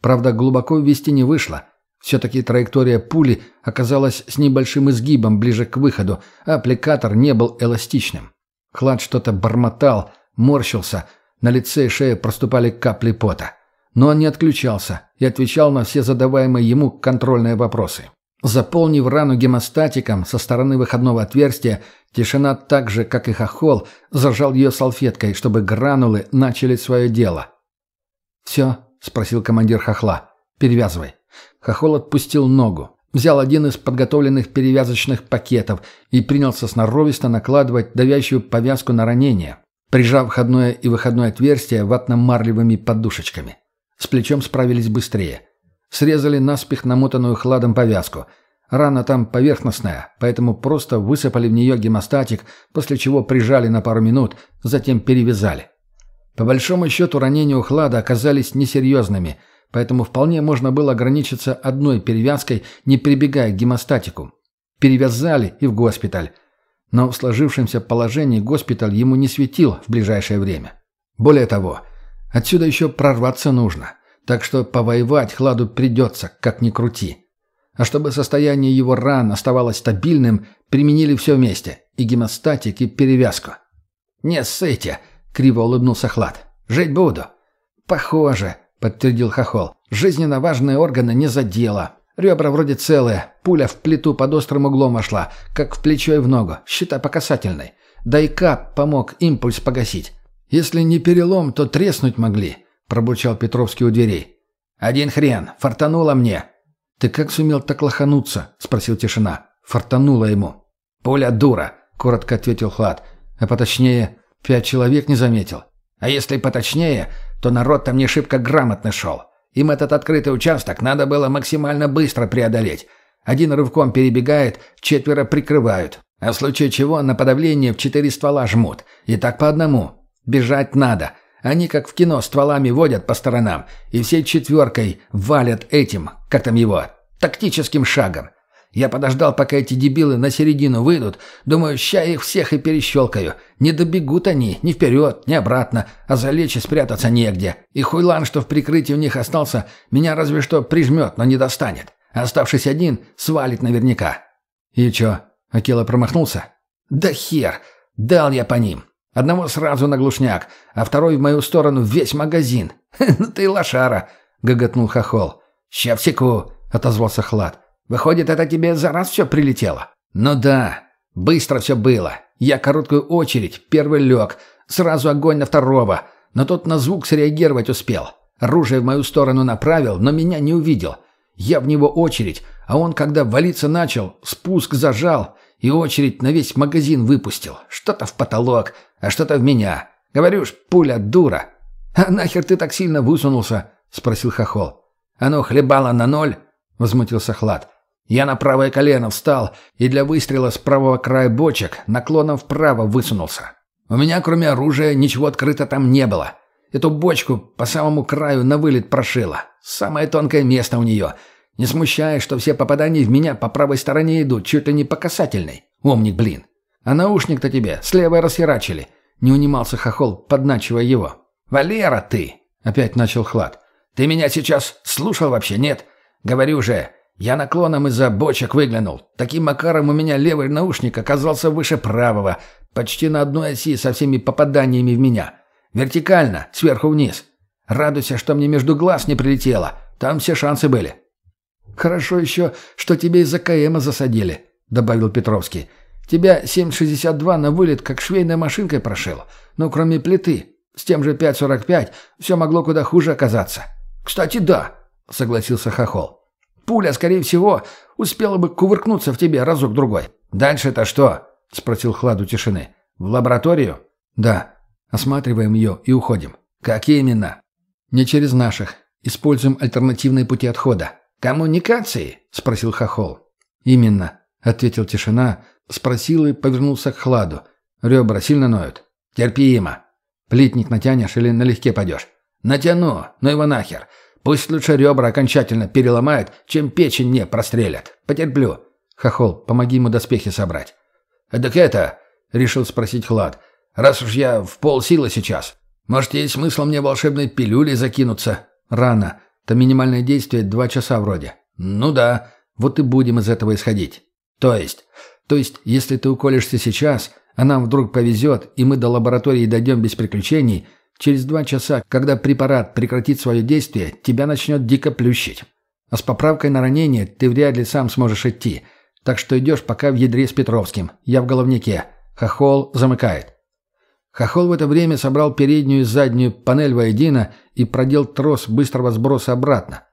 Правда, глубоко ввести не вышло. Все-таки траектория пули оказалась с небольшим изгибом ближе к выходу, а аппликатор не был эластичным. Хлад что-то бормотал, морщился, на лице и шее проступали капли пота. Но он не отключался и отвечал на все задаваемые ему контрольные вопросы. Заполнив рану гемостатиком со стороны выходного отверстия, тишина так же, как и хохол, зажал ее салфеткой, чтобы гранулы начали свое дело. «Все?» — спросил командир хохла. «Перевязывай». Хохол отпустил ногу, взял один из подготовленных перевязочных пакетов и принялся сноровисто накладывать давящую повязку на ранение, прижав входное и выходное отверстие ватно-марлевыми подушечками. С плечом справились быстрее. Срезали наспех намотанную хладом повязку. Рана там поверхностная, поэтому просто высыпали в нее гемостатик, после чего прижали на пару минут, затем перевязали. По большому счету ранения у хлада оказались несерьезными, поэтому вполне можно было ограничиться одной перевязкой, не прибегая к гемостатику. Перевязали и в госпиталь. Но в сложившемся положении госпиталь ему не светил в ближайшее время. Более того, Отсюда еще прорваться нужно. Так что повоевать Хладу придется, как ни крути. А чтобы состояние его ран оставалось стабильным, применили все вместе. И гемостатик, и перевязку. «Не ссыте!» — криво улыбнулся Хлад. «Жить буду». «Похоже», — подтвердил Хохол. «Жизненно важные органы не задело. Ребра вроде целые, пуля в плиту под острым углом вошла, как в плечо и в ногу, считай по касательной. Да и кап помог импульс погасить. «Если не перелом, то треснуть могли», — пробурчал Петровский у дверей. «Один хрен, фартануло мне». «Ты как сумел так лохануться?» — спросил тишина. «Фартануло ему». «Пуля дура», — коротко ответил Хлад. «А поточнее, пять человек не заметил». «А если поточнее, то народ там не шибко грамотно шел. Им этот открытый участок надо было максимально быстро преодолеть. Один рывком перебегает, четверо прикрывают. А в случае чего на подавление в четыре ствола жмут. И так по одному. Бежать надо. Они как в кино стволами водят по сторонам и всей четверкой валят этим, как там его, тактическим шагом. Я подождал, пока эти дебилы на середину выйдут. Думаю, ща их всех и перещелкаю. Не добегут они ни вперед, ни обратно, а залечь и спрятаться негде. И хуйлан, что в прикрытии у них остался, меня разве что прижмет, но не достанет. А оставшись один, свалит наверняка. И чё, Акела промахнулся? Да хер! Дал я по ним. Одного сразу на глушняк, а второй в мою сторону весь магазин. «Ну ты лошара!» — гоготнул Хохол. «Ща всеку!» — отозвался Хлад. «Выходит, это тебе за раз все прилетело?» «Ну да. Быстро все было. Я короткую очередь, первый лег, сразу огонь на второго. Но тот на звук среагировать успел. Оружие в мою сторону направил, но меня не увидел. Я в него очередь, а он, когда валиться начал, спуск зажал и очередь на весь магазин выпустил. Что-то в потолок, а что-то в меня. Говорю ж, пуля дура. А нахер ты так сильно высунулся? Спросил Хохол. Оно хлебало на ноль? Возмутился Хлад. Я на правое колено встал и для выстрела с правого края бочек наклоном вправо высунулся. У меня, кроме оружия, ничего открыто там не было. Эту бочку по самому краю на вылет прошило. Самое тонкое место у нее. Не смущаясь, что все попадания в меня по правой стороне идут, чуть ли не по касательной. Умник, блин. А наушник-то тебе слева расхерачили!» Не унимался хохол, подначивая его. «Валера ты!» — опять начал Хлад. «Ты меня сейчас слушал вообще, нет? Говорю же, я наклоном из-за бочек выглянул. Таким макаром у меня левый наушник оказался выше правого, почти на одной оси со всеми попаданиями в меня. Вертикально, сверху вниз. Радуйся, что мне между глаз не прилетело. Там все шансы были». «Хорошо еще, что тебе из-за КМа засадили», — добавил Петровский. «Тебя 7,62 на вылет как швейной машинкой прошил. Но кроме плиты, с тем же 5,45 все могло куда хуже оказаться». «Кстати, да», — согласился Хохол. «Пуля, скорее всего, успела бы кувыркнуться в тебе разок-другой». «Дальше-то что?» — спросил Хладу тишины. «В лабораторию?» «Да. Осматриваем ее и уходим». «Как именно?» «Не через наших. Используем альтернативные пути отхода». «Коммуникации?» — спросил Хохол. «Именно», — ответил тишина, спросил и повернулся к Хладу. «Ребра сильно ноют?» «Терпимо». «Плитник натянешь или налегке пойдешь?» «Натяну, ну его нахер. Пусть лучше ребра окончательно переломает, чем печень не прострелят. Потерплю». «Хохол, помоги ему доспехи собрать». «Так это...» — решил спросить Хлад. «Раз уж я в полсилы сейчас, может, есть смысл мне волшебной пилюли закинуться?» «Рано. То минимальное действие два часа вроде». «Ну да. Вот и будем из этого исходить». «То есть?» «То есть, если ты уколешься сейчас, а нам вдруг повезет, и мы до лаборатории дойдем без приключений, через два часа, когда препарат прекратит свое действие, тебя начнет дико плющить. А с поправкой на ранение ты вряд ли сам сможешь идти. Так что идешь пока в ядре с Петровским. Я в головнике. Хохол замыкает. Хохол в это время собрал переднюю и заднюю панель воедино и продел трос быстрого сброса обратно.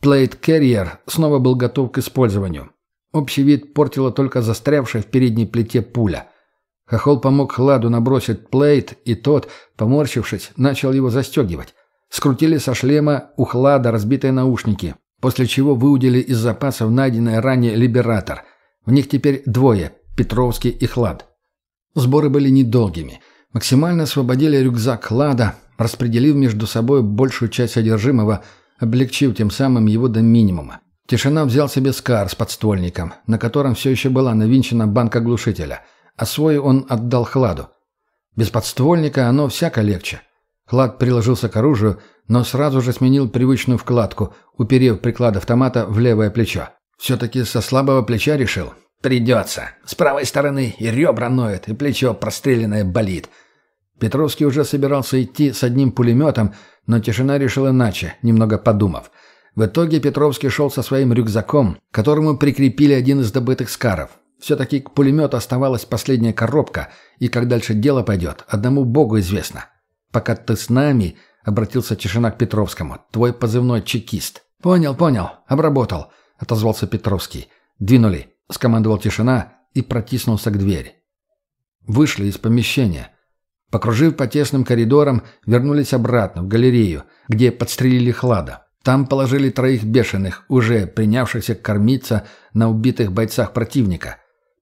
Плейт Carrier снова был готов к использованию. Общий вид портила только застрявшая в передней плите пуля. Хохол помог Хладу набросить плейт, и тот, поморщившись, начал его застегивать. Скрутили со шлема у Хлада разбитые наушники, после чего выудили из запасов найденный ранее Либератор. В них теперь двое – Петровский и Хлад. Сборы были недолгими – Максимально освободили рюкзак Лада, распределив между собой большую часть содержимого, облегчив тем самым его до минимума. Тишина взял себе скар с подствольником, на котором все еще была навинчена банка глушителя, а свой он отдал Хладу. Без подствольника оно всяко легче. Хлад приложился к оружию, но сразу же сменил привычную вкладку, уперев приклад автомата в левое плечо. Все-таки со слабого плеча решил. «Придется. С правой стороны и ребра ноют, и плечо простреленное болит». Петровский уже собирался идти с одним пулеметом, но тишина решил иначе, немного подумав. В итоге Петровский шел со своим рюкзаком, к которому прикрепили один из добытых скаров. Все-таки к пулемету оставалась последняя коробка, и как дальше дело пойдет, одному богу известно. «Пока ты с нами», — обратился тишина к Петровскому, — «твой позывной чекист». «Понял, понял, обработал», — отозвался Петровский. «Двинули». — скомандовал тишина и протиснулся к двери. Вышли из помещения. Покружив по тесным коридорам, вернулись обратно в галерею, где подстрелили Хлада. Там положили троих бешеных, уже принявшихся кормиться на убитых бойцах противника.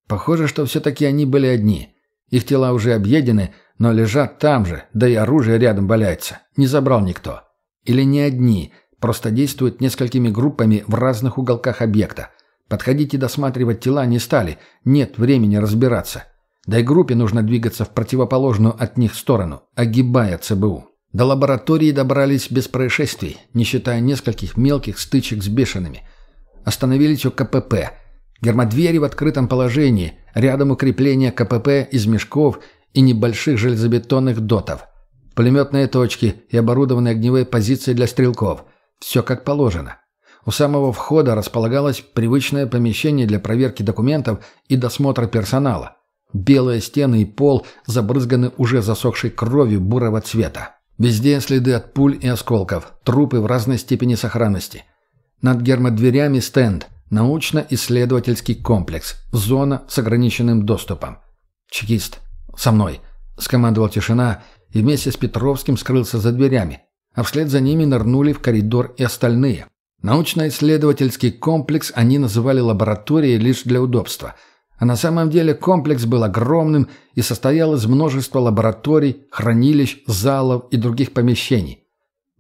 Похоже, что все-таки они были одни. Их тела уже объедены, но лежат там же, да и оружие рядом валяется. Не забрал никто. Или не одни, просто действуют несколькими группами в разных уголках объекта. Подходить и досматривать тела не стали, нет времени разбираться. Да и группе нужно двигаться в противоположную от них сторону, огибая ЦБУ. До лаборатории добрались без происшествий, не считая нескольких мелких стычек с бешеными. Остановились у КПП. Гермодвери в открытом положении, рядом укрепление КПП из мешков и небольших железобетонных дотов. Пулеметные точки и оборудованные огневые позиции для стрелков. Все как положено. У самого входа располагалось привычное помещение для проверки документов и досмотра персонала. Белые стены и пол забрызганы уже засохшей кровью бурого цвета. Везде следы от пуль и осколков, трупы в разной степени сохранности. Над гермодверями стенд «Научно-исследовательский комплекс. Зона с ограниченным доступом». «Чекист, со мной», — скомандовал тишина и вместе с Петровским скрылся за дверями, а вслед за ними нырнули в коридор и остальные. Научно-исследовательский комплекс они называли лабораторией лишь для удобства. А на самом деле комплекс был огромным и состоял из множества лабораторий, хранилищ, залов и других помещений.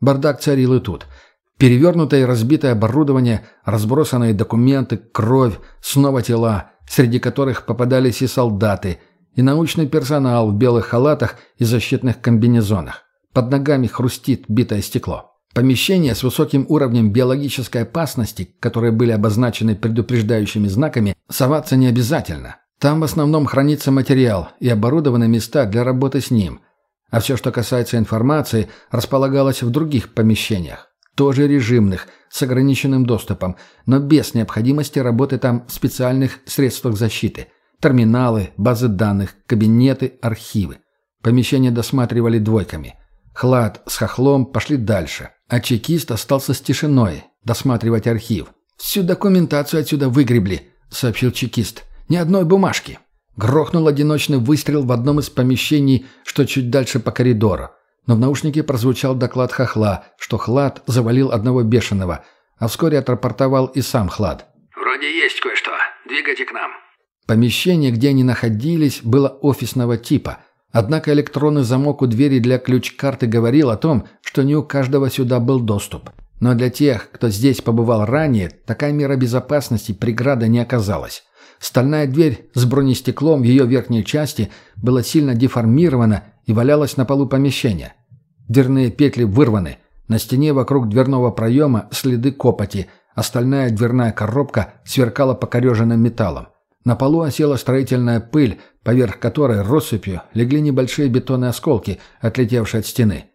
Бардак царил и тут. Перевернутое и разбитое оборудование, разбросанные документы, кровь, снова тела, среди которых попадались и солдаты, и научный персонал в белых халатах и защитных комбинезонах. Под ногами хрустит битое стекло. Помещения с высоким уровнем биологической опасности, которые были обозначены предупреждающими знаками, соваться не обязательно. Там в основном хранится материал и оборудованы места для работы с ним. А все, что касается информации, располагалось в других помещениях. Тоже режимных, с ограниченным доступом, но без необходимости работы там в специальных средствах защиты. Терминалы, базы данных, кабинеты, архивы. Помещения досматривали двойками. Хлад с хохлом пошли дальше, а чекист остался с тишиной, досматривать архив. «Всю документацию отсюда выгребли», — сообщил чекист. Ни одной бумажки. Грохнул одиночный выстрел в одном из помещений, что чуть дальше по коридору. Но в наушнике прозвучал доклад Хохла, что Хлад завалил одного бешеного, а вскоре отрапортовал и сам Хлад. «Вроде есть кое-что. Двигайте к нам». Помещение, где они находились, было офисного типа. Однако электронный замок у двери для ключ-карты говорил о том, что не у каждого сюда был доступ. Но для тех, кто здесь побывал ранее, такая мера безопасности преграда не оказалась. Стальная дверь с бронестеклом в ее верхней части была сильно деформирована и валялась на полу помещения. Дверные петли вырваны. На стене вокруг дверного проема следы копоти, остальная дверная коробка сверкала покореженным металлом. На полу осела строительная пыль, поверх которой россыпью легли небольшие бетонные осколки, отлетевшие от стены.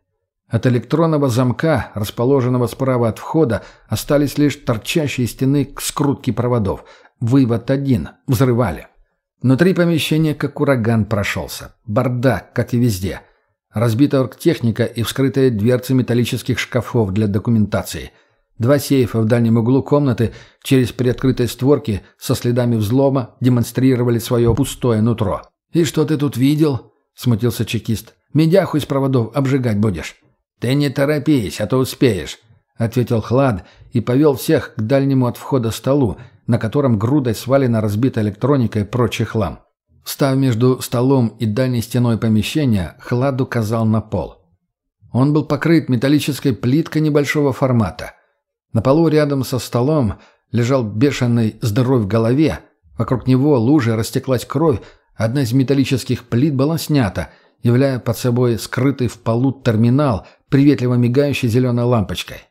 От электронного замка, расположенного справа от входа, остались лишь торчащие стены скрутки проводов – Вывод один. Взрывали. Внутри помещения как ураган прошелся. Бардак, как и везде. Разбита оргтехника и вскрытые дверцы металлических шкафов для документации. Два сейфа в дальнем углу комнаты через приоткрытые створки со следами взлома демонстрировали свое пустое нутро. «И что ты тут видел?» — смутился чекист. «Медяху из проводов обжигать будешь?» «Ты не торопись, а то успеешь», — ответил Хлад и повел всех к дальнему от входа столу, на котором грудой свалена разбитая электроника и прочий хлам. Став между столом и дальней стеной помещения, Хлад указал на пол. Он был покрыт металлической плиткой небольшого формата. На полу рядом со столом лежал бешеный здоровь в голове, вокруг него лужей растеклась кровь, одна из металлических плит была снята, являя под собой скрытый в полу терминал, приветливо мигающий зеленой лампочкой.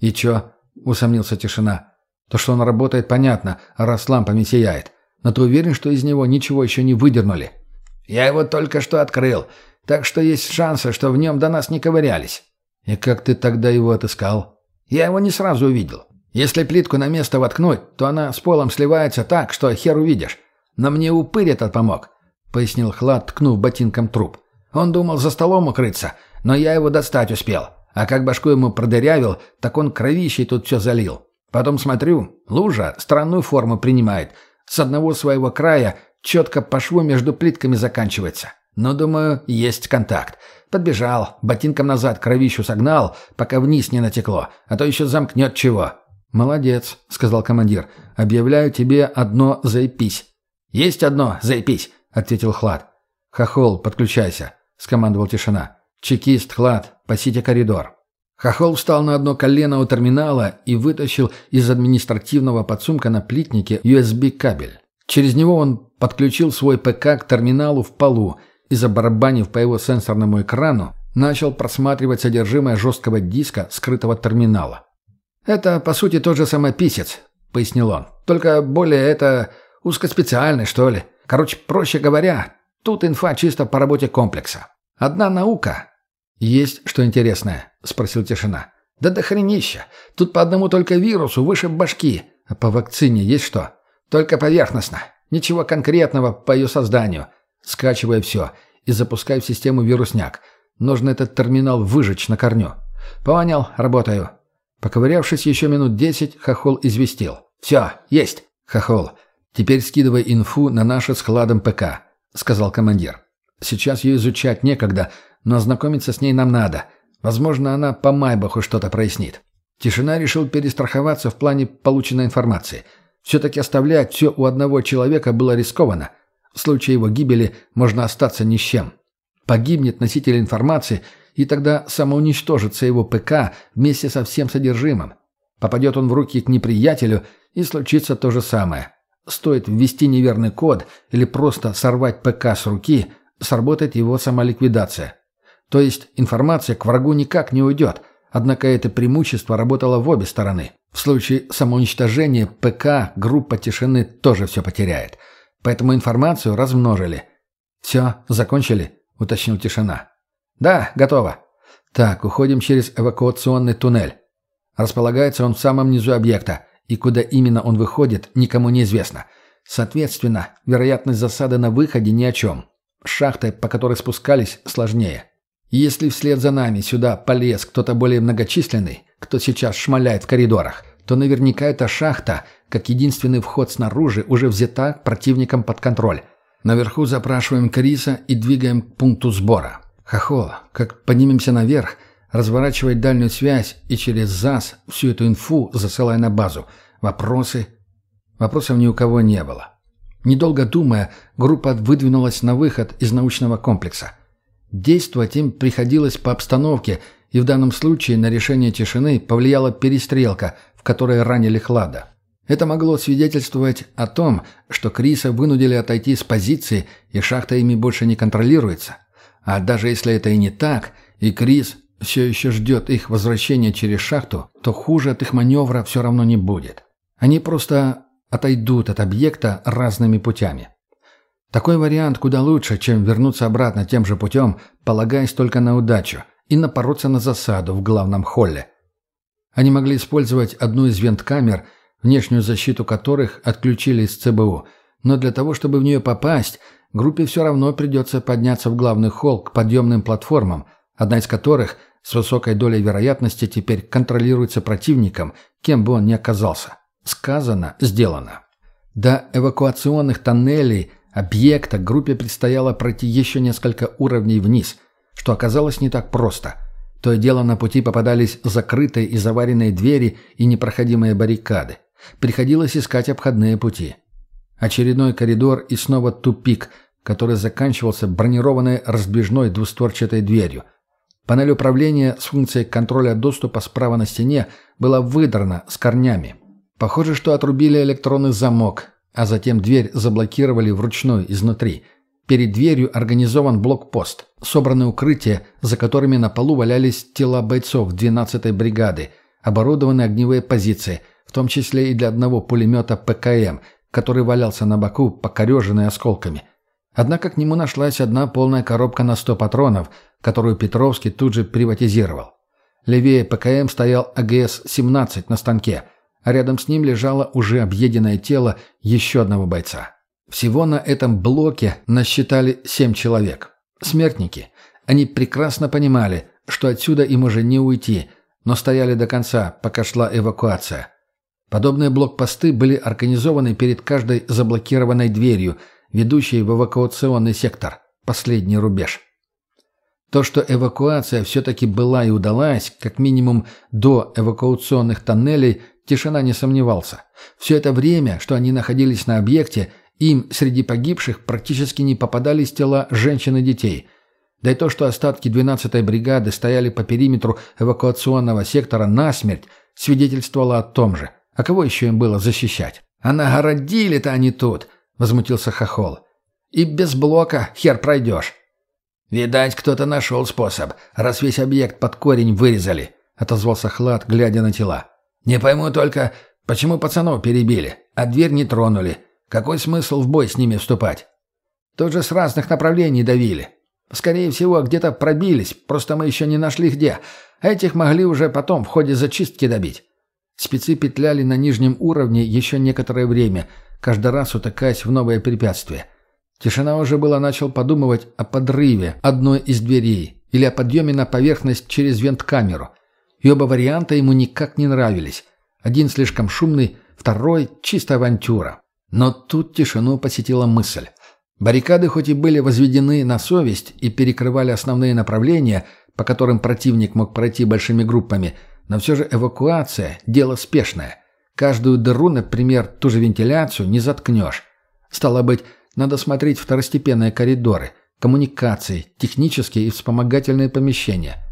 «И чё?» — усомнился тишина. То, что он работает, понятно, раз лампами сияет. Но ты уверен, что из него ничего еще не выдернули? Я его только что открыл, так что есть шансы, что в нем до нас не ковырялись. И как ты тогда его отыскал? Я его не сразу увидел. Если плитку на место воткнуть, то она с полом сливается так, что хер увидишь. Но мне упырь этот помог, — пояснил Хлад, ткнув ботинком труп. Он думал за столом укрыться, но я его достать успел. А как башку ему продырявил, так он кровищей тут все залил. Потом смотрю, лужа странную форму принимает. С одного своего края четко по шву между плитками заканчивается. Но, думаю, есть контакт. Подбежал, ботинком назад кровищу согнал, пока вниз не натекло, а то еще замкнет чего. «Молодец», — сказал командир. «Объявляю тебе одно «заепись». «Есть одно «заепись», — ответил Хлад. «Хохол, подключайся», — скомандовал тишина. «Чекист, Хлад, пасите коридор». Хохол встал на одно колено у терминала и вытащил из административного подсумка на плитнике USB-кабель. Через него он подключил свой ПК к терминалу в полу и, забарабанив по его сенсорному экрану, начал просматривать содержимое жесткого диска скрытого терминала. «Это, по сути, тот же самый писец», — пояснил он. «Только более это узкоспециальный, что ли. Короче, проще говоря, тут инфа чисто по работе комплекса. Одна наука, «Есть что интересное?» — спросил тишина. «Да дохренища. Тут по одному только вирусу выше башки. А по вакцине есть что?» «Только поверхностно. Ничего конкретного по ее созданию. Скачивай все и запускай в систему вирусняк. Нужно этот терминал выжечь на корню». «Понял. Работаю». Поковырявшись еще минут десять, Хохол известил. «Все, есть». «Хохол, теперь скидывай инфу на наше складом ПК», — сказал командир. «Сейчас ее изучать некогда, но ознакомиться с ней нам надо. Возможно, она по Майбаху что-то прояснит. Тишина решил перестраховаться в плане полученной информации. Все-таки оставлять все у одного человека было рискованно. В случае его гибели можно остаться ни с чем. Погибнет носитель информации, и тогда самоуничтожится его ПК вместе со всем содержимым. Попадет он в руки к неприятелю, и случится то же самое. Стоит ввести неверный код или просто сорвать ПК с руки, сработает его самоликвидация. То есть информация к врагу никак не уйдет, однако это преимущество работало в обе стороны. В случае самоуничтожения ПК группа тишины тоже все потеряет. Поэтому информацию размножили. «Все, закончили?» — уточнил тишина. «Да, готово». «Так, уходим через эвакуационный туннель. Располагается он в самом низу объекта и куда именно он выходит, никому не известно. Соответственно, вероятность засады на выходе ни о чем. Шахта, по которой спускались, сложнее. Если вслед за нами сюда полез кто-то более многочисленный, кто сейчас шмаляет в коридорах, то наверняка эта шахта, как единственный вход снаружи, уже взята противником под контроль. Наверху запрашиваем Криса и двигаем к пункту сбора. Хохол, как поднимемся наверх, разворачивать дальнюю связь и через ЗАС всю эту инфу засылая на базу. Вопросы? Вопросов ни у кого не было. Недолго думая, группа выдвинулась на выход из научного комплекса. Действовать им приходилось по обстановке, и в данном случае на решение тишины повлияла перестрелка, в которой ранили Хлада. Это могло свидетельствовать о том, что Криса вынудили отойти с позиции, и шахта ими больше не контролируется. А даже если это и не так, и Крис все еще ждет их возвращения через шахту, то хуже от их маневра все равно не будет. Они просто отойдут от объекта разными путями. Такой вариант куда лучше, чем вернуться обратно тем же путем, полагаясь только на удачу, и напороться на засаду в главном холле. Они могли использовать одну из вент-камер, внешнюю защиту которых отключили из ЦБУ, но для того, чтобы в нее попасть, группе все равно придется подняться в главный холл к подъемным платформам, одна из которых с высокой долей вероятности теперь контролируется противником, кем бы он ни оказался. Сказано, сделано. До эвакуационных тоннелей объекта группе предстояло пройти еще несколько уровней вниз, что оказалось не так просто. То и дело на пути попадались закрытые и заваренные двери и непроходимые баррикады. Приходилось искать обходные пути. Очередной коридор и снова тупик, который заканчивался бронированной раздвижной двустворчатой дверью – Панель управления с функцией контроля доступа справа на стене была выдрана с корнями. Похоже, что отрубили электронный замок, а затем дверь заблокировали вручную изнутри. Перед дверью организован блокпост, собраны укрытия, за которыми на полу валялись тела бойцов 12-й бригады, оборудованы огневые позиции, в том числе и для одного пулемета ПКМ, который валялся на боку, покореженный осколками – Однако к нему нашлась одна полная коробка на 100 патронов, которую Петровский тут же приватизировал. Левее ПКМ стоял АГС-17 на станке, а рядом с ним лежало уже объеденное тело еще одного бойца. Всего на этом блоке насчитали семь человек. Смертники. Они прекрасно понимали, что отсюда им уже не уйти, но стояли до конца, пока шла эвакуация. Подобные блокпосты были организованы перед каждой заблокированной дверью – ведущей в эвакуационный сектор, последний рубеж. То, что эвакуация все-таки была и удалась, как минимум до эвакуационных тоннелей, тишина не сомневался. Все это время, что они находились на объекте, им среди погибших практически не попадались тела женщин и детей. Да и то, что остатки 12-й бригады стояли по периметру эвакуационного сектора насмерть, свидетельствовало о том же. А кого еще им было защищать? А нагородили-то они тут. — возмутился Хохол. «И без блока хер пройдешь». «Видать, кто-то нашел способ, раз весь объект под корень вырезали», — отозвался Хлад, глядя на тела. «Не пойму только, почему пацанов перебили, а дверь не тронули. Какой смысл в бой с ними вступать? Тут же с разных направлений давили. Скорее всего, где-то пробились, просто мы еще не нашли где. Этих могли уже потом в ходе зачистки добить». Спецы петляли на нижнем уровне еще некоторое время — каждый раз утыкаясь в новое препятствие. Тишина уже было начал подумывать о подрыве одной из дверей или о подъеме на поверхность через вент-камеру. И оба варианта ему никак не нравились. Один слишком шумный, второй – чистая авантюра. Но тут тишину посетила мысль. Баррикады хоть и были возведены на совесть и перекрывали основные направления, по которым противник мог пройти большими группами, но все же эвакуация – дело спешное – Каждую дыру, например, ту же вентиляцию, не заткнешь. Стало быть, надо смотреть второстепенные коридоры, коммуникации, технические и вспомогательные помещения.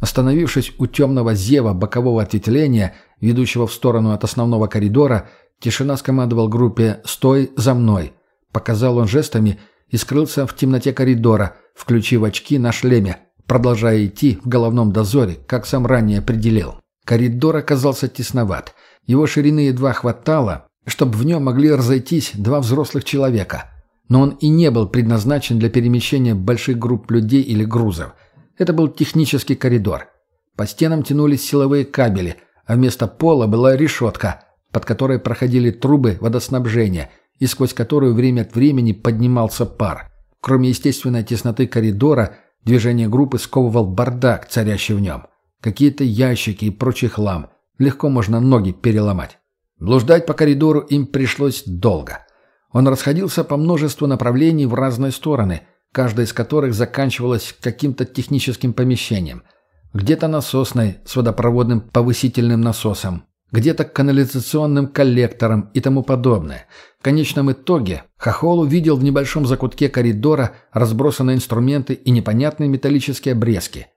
Остановившись у темного зева бокового ответвления, ведущего в сторону от основного коридора, тишина скомандовал группе «Стой за мной!». Показал он жестами и скрылся в темноте коридора, включив очки на шлеме, продолжая идти в головном дозоре, как сам ранее определил. Коридор оказался тесноват. Его ширины едва хватало, чтобы в нем могли разойтись два взрослых человека. Но он и не был предназначен для перемещения больших групп людей или грузов. Это был технический коридор. По стенам тянулись силовые кабели, а вместо пола была решетка, под которой проходили трубы водоснабжения и сквозь которую время от времени поднимался пар. Кроме естественной тесноты коридора, движение группы сковывал бардак, царящий в нем. Какие-то ящики и прочий хлам. Легко можно ноги переломать. Блуждать по коридору им пришлось долго. Он расходился по множеству направлений в разные стороны, каждая из которых заканчивалась каким-то техническим помещением. Где-то насосной с водопроводным повысительным насосом, где-то канализационным коллектором и тому подобное. В конечном итоге Хохол увидел в небольшом закутке коридора разбросанные инструменты и непонятные металлические обрезки.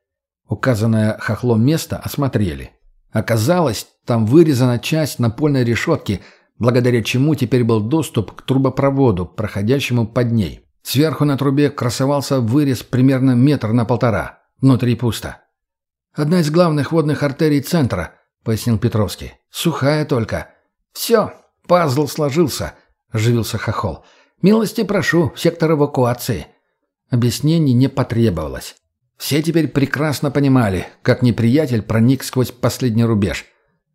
Указанное Хохлом место осмотрели. Оказалось, там вырезана часть напольной решетки, благодаря чему теперь был доступ к трубопроводу, проходящему под ней. Сверху на трубе красовался вырез примерно метр на полтора. Внутри пусто. «Одна из главных водных артерий центра», — пояснил Петровский. «Сухая только». «Все, пазл сложился», — оживился Хохол. «Милости прошу, сектор эвакуации». Объяснений не потребовалось. Все теперь прекрасно понимали, как неприятель проник сквозь последний рубеж.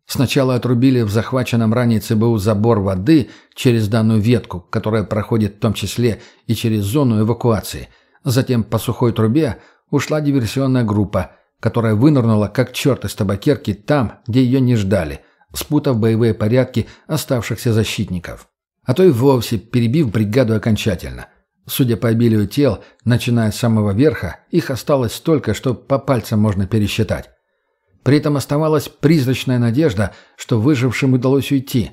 Сначала отрубили в захваченном ранее ЦБУ забор воды через данную ветку, которая проходит в том числе и через зону эвакуации. Затем по сухой трубе ушла диверсионная группа, которая вынырнула как черт из табакерки там, где ее не ждали, спутав боевые порядки оставшихся защитников. А то и вовсе перебив бригаду окончательно – Судя по обилию тел, начиная с самого верха, их осталось столько, что по пальцам можно пересчитать. При этом оставалась призрачная надежда, что выжившим удалось уйти.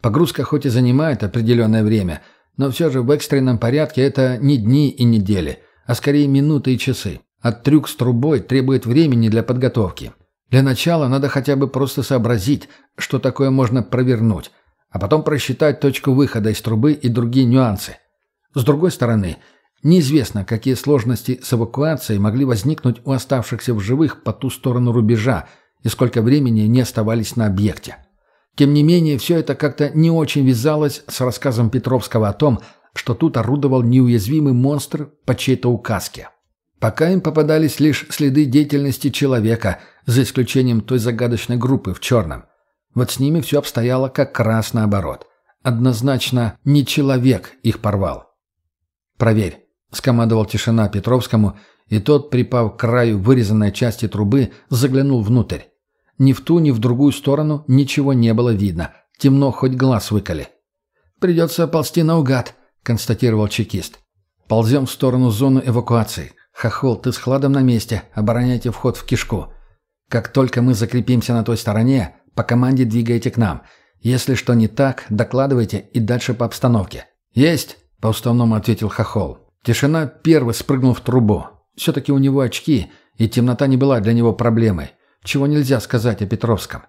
Погрузка хоть и занимает определенное время, но все же в экстренном порядке это не дни и недели, а скорее минуты и часы. А трюк с трубой требует времени для подготовки. Для начала надо хотя бы просто сообразить, что такое можно провернуть, а потом просчитать точку выхода из трубы и другие нюансы. С другой стороны, неизвестно, какие сложности с эвакуацией могли возникнуть у оставшихся в живых по ту сторону рубежа и сколько времени не оставались на объекте. Тем не менее, все это как-то не очень вязалось с рассказом Петровского о том, что тут орудовал неуязвимый монстр по чьей-то указке. Пока им попадались лишь следы деятельности человека, за исключением той загадочной группы в черном. Вот с ними все обстояло как раз наоборот. Однозначно не человек их порвал. «Проверь», — скомандовал тишина Петровскому, и тот, припав к краю вырезанной части трубы, заглянул внутрь. Ни в ту, ни в другую сторону ничего не было видно. Темно, хоть глаз выколи. «Придется ползти наугад», — констатировал чекист. «Ползем в сторону зоны эвакуации. Хохол, ты с хладом на месте. Обороняйте вход в кишку. Как только мы закрепимся на той стороне, по команде двигайте к нам. Если что не так, докладывайте и дальше по обстановке». «Есть!» По-уставному ответил Хохол. Тишина первый спрыгнул в трубу. Все-таки у него очки, и темнота не была для него проблемой. Чего нельзя сказать о Петровском.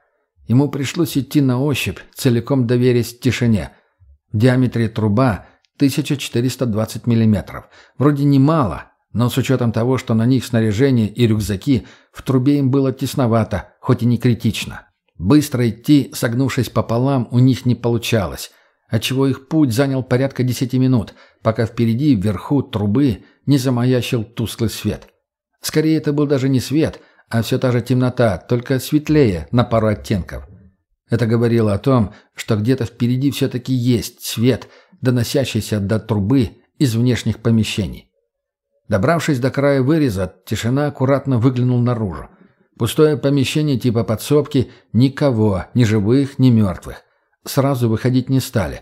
Ему пришлось идти на ощупь, целиком доверясь тишине. В диаметре труба 1420 мм. Вроде немало, но с учетом того, что на них снаряжение и рюкзаки, в трубе им было тесновато, хоть и не критично. Быстро идти, согнувшись пополам, у них не получалось – отчего их путь занял порядка десяти минут, пока впереди, вверху трубы, не замаячил тусклый свет. Скорее, это был даже не свет, а все та же темнота, только светлее на пару оттенков. Это говорило о том, что где-то впереди все-таки есть свет, доносящийся до трубы из внешних помещений. Добравшись до края выреза, тишина аккуратно выглянул наружу. Пустое помещение типа подсобки, никого, ни живых, ни мертвых. Сразу выходить не стали.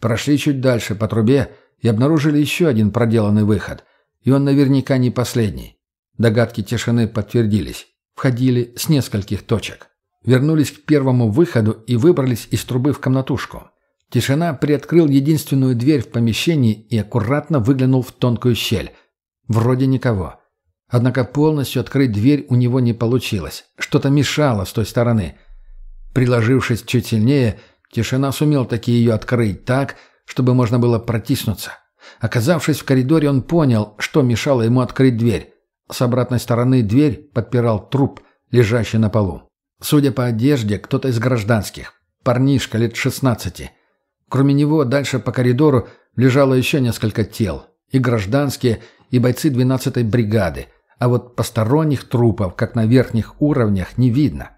Прошли чуть дальше по трубе и обнаружили еще один проделанный выход. И он наверняка не последний. Догадки тишины подтвердились. Входили с нескольких точек. Вернулись к первому выходу и выбрались из трубы в комнатушку. Тишина приоткрыл единственную дверь в помещении и аккуратно выглянул в тонкую щель. Вроде никого. Однако полностью открыть дверь у него не получилось. Что-то мешало с той стороны. Приложившись чуть сильнее, тишина сумел таки ее открыть так, чтобы можно было протиснуться. Оказавшись в коридоре, он понял, что мешало ему открыть дверь. С обратной стороны дверь подпирал труп, лежащий на полу. Судя по одежде, кто-то из гражданских. Парнишка лет 16. Кроме него, дальше по коридору лежало еще несколько тел. И гражданские, и бойцы 12-й бригады. А вот посторонних трупов, как на верхних уровнях, не видно.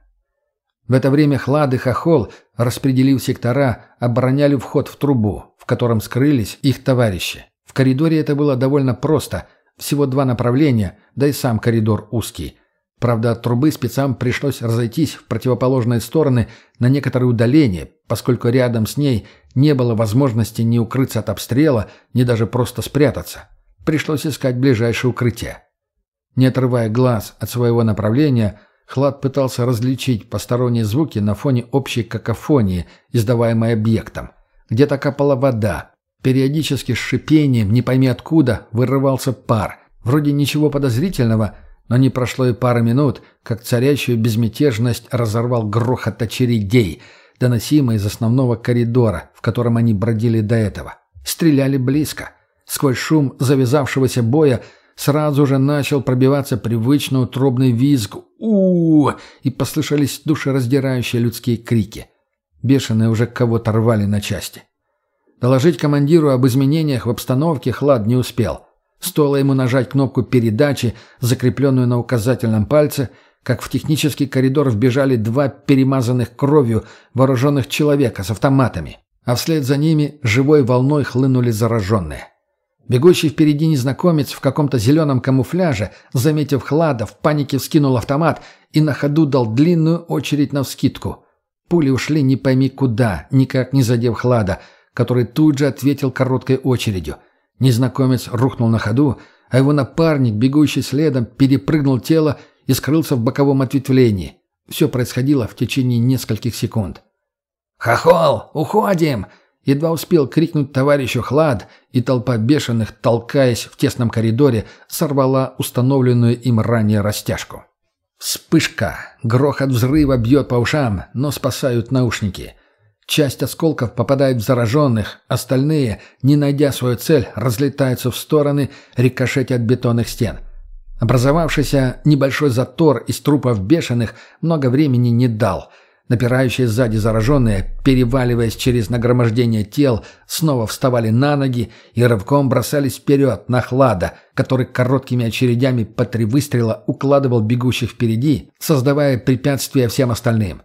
В это время Хлад и Хохол, распределив сектора, обороняли вход в трубу, в котором скрылись их товарищи. В коридоре это было довольно просто. Всего два направления, да и сам коридор узкий. Правда, от трубы спецам пришлось разойтись в противоположные стороны на некоторое удаление, поскольку рядом с ней не было возможности ни укрыться от обстрела, ни даже просто спрятаться. Пришлось искать ближайшее укрытие. Не отрывая глаз от своего направления, Хлад пытался различить посторонние звуки на фоне общей какофонии, издаваемой объектом. Где-то капала вода. Периодически с шипением, не пойми откуда, вырывался пар. Вроде ничего подозрительного, но не прошло и пары минут, как царящую безмятежность разорвал грохот очередей, доносимый из основного коридора, в котором они бродили до этого. Стреляли близко. Сквозь шум завязавшегося боя сразу же начал пробиваться привычный утробный визг у, -у, -у и послышались душераздирающие людские крики. Бешеные уже кого-то рвали на части. Доложить командиру об изменениях в обстановке Хлад не успел. Стоило ему нажать кнопку передачи, закрепленную на указательном пальце, как в технический коридор вбежали два перемазанных кровью вооруженных человека с автоматами, а вслед за ними живой волной хлынули зараженные. Бегущий впереди незнакомец в каком-то зеленом камуфляже, заметив Хлада, в панике вскинул автомат и на ходу дал длинную очередь навскидку. Пули ушли не пойми куда, никак не задев Хлада, который тут же ответил короткой очередью. Незнакомец рухнул на ходу, а его напарник, бегущий следом, перепрыгнул тело и скрылся в боковом ответвлении. Все происходило в течение нескольких секунд. «Хохол, уходим!» Едва успел крикнуть товарищу Хлад, и толпа бешеных, толкаясь в тесном коридоре, сорвала установленную им ранее растяжку. Вспышка, грохот взрыва бьет по ушам, но спасают наушники. Часть осколков попадает в зараженных, остальные, не найдя свою цель, разлетаются в стороны, рикошетя от бетонных стен. Образовавшийся небольшой затор из трупов бешеных много времени не дал – Напирающие сзади зараженные, переваливаясь через нагромождение тел, снова вставали на ноги и рывком бросались вперед на хлада, который короткими очередями по три выстрела укладывал бегущих впереди, создавая препятствия всем остальным.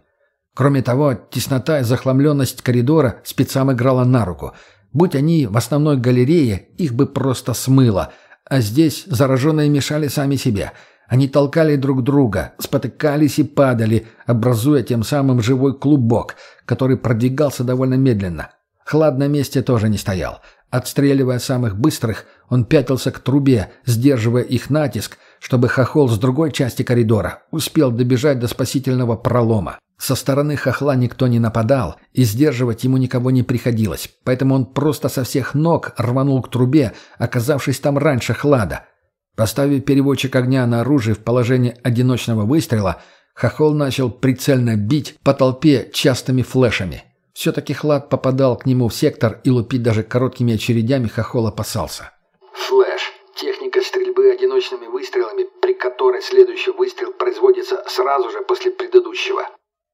Кроме того, теснота и захламленность коридора спецам играла на руку. Будь они в основной галерее, их бы просто смыло, а здесь зараженные мешали сами себе – они толкали друг друга, спотыкались и падали, образуя тем самым живой клубок, который продвигался довольно медленно. Хлад на месте тоже не стоял. Отстреливая самых быстрых, он пятился к трубе, сдерживая их натиск, чтобы хохол с другой части коридора успел добежать до спасительного пролома. Со стороны хохла никто не нападал, и сдерживать ему никого не приходилось, поэтому он просто со всех ног рванул к трубе, оказавшись там раньше хлада – Поставив переводчик огня на оружие в положение одиночного выстрела, Хохол начал прицельно бить по толпе частыми флешами. Все-таки Хлад попадал к нему в сектор и лупить даже короткими очередями Хохол опасался. Флэш. Техника стрельбы одиночными выстрелами, при которой следующий выстрел производится сразу же после предыдущего.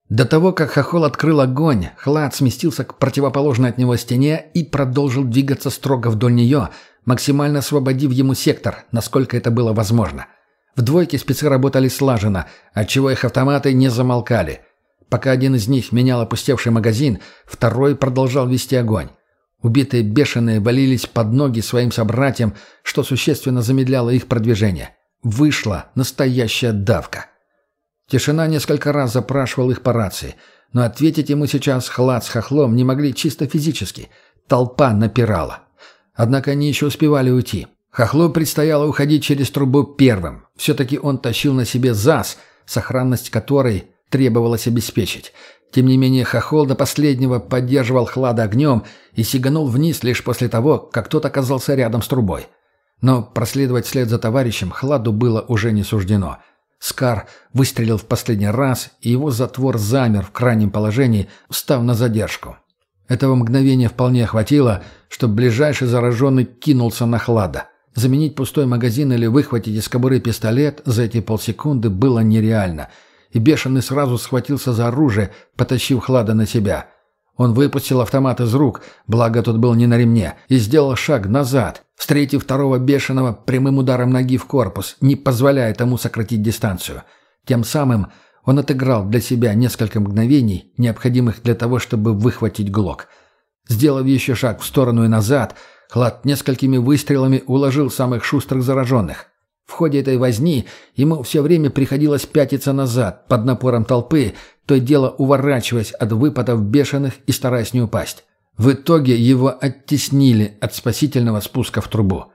До того, как Хохол открыл огонь, Хлад сместился к противоположной от него стене и продолжил двигаться строго вдоль нее, максимально освободив ему сектор, насколько это было возможно. В двойке спецы работали слаженно, отчего их автоматы не замолкали. Пока один из них менял опустевший магазин, второй продолжал вести огонь. Убитые бешеные валились под ноги своим собратьям, что существенно замедляло их продвижение. Вышла настоящая давка. Тишина несколько раз запрашивал их по рации, но ответить ему сейчас Хлад с Хохлом не могли чисто физически. Толпа напирала. Однако они еще успевали уйти. Хохлу предстояло уходить через трубу первым. Все-таки он тащил на себе ЗАС, сохранность которой требовалось обеспечить. Тем не менее, Хохол до последнего поддерживал Хлада огнем и сиганул вниз лишь после того, как тот оказался рядом с трубой. Но проследовать вслед за товарищем Хладу было уже не суждено. Скар выстрелил в последний раз, и его затвор замер в крайнем положении, встав на задержку. Этого мгновения вполне хватило, чтобы ближайший зараженный кинулся на Хлада. Заменить пустой магазин или выхватить из кобуры пистолет за эти полсекунды было нереально, и бешеный сразу схватился за оружие, потащив Хлада на себя – он выпустил автомат из рук, благо тот был не на ремне, и сделал шаг назад, встретив второго бешеного прямым ударом ноги в корпус, не позволяя тому сократить дистанцию. Тем самым он отыграл для себя несколько мгновений, необходимых для того, чтобы выхватить глок. Сделав еще шаг в сторону и назад, Хлад несколькими выстрелами уложил самых шустрых зараженных. В ходе этой возни ему все время приходилось пятиться назад под напором толпы, то и дело уворачиваясь от выпадов бешеных и стараясь не упасть. В итоге его оттеснили от спасительного спуска в трубу.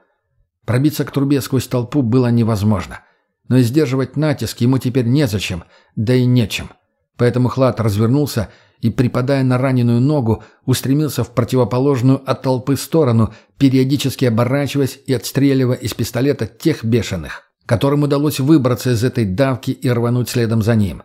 Пробиться к трубе сквозь толпу было невозможно. Но сдерживать натиск ему теперь незачем, да и нечем. Поэтому Хлад развернулся и, припадая на раненую ногу, устремился в противоположную от толпы сторону, периодически оборачиваясь и отстреливая из пистолета тех бешеных, которым удалось выбраться из этой давки и рвануть следом за ним.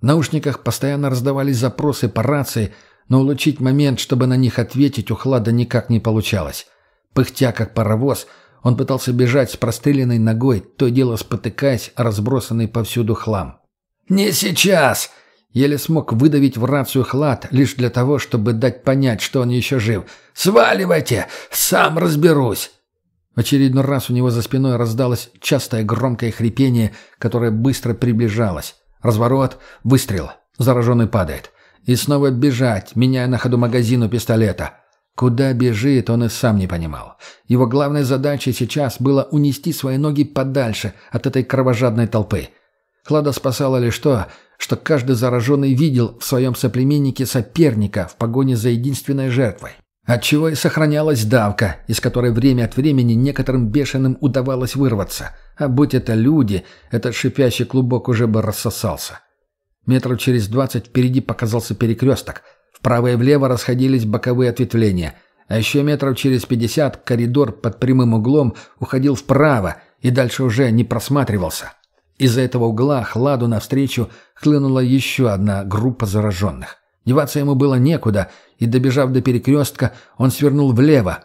В наушниках постоянно раздавались запросы по рации, но улучшить момент, чтобы на них ответить, у Хлада никак не получалось. Пыхтя как паровоз, он пытался бежать с простреленной ногой, то дело спотыкаясь разбросанный повсюду хлам. «Не сейчас!» Еле смог выдавить в рацию хлад, лишь для того, чтобы дать понять, что он еще жив. «Сваливайте! Сам разберусь!» В очередной раз у него за спиной раздалось частое громкое хрипение, которое быстро приближалось. Разворот, выстрел. Зараженный падает. И снова бежать, меняя на ходу магазину пистолета. Куда бежит, он и сам не понимал. Его главной задачей сейчас было унести свои ноги подальше от этой кровожадной толпы. Клада спасала лишь то, что каждый зараженный видел в своем соплеменнике соперника в погоне за единственной жертвой. Отчего и сохранялась давка, из которой время от времени некоторым бешеным удавалось вырваться. А будь это люди, этот шипящий клубок уже бы рассосался. Метров через двадцать впереди показался перекресток. Вправо и влево расходились боковые ответвления. А еще метров через пятьдесят коридор под прямым углом уходил вправо и дальше уже не просматривался. Из-за этого угла Хладу навстречу хлынула еще одна группа зараженных. Деваться ему было некуда, и, добежав до перекрестка, он свернул влево.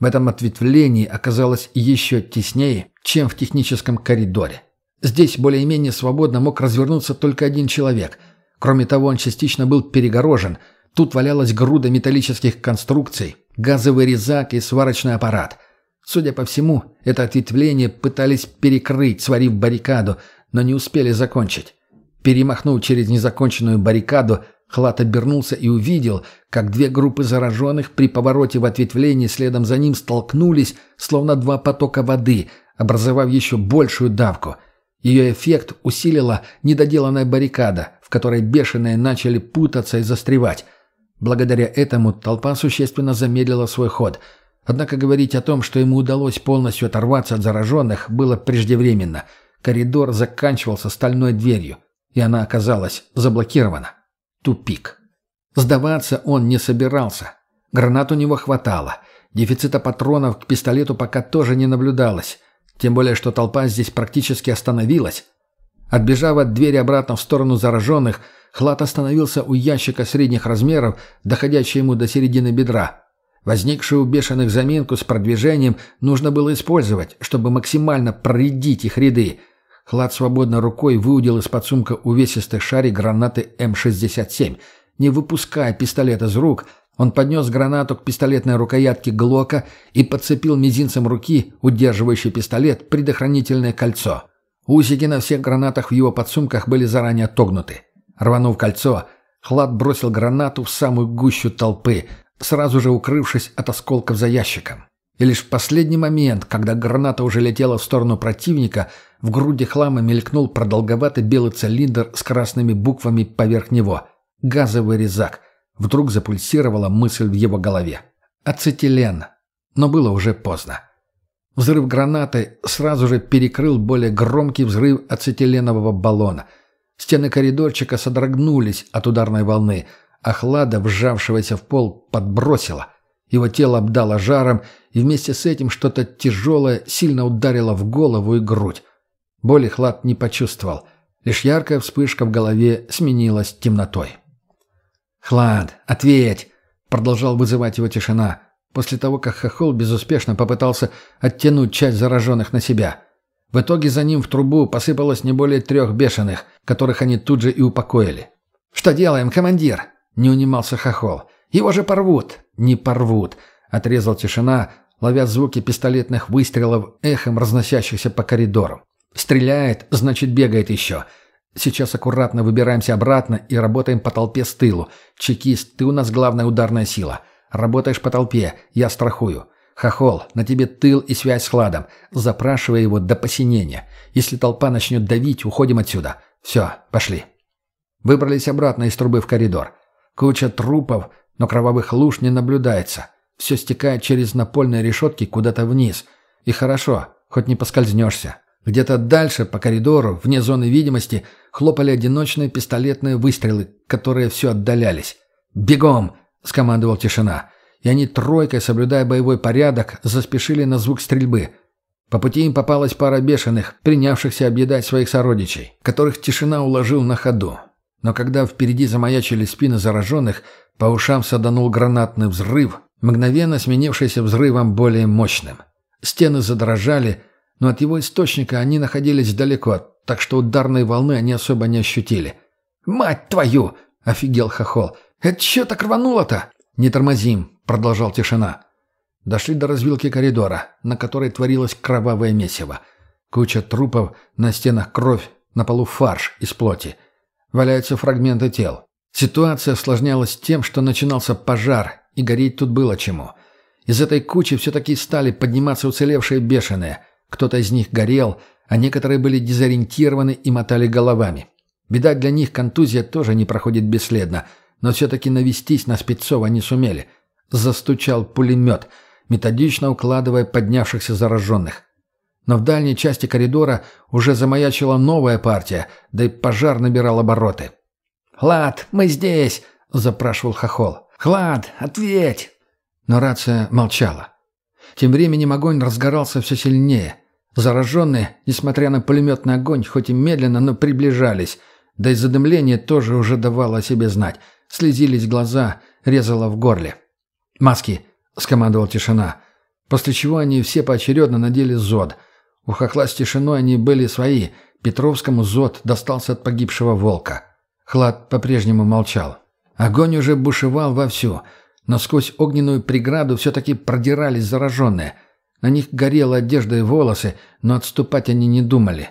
В этом ответвлении оказалось еще теснее, чем в техническом коридоре. Здесь более-менее свободно мог развернуться только один человек. Кроме того, он частично был перегорожен. Тут валялась груда металлических конструкций, газовый резак и сварочный аппарат. Судя по всему, это ответвление пытались перекрыть, сварив баррикаду, но не успели закончить. Перемахнув через незаконченную баррикаду, Хлад обернулся и увидел, как две группы зараженных при повороте в ответвлении следом за ним столкнулись, словно два потока воды, образовав еще большую давку. Ее эффект усилила недоделанная баррикада, в которой бешеные начали путаться и застревать. Благодаря этому толпа существенно замедлила свой ход. Однако говорить о том, что ему удалось полностью оторваться от зараженных, было преждевременно – Коридор заканчивался стальной дверью, и она оказалась заблокирована. Тупик. Сдаваться он не собирался. Гранат у него хватало. Дефицита патронов к пистолету пока тоже не наблюдалось. Тем более, что толпа здесь практически остановилась. Отбежав от двери обратно в сторону зараженных, Хлад остановился у ящика средних размеров, доходящего ему до середины бедра. Возникшую у бешеных заминку с продвижением нужно было использовать, чтобы максимально проредить их ряды – Хлад свободно рукой выудил из-под сумка увесистый шарик гранаты М-67. Не выпуская пистолет из рук, он поднес гранату к пистолетной рукоятке Глока и подцепил мизинцем руки, удерживающий пистолет, предохранительное кольцо. Усики на всех гранатах в его подсумках были заранее отогнуты. Рванув кольцо, Хлад бросил гранату в самую гущу толпы, сразу же укрывшись от осколков за ящиком. И лишь в последний момент, когда граната уже летела в сторону противника, в груди хлама мелькнул продолговатый белый цилиндр с красными буквами поверх него. Газовый резак. Вдруг запульсировала мысль в его голове. Ацетилен. Но было уже поздно. Взрыв гранаты сразу же перекрыл более громкий взрыв ацетиленового баллона. Стены коридорчика содрогнулись от ударной волны, а хлада, вжавшегося в пол, подбросила. Его тело обдало жаром, и вместе с этим что-то тяжелое сильно ударило в голову и грудь. Боли Хлад не почувствовал. Лишь яркая вспышка в голове сменилась темнотой. «Хлад, ответь!» — продолжал вызывать его тишина, после того, как Хохол безуспешно попытался оттянуть часть зараженных на себя. В итоге за ним в трубу посыпалось не более трех бешеных, которых они тут же и упокоили. «Что делаем, командир?» — не унимался Хохол. «Его же порвут!» «Не порвут!» — отрезал тишина, ловя звуки пистолетных выстрелов, эхом разносящихся по коридору. «Стреляет, значит, бегает еще. Сейчас аккуратно выбираемся обратно и работаем по толпе с тылу. Чекист, ты у нас главная ударная сила. Работаешь по толпе, я страхую. Хохол, на тебе тыл и связь с хладом. Запрашивай его до посинения. Если толпа начнет давить, уходим отсюда. Все, пошли». Выбрались обратно из трубы в коридор. Куча трупов, но кровавых луж не наблюдается. Все стекает через напольные решетки куда-то вниз. И хорошо, хоть не поскользнешься. Где-то дальше, по коридору, вне зоны видимости, хлопали одиночные пистолетные выстрелы, которые все отдалялись. «Бегом!» — скомандовал тишина. И они тройкой, соблюдая боевой порядок, заспешили на звук стрельбы. По пути им попалась пара бешеных, принявшихся объедать своих сородичей, которых тишина уложил на ходу. Но когда впереди замаячили спины зараженных, по ушам саданул гранатный взрыв, мгновенно сменившийся взрывом более мощным. Стены задрожали, но от его источника они находились далеко, так что ударной волны они особо не ощутили. «Мать твою!» — офигел Хохол. «Это что так рвануло-то?» «Не тормозим», — продолжал тишина. Дошли до развилки коридора, на которой творилось кровавое месиво. Куча трупов, на стенах кровь, на полу фарш из плоти. Валяются фрагменты тел. Ситуация осложнялась тем, что начинался пожар, и гореть тут было чему. Из этой кучи все-таки стали подниматься уцелевшие бешеные. Кто-то из них горел, а некоторые были дезориентированы и мотали головами. Беда для них, контузия тоже не проходит бесследно, но все-таки навестись на Спецова не сумели. Застучал пулемет, методично укладывая поднявшихся зараженных. Но в дальней части коридора уже замаячила новая партия, да и пожар набирал обороты. «Хлад, мы здесь!» — запрашивал Хохол. «Хлад, ответь!» Но рация молчала. Тем временем огонь разгорался все сильнее. Зараженные, несмотря на пулеметный огонь, хоть и медленно, но приближались. Да и задымление тоже уже давало о себе знать. Слезились глаза, резало в горле. «Маски!» — скомандовал тишина. После чего они все поочередно надели зод. У хохла с тишиной они были свои. Петровскому зод достался от погибшего волка. Хлад по-прежнему молчал. Огонь уже бушевал вовсю, но сквозь огненную преграду все-таки продирались зараженные. На них горела одежда и волосы, но отступать они не думали.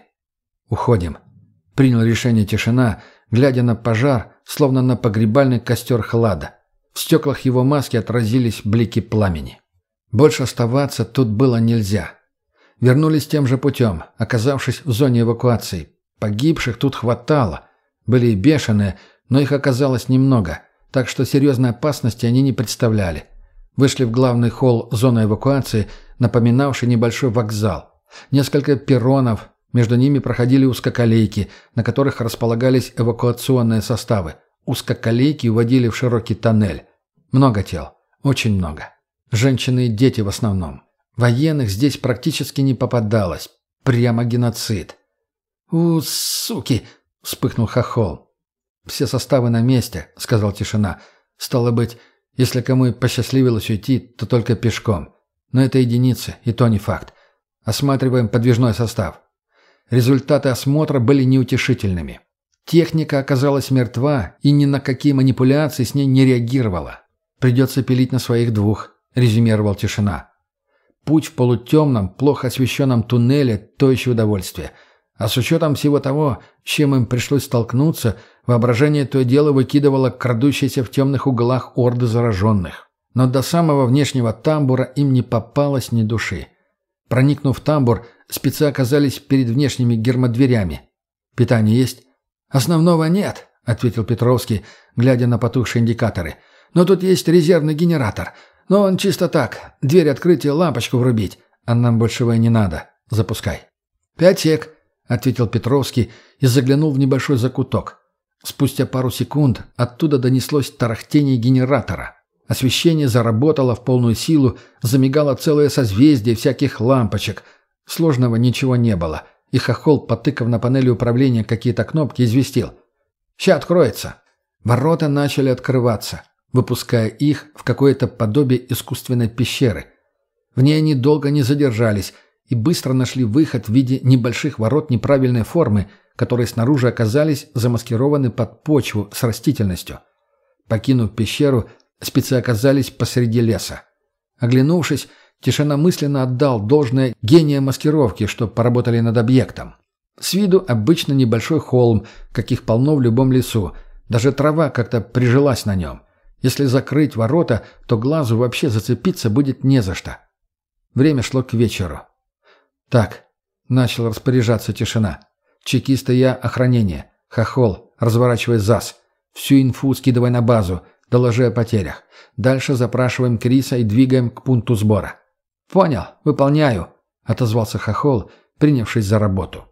«Уходим», — принял решение тишина, глядя на пожар, словно на погребальный костер Хлада. В стеклах его маски отразились блики пламени. Больше оставаться тут было нельзя. Вернулись тем же путем, оказавшись в зоне эвакуации. Погибших тут хватало — были и бешеные, но их оказалось немного, так что серьезной опасности они не представляли. Вышли в главный холл зоны эвакуации, напоминавший небольшой вокзал. Несколько перронов, между ними проходили узкоколейки, на которых располагались эвакуационные составы. Узкоколейки уводили в широкий тоннель. Много тел. Очень много. Женщины и дети в основном. Военных здесь практически не попадалось. Прямо геноцид. «У, суки!» Вспыхнул хохол. «Все составы на месте», — сказал тишина. «Стало быть, если кому и посчастливилось уйти, то только пешком. Но это единицы, и то не факт. Осматриваем подвижной состав». Результаты осмотра были неутешительными. Техника оказалась мертва и ни на какие манипуляции с ней не реагировала. «Придется пилить на своих двух», — резюмировал тишина. Путь в полутемном, плохо освещенном туннеле – то еще удовольствие — а с учетом всего того, с чем им пришлось столкнуться, воображение то дело выкидывало крадущиеся в темных углах орды зараженных. Но до самого внешнего тамбура им не попалось ни души. Проникнув в тамбур, спецы оказались перед внешними гермодверями. «Питание есть?» «Основного нет», — ответил Петровский, глядя на потухшие индикаторы. «Но тут есть резервный генератор. Но он чисто так. Дверь открыть и лампочку врубить. А нам большего и не надо. Запускай». «Пять сек», — ответил Петровский и заглянул в небольшой закуток. Спустя пару секунд оттуда донеслось тарахтение генератора. Освещение заработало в полную силу, замигало целое созвездие всяких лампочек. Сложного ничего не было, и Хохол, потыкав на панели управления какие-то кнопки, известил. «Ща откроется». Ворота начали открываться, выпуская их в какое-то подобие искусственной пещеры. В ней они долго не задержались и быстро нашли выход в виде небольших ворот неправильной формы, которые снаружи оказались замаскированы под почву с растительностью. Покинув пещеру, спецы оказались посреди леса. Оглянувшись, Тишина мысленно отдал должное гения маскировки, что поработали над объектом. С виду обычно небольшой холм, каких полно в любом лесу. Даже трава как-то прижилась на нем. Если закрыть ворота, то глазу вообще зацепиться будет не за что. Время шло к вечеру. «Так», — начал распоряжаться тишина. «Чекисты я, охранение. Хохол, разворачивай ЗАС. Всю инфу скидывай на базу. Доложи о потерях. Дальше запрашиваем Криса и двигаем к пункту сбора». «Понял, выполняю», — отозвался Хохол, принявшись за работу.